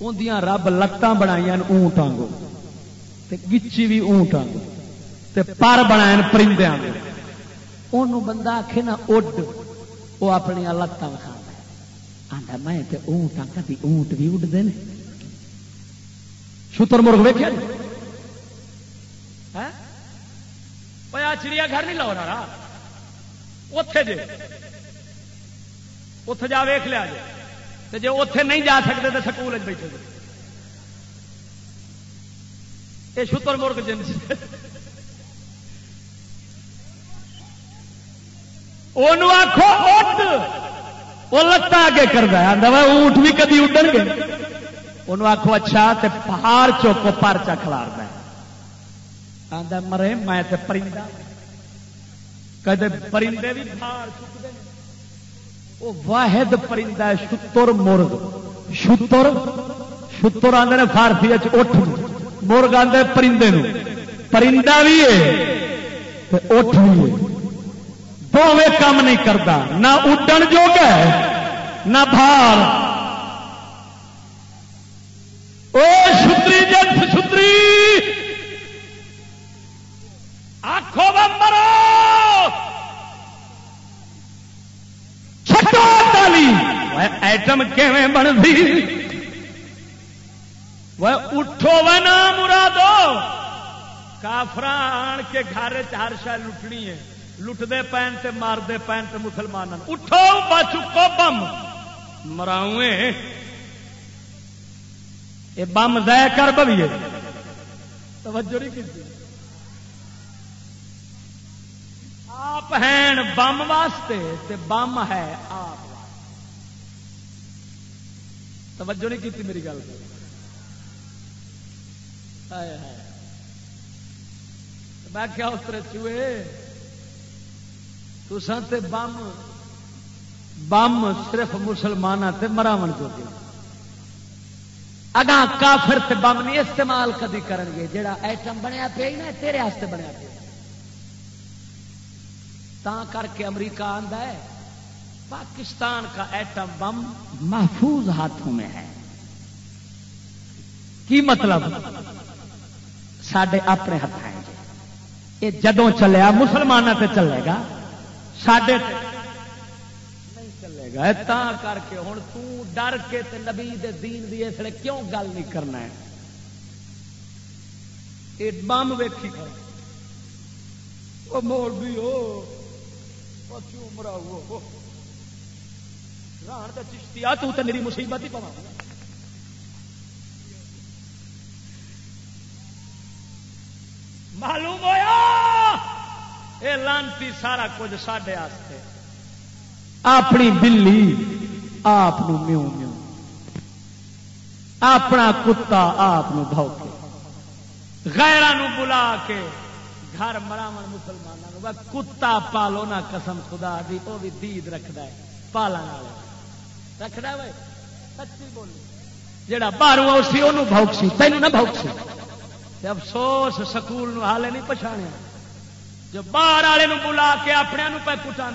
اندیاں رب لتاں بنائی اونٹ آنگو گچی بھی اونٹ آنگو پر بنا پرندے ان بندہ آخے نا اڈ۔ وہ اپنی لتان آتا میں اونٹ کدی اونٹ بھی اڈتے ہیں شتر مرغ ویکیا چڑیا گھر نہیں لاؤ رہا۔ اتے جی اتے جا ویخ لیا جی جی اتے نہیں جا سکتے تو سکول بیٹھے یہ شتر مرغ جنس آخو اٹھ! وہ لتا اگے کرتا آتا اونٹ بھی کدی اڈن گے؟ انہوں آخو اچھا تے پہاڑ چوکو پرچا کھلار آدھا مرے، میں تے پرندہ۔ کدے پرندے بھی پہاڑ چکتے وہ واحد پرندہ شتر مرگ شتر؟ شتر آدھے فارسی اٹھ مرگ آدھے پرندے پرندہ بھی ہے اٹھ بھی ہے۔ دونوں کام نہیں کرتا نہ اڈن جوگ ہے، نہ بھار او شتری جت شتری۔ آخو مرو۔ چھٹو تالی۔ ایٹم کیویں بنتی؟ وہ اٹھو و نا مرادو۔ کافران کے گھر ہر شاید لٹنی ہے۔ لٹتے پین تے مارتے پین تے مسلمان اٹھو بچو بم۔ مراؤ یہ بم ضائع کر بویے۔ توجہ نہیں کی آپ ہیں بم واسطے تے بم ہے آپ توجہ نہیں کی میری گل۔ کو میں کیا اترے چوئے تسان تے بم بم صرف مسلمان تے مراون جو گے اگاں کافر تے بم نہیں استعمال کدی کرن گے جڑا ایٹم بنیا پیا نا، تیرے ہاستے بنیا پیا۔ تا کر کے امریکہ آندا ہے، پاکستان کا ایٹم بم محفوظ ہاتھوں میں ہے۔ کی مطلب؟ سڈے اپنے ہاتھ ہیں جی۔ یہ جدوں چلیا مسلمانوں سے چلے گا۔ سڈے نہیں چلے گا، تا کر کے ہوں تر کے تے نبی دے دین دی اس لیے کیوں گل نہیں کرنا ہے؟ یہ بم ویکھی کر وہ موڑ بھی ہو کیوں ہو ران کا چشتی، آ تو میری مصیبت ہی پوا معلوم ہوا یہ لانتی سارا کچھ سڈے اپنی بلی آپ میو میو اپنا کتا آپ بوکے غیران بلا کے گھر مراو مسلمانوں کتا پالو نہ قسم خدا دی وہ بھی دید رکھد پالن والا رکھد سچی بولی جہاں باہر اسی وہ بوکسی تینوں نہ بوکسی افسوس سکول حالے نہیں پچھاڑیا۔ جو باہر والے بلا کے اپنے پہ کٹا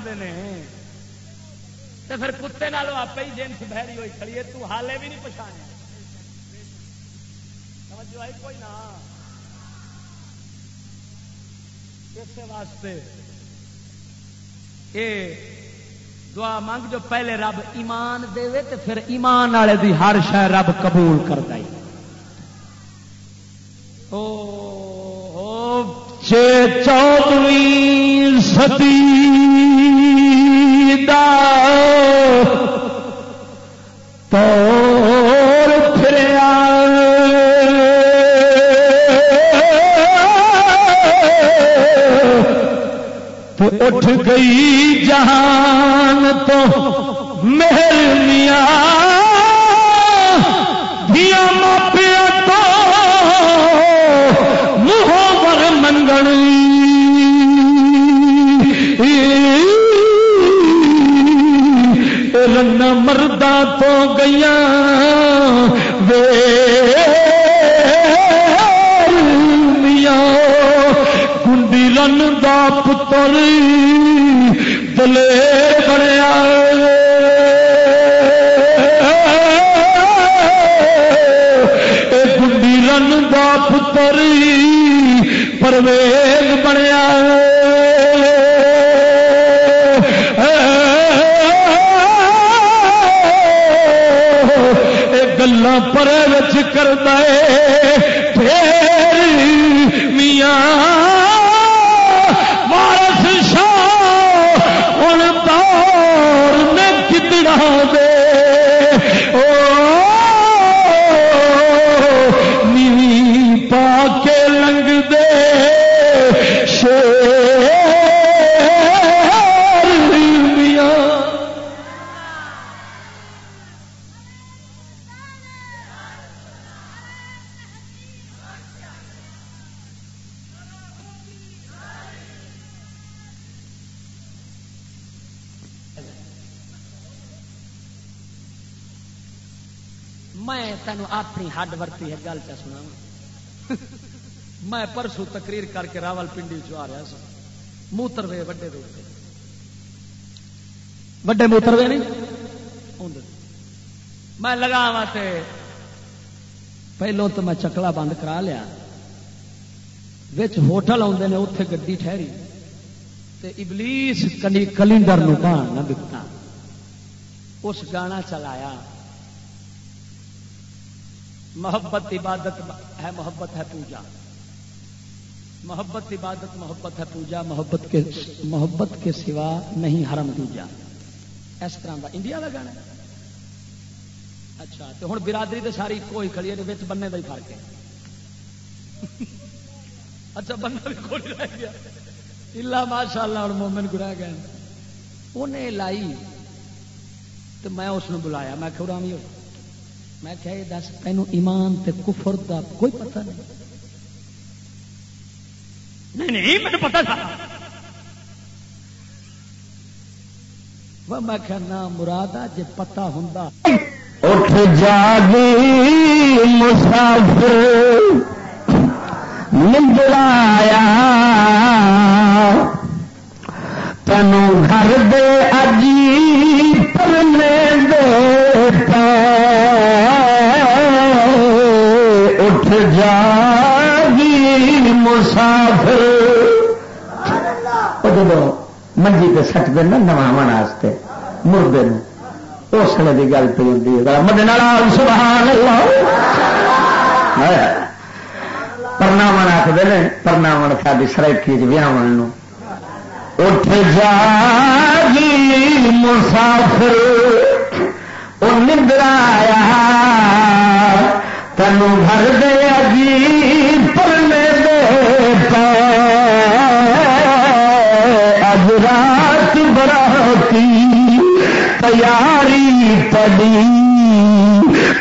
تو پھر کتے نالوں آپ ہی جنس بہری ہوئی کھڑی ہے، تو حالے بھی نہیں پچھاڑیا آئی کوئی نہ۔ اس واسطے یہ دعا منگ جو پہلے رب ایمان دے تو پھر ایمان والے دی ہر شہ رب قبول کرتا ہی چودویں ستی تو پھر تو اٹھ گئی جہان تو مہر میاں۔ اور تقریر کر کے راول پنڈی چ آ رہا سا موتر وے وڈے روڈ وڈے موتر نہیں؟ میں لگا پہلو تو میں چکلا بند کرا لیا۔ ہوٹل آتے ہیں اتے گی ٹھہری۔ ابلیس کلینڈر نہ دتا اس گانا چلایا۔ محبت عبادت ہے، محبت ہے پوجا۔ محبت عبادت محبت ہے پوجا، محبت کے محبت کے سوا نہیں حرم دوجا۔ اس طرح کا انڈیا کا گانا اچھا تو ہوں برادری تو ساری کوئی کھڑی ہے بننے کا ہی فرق ہے۔ اچھا بندہ بھی کوئی رہ گیا۔ اللہ ماشاء اللہ اور مومن گرا گئے انہیں لائی تو میں اس نے بلایا۔ میں کھڑا ہو، میں کہ دس، تینوں ایمان تے کفر کا کوئی پتہ نہیں۔ نہیں نہیں مجھے پتا تھا۔ میں کہنا مراد جی پتا ہوں اٹھ جاگی مسافر۔ مندرایا تنو گھر دے اجی پرنے دے اٹھ جاگی مسافر. جب منجی پہ سٹ دینا نواو واسطے مردے اس لیے کی گل پہ ہوتی ہے مدد سبحان اللہ پرناو آخر پرناو ساری سرکی چیاو اٹھ جاگی مسافر وہ نندرایا تینوں گھر دیا جی پرنے دے رات براتی تیاری پڑی۔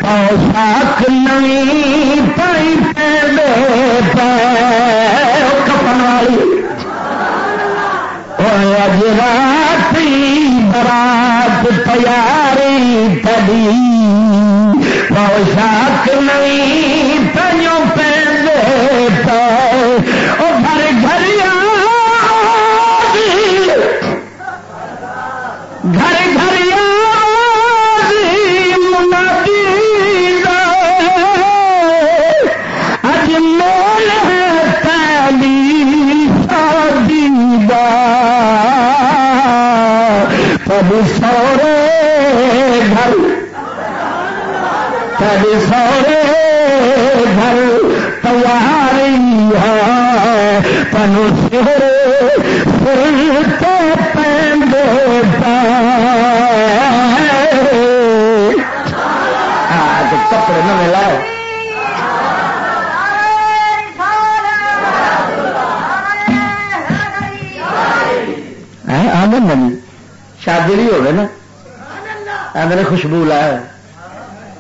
پوشاک نئی پائی پہ کپن والی۔ اج رات برات تیاری پڑی۔ پوشاک نئی سورے گھر تیاری ہے۔ تنو سورے سر تو پینڈے کپڑے نہ ملا آمن نہیں شادی نہیں ہوگی نا؟ آدھے خوشبو لاؤ۔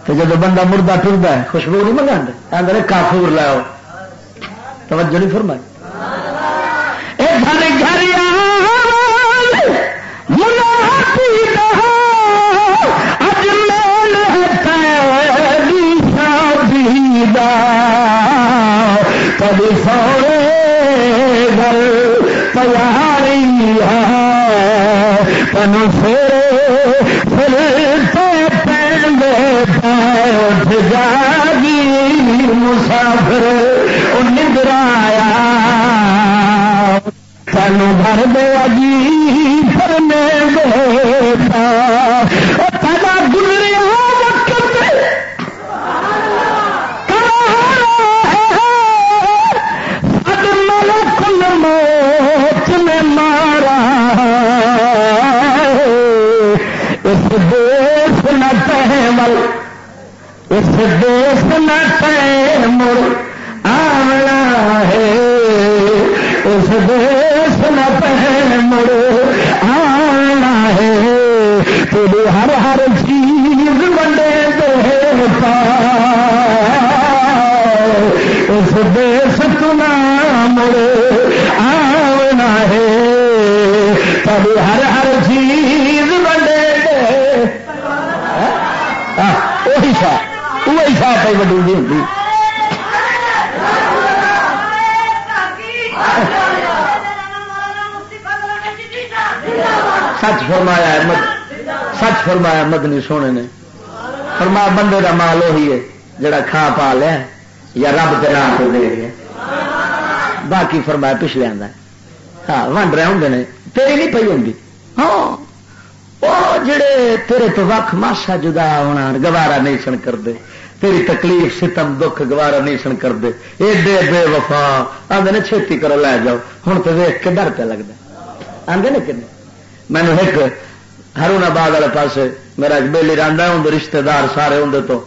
تو جب بندہ مردہ ٹرتا ہے، خوشبو نہیں منگا آدھے کافور لاؤ۔ توجہ نہیں فرمائی۔ تن بھر دے جی پھر میں گزریا موت میں مارا اس دیش نہ پہمل اس دیش نہ مڑ اس تنا مڑ آنا ہے۔ تیری ہر ہر چیز وہی شاہ وہی شاہ پہ وڈی جی ہوتی سچ فرمایا ہے فرمایا مدنی سونے نے۔ فرمایا بندے کا مال وہی ہے، جڑا کھا پا لیا یا رب کے نام کو دے گیا باقی فرمایا پچھلے آدھا ہاں ونڈ رہے ہوں نے۔ تیری نہیں پی ہوں ہاں وہ جڑے تیرے تو وقت ماسا جدا ہونا گوارا نہیں سن کرتے تیری تکلیف، ستم، دکھ، گوارا نہیں سن کرتے ایڈے بے وفا آدھے چھتی کرو لے جاؤ۔ ہوں تو ویخ کے ڈر پہ لگتا آدھے نا کہ مینو ایک ہرون آباد والے پاس میرا بےلی رانڈا ہوں رشتے دار سارے ہوں تو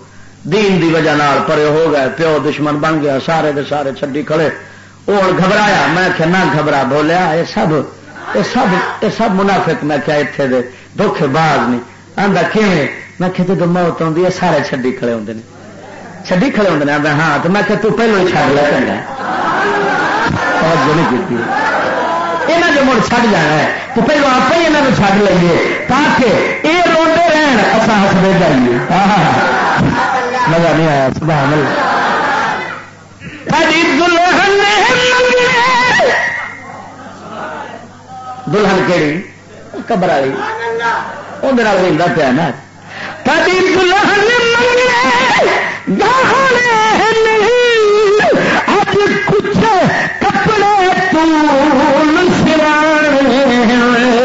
دین دی وجہ نال پرے ہو گئے، پیو دشمن بن گیا، سارے دے سارے چڈی کھڑے۔ وہ گھبرایا، میں کیا نہ گھبرا بولیا یہ سب یہ سب یہ سب منافق، میں کیا اتنے دے دکھ باز نہیں آدھا کھے میں کہ جب موت آتی ہے، سارے چڈی کھڑے ہوتے ہیں چڈی کھڑے ہوتے ہیں ہاں تو میں کہ تو پہلو ہی چڑھ لیا چنگا نہیں کی یہاں جو مڑ چڑ جانا ہے، تو پہلو آپ ہی یہاں چڑھ لئیے، تاکہ یہ روڈے رہن اصا ہستے جائیے۔ مزہ نہیں آیا سبحان اللہ۔ دلہن کہڑی قبر والی۔ وہ پیا نا۔ دلہن کچھ کپڑے تون کبھی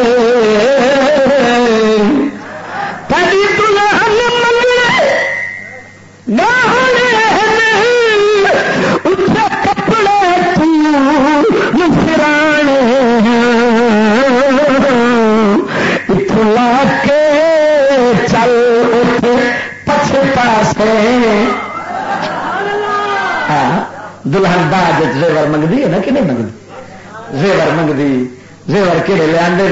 دلہن باج زیور منگتی ہے نا کہ نہیں منگتی زیور منگتی زیور کہڑے لے آدھے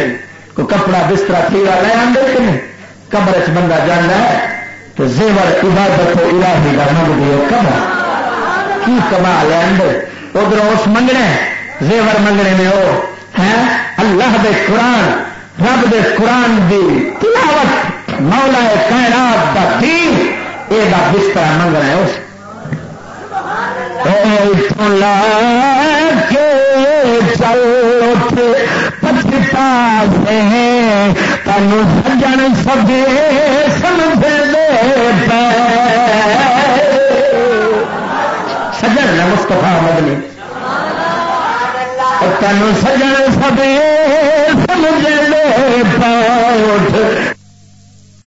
کوئی کپڑا بستر تھیلا لے آدھے کہ نہیں؟ کمرے چ بندہ جانا ہے تو زیور عبادت الہی کا منگتی ہے کمر کی کما لے آدھے ادھر اس منگنے، زیور منگنے میں وہ ہے اللہ دے قرآن، رب دے قرآن دی تلاوت، مولا کائنات کا دین یہ بستر منگنا ہے اس۔ لا کے چل اٹھ پچھتا سے تینوں سجن سبے سمجھ دے پے سجن ہے مستفا مدنی تینوں سجن سبے سمجھ دے پے